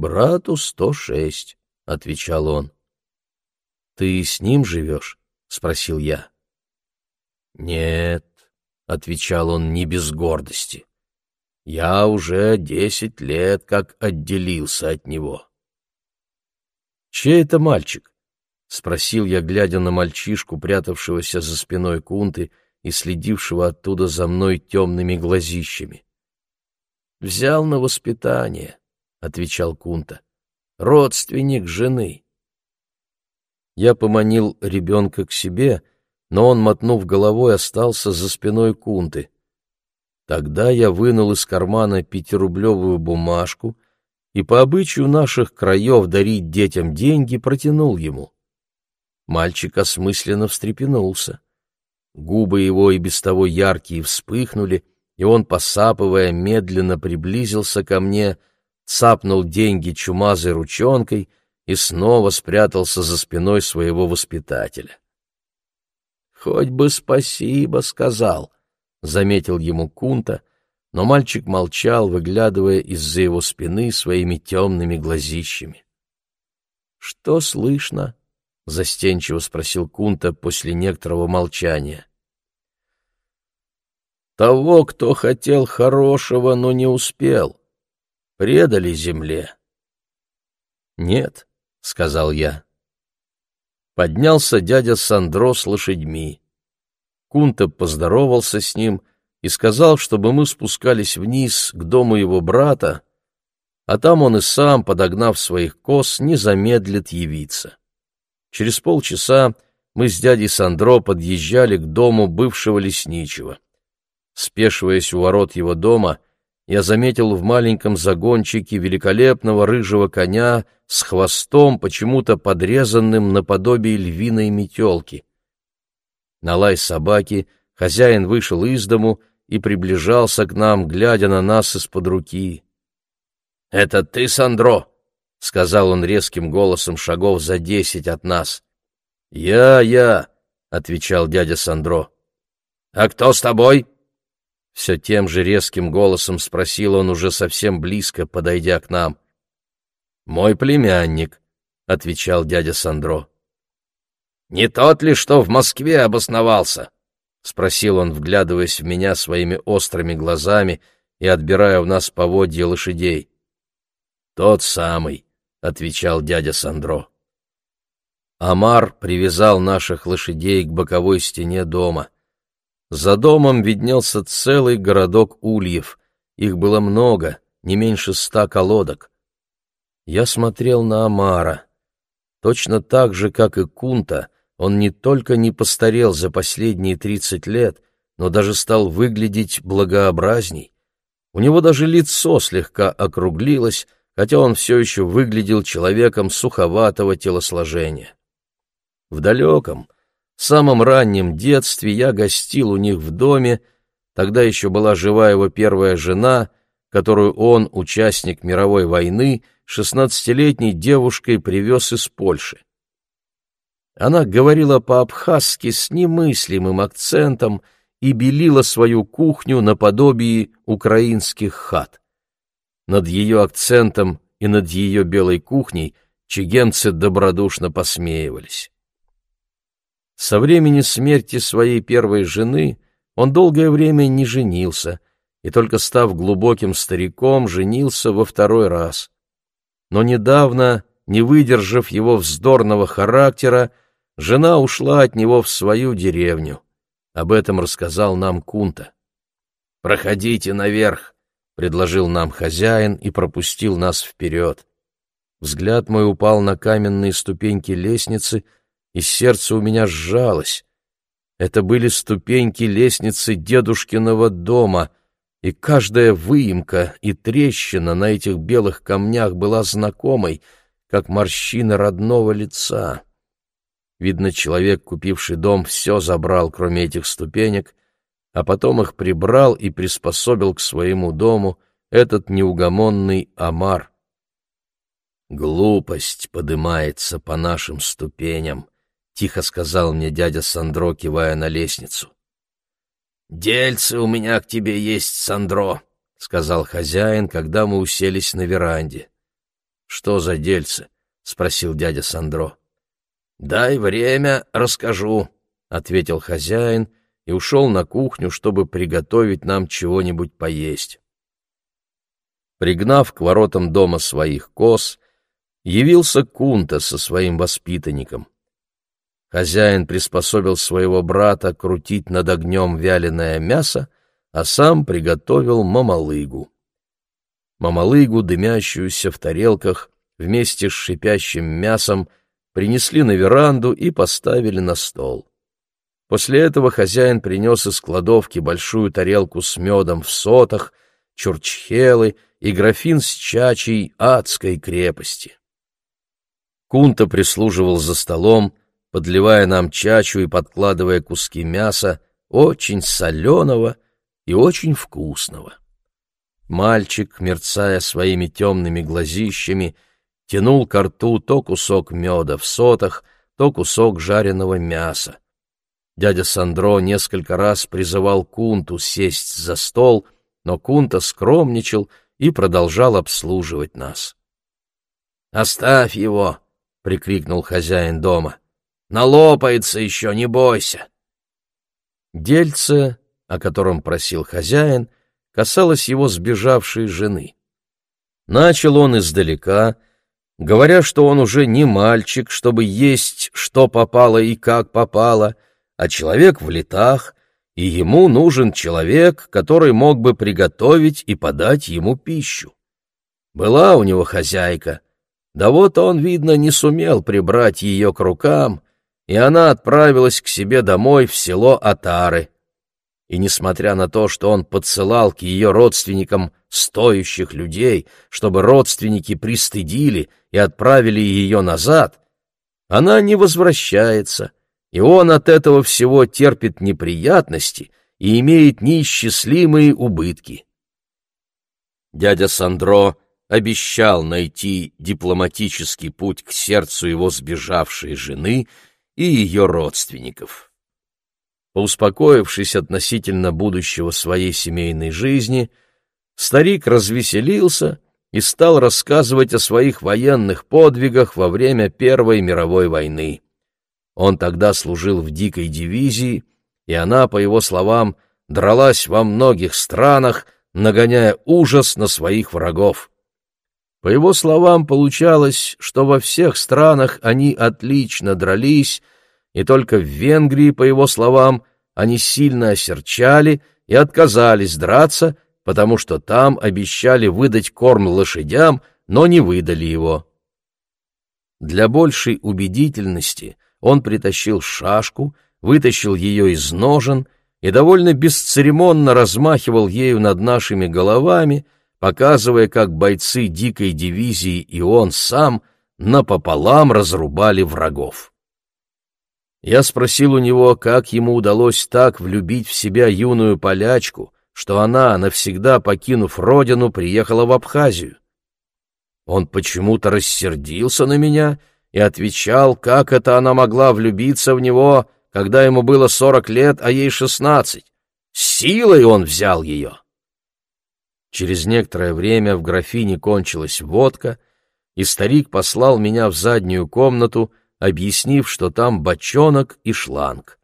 «Брату сто шесть», — отвечал он. «Ты с ним живешь?» — спросил я. «Нет», — отвечал он не без гордости, — «я уже десять лет как отделился от него». «Чей это мальчик?» — спросил я, глядя на мальчишку, прятавшегося за спиной Кунты и следившего оттуда за мной темными глазищами. «Взял на воспитание», — отвечал Кунта, — «родственник жены». Я поманил ребенка к себе, но он, мотнув головой, остался за спиной Кунты. Тогда я вынул из кармана пятирублевую бумажку и по обычаю наших краев дарить детям деньги протянул ему. Мальчик осмысленно встрепенулся. Губы его и без того яркие вспыхнули, и он, посапывая, медленно приблизился ко мне, цапнул деньги чумазой ручонкой и снова спрятался за спиной своего воспитателя. «Хоть бы спасибо сказал», — заметил ему Кунта, но мальчик молчал, выглядывая из-за его спины своими темными глазищами. «Что слышно?» — застенчиво спросил Кунта после некоторого молчания. «Того, кто хотел хорошего, но не успел. Предали земле». «Нет», — сказал я. Поднялся дядя Сандро с лошадьми. Кунта поздоровался с ним и сказал, чтобы мы спускались вниз к дому его брата, а там он и сам, подогнав своих коз, не замедлит явиться. Через полчаса мы с дядей Сандро подъезжали к дому бывшего лесничего. Спешиваясь у ворот его дома, я заметил в маленьком загончике великолепного рыжего коня с хвостом, почему-то подрезанным наподобие львиной метелки. На лай собаки хозяин вышел из дому и приближался к нам, глядя на нас из-под руки. — Это ты, Сандро? — сказал он резким голосом шагов за десять от нас. «Я, я», — отвечал дядя Сандро. «А кто с тобой?» Все тем же резким голосом спросил он уже совсем близко, подойдя к нам. «Мой племянник», — отвечал дядя Сандро. «Не тот ли, что в Москве обосновался?» — спросил он, вглядываясь в меня своими острыми глазами и отбирая у нас поводья лошадей. «Тот самый», — отвечал дядя Сандро. Амар привязал наших лошадей к боковой стене дома. За домом виднелся целый городок ульев. Их было много, не меньше ста колодок. Я смотрел на Амара. Точно так же, как и Кунта, он не только не постарел за последние тридцать лет, но даже стал выглядеть благообразней. У него даже лицо слегка округлилось, хотя он все еще выглядел человеком суховатого телосложения. В далеком, самом раннем детстве я гостил у них в доме, тогда еще была жива его первая жена, которую он, участник мировой войны, шестнадцатилетней девушкой привез из Польши. Она говорила по-абхазски с немыслимым акцентом и белила свою кухню наподобие украинских хат. Над ее акцентом и над ее белой кухней чигенцы добродушно посмеивались. Со времени смерти своей первой жены он долгое время не женился, и только став глубоким стариком, женился во второй раз. Но недавно, не выдержав его вздорного характера, жена ушла от него в свою деревню. Об этом рассказал нам Кунта. «Проходите наверх», предложил нам хозяин и пропустил нас вперед. Взгляд мой упал на каменные ступеньки лестницы, и сердце у меня сжалось. Это были ступеньки лестницы дедушкиного дома, и каждая выемка и трещина на этих белых камнях была знакомой, как морщина родного лица. Видно, человек, купивший дом, все забрал, кроме этих ступенек, а потом их прибрал и приспособил к своему дому этот неугомонный Амар. «Глупость подымается по нашим ступеням», — тихо сказал мне дядя Сандро, кивая на лестницу. «Дельце у меня к тебе есть, Сандро», — сказал хозяин, когда мы уселись на веранде. «Что за дельце?» — спросил дядя Сандро. «Дай время, расскажу», — ответил хозяин, — и ушел на кухню, чтобы приготовить нам чего-нибудь поесть. Пригнав к воротам дома своих коз, явился Кунта со своим воспитанником. Хозяин приспособил своего брата крутить над огнем вяленое мясо, а сам приготовил мамалыгу. Мамалыгу, дымящуюся в тарелках, вместе с шипящим мясом, принесли на веранду и поставили на стол. После этого хозяин принес из кладовки большую тарелку с медом в сотах, чурчхелы и графин с чачей адской крепости. Кунта прислуживал за столом, подливая нам чачу и подкладывая куски мяса, очень соленого и очень вкусного. Мальчик, мерцая своими темными глазищами, тянул ко рту то кусок меда в сотах, то кусок жареного мяса. Дядя Сандро несколько раз призывал Кунту сесть за стол, но Кунта скромничал и продолжал обслуживать нас. «Оставь его!» — прикрикнул хозяин дома. Налопается еще, не бойся. Дельце, о котором просил хозяин, касалось его сбежавшей жены. Начал он издалека, говоря, что он уже не мальчик, чтобы есть, что попало и как попало, а человек в летах, и ему нужен человек, который мог бы приготовить и подать ему пищу. Была у него хозяйка, да вот он, видно, не сумел прибрать ее к рукам, и она отправилась к себе домой в село Атары. И несмотря на то, что он подсылал к ее родственникам стоящих людей, чтобы родственники пристыдили и отправили ее назад, она не возвращается, и он от этого всего терпит неприятности и имеет неисчислимые убытки. Дядя Сандро обещал найти дипломатический путь к сердцу его сбежавшей жены — и ее родственников. Поуспокоившись относительно будущего своей семейной жизни, старик развеселился и стал рассказывать о своих военных подвигах во время Первой мировой войны. Он тогда служил в дикой дивизии, и она, по его словам, дралась во многих странах, нагоняя ужас на своих врагов. По его словам, получалось, что во всех странах они отлично дрались, и только в Венгрии, по его словам, они сильно осерчали и отказались драться, потому что там обещали выдать корм лошадям, но не выдали его. Для большей убедительности он притащил шашку, вытащил ее из ножен и довольно бесцеремонно размахивал ею над нашими головами, показывая, как бойцы дикой дивизии и он сам напополам разрубали врагов. Я спросил у него, как ему удалось так влюбить в себя юную полячку, что она, навсегда покинув родину, приехала в Абхазию. Он почему-то рассердился на меня и отвечал, как это она могла влюбиться в него, когда ему было сорок лет, а ей шестнадцать. Силой он взял ее. Через некоторое время в графине кончилась водка, и старик послал меня в заднюю комнату, объяснив, что там бочонок и шланг.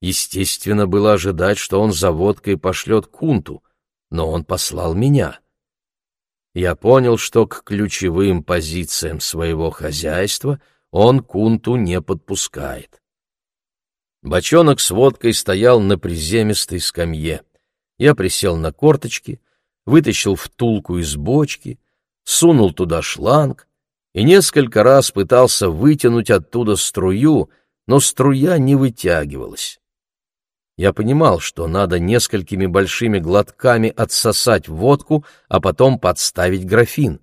Естественно, было ожидать, что он за водкой пошлет кунту, но он послал меня. Я понял, что к ключевым позициям своего хозяйства он кунту не подпускает. Бочонок с водкой стоял на приземистой скамье. Я присел на корточки, вытащил втулку из бочки, сунул туда шланг и несколько раз пытался вытянуть оттуда струю, но струя не вытягивалась. Я понимал, что надо несколькими большими глотками отсосать водку, а потом подставить графин.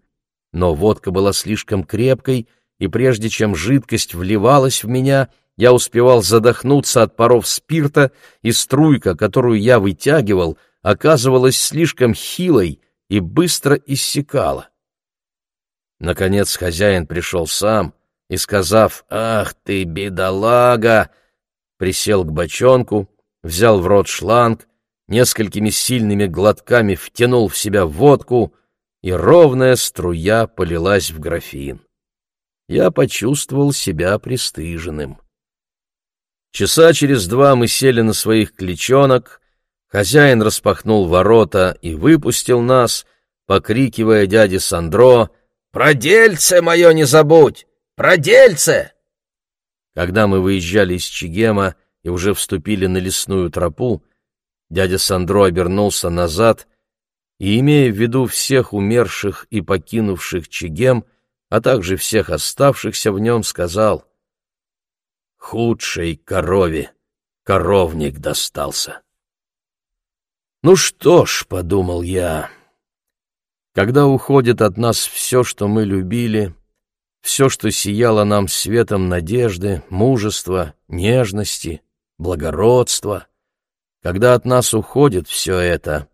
Но водка была слишком крепкой, и прежде чем жидкость вливалась в меня, я успевал задохнуться от паров спирта, и струйка, которую я вытягивал, оказывалась слишком хилой и быстро иссякала. Наконец хозяин пришел сам и, сказав «Ах ты, бедолага!», присел к бочонку, взял в рот шланг, несколькими сильными глотками втянул в себя водку, и ровная струя полилась в графин. Я почувствовал себя пристыженным. Часа через два мы сели на своих кличонок, Хозяин распахнул ворота и выпустил нас, покрикивая дяде Сандро «Продельце мое не забудь! Продельце!» Когда мы выезжали из Чигема и уже вступили на лесную тропу, дядя Сандро обернулся назад и, имея в виду всех умерших и покинувших Чигем, а также всех оставшихся в нем, сказал «Худшей корове коровник достался». «Ну что ж», — подумал я, — «когда уходит от нас все, что мы любили, все, что сияло нам светом надежды, мужества, нежности, благородства, когда от нас уходит все это,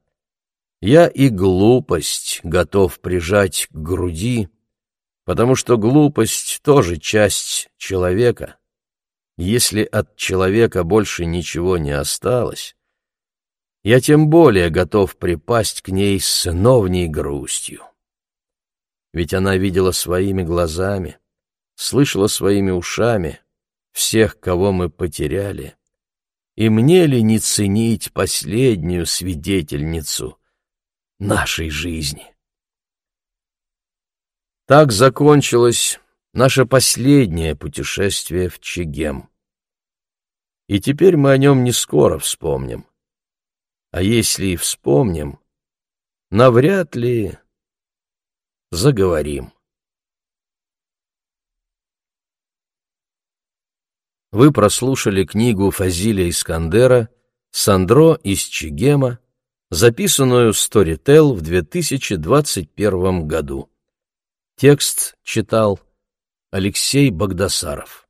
я и глупость готов прижать к груди, потому что глупость тоже часть человека. Если от человека больше ничего не осталось, я тем более готов припасть к ней с сыновней грустью. Ведь она видела своими глазами, слышала своими ушами всех, кого мы потеряли. И мне ли не ценить последнюю свидетельницу нашей жизни? Так закончилось наше последнее путешествие в Чегем. И теперь мы о нем не скоро вспомним. А если и вспомним, навряд ли заговорим. Вы прослушали книгу Фазиля Искандера «Сандро из Чигема», записанную Storytel в 2021 году. Текст читал Алексей Богдасаров.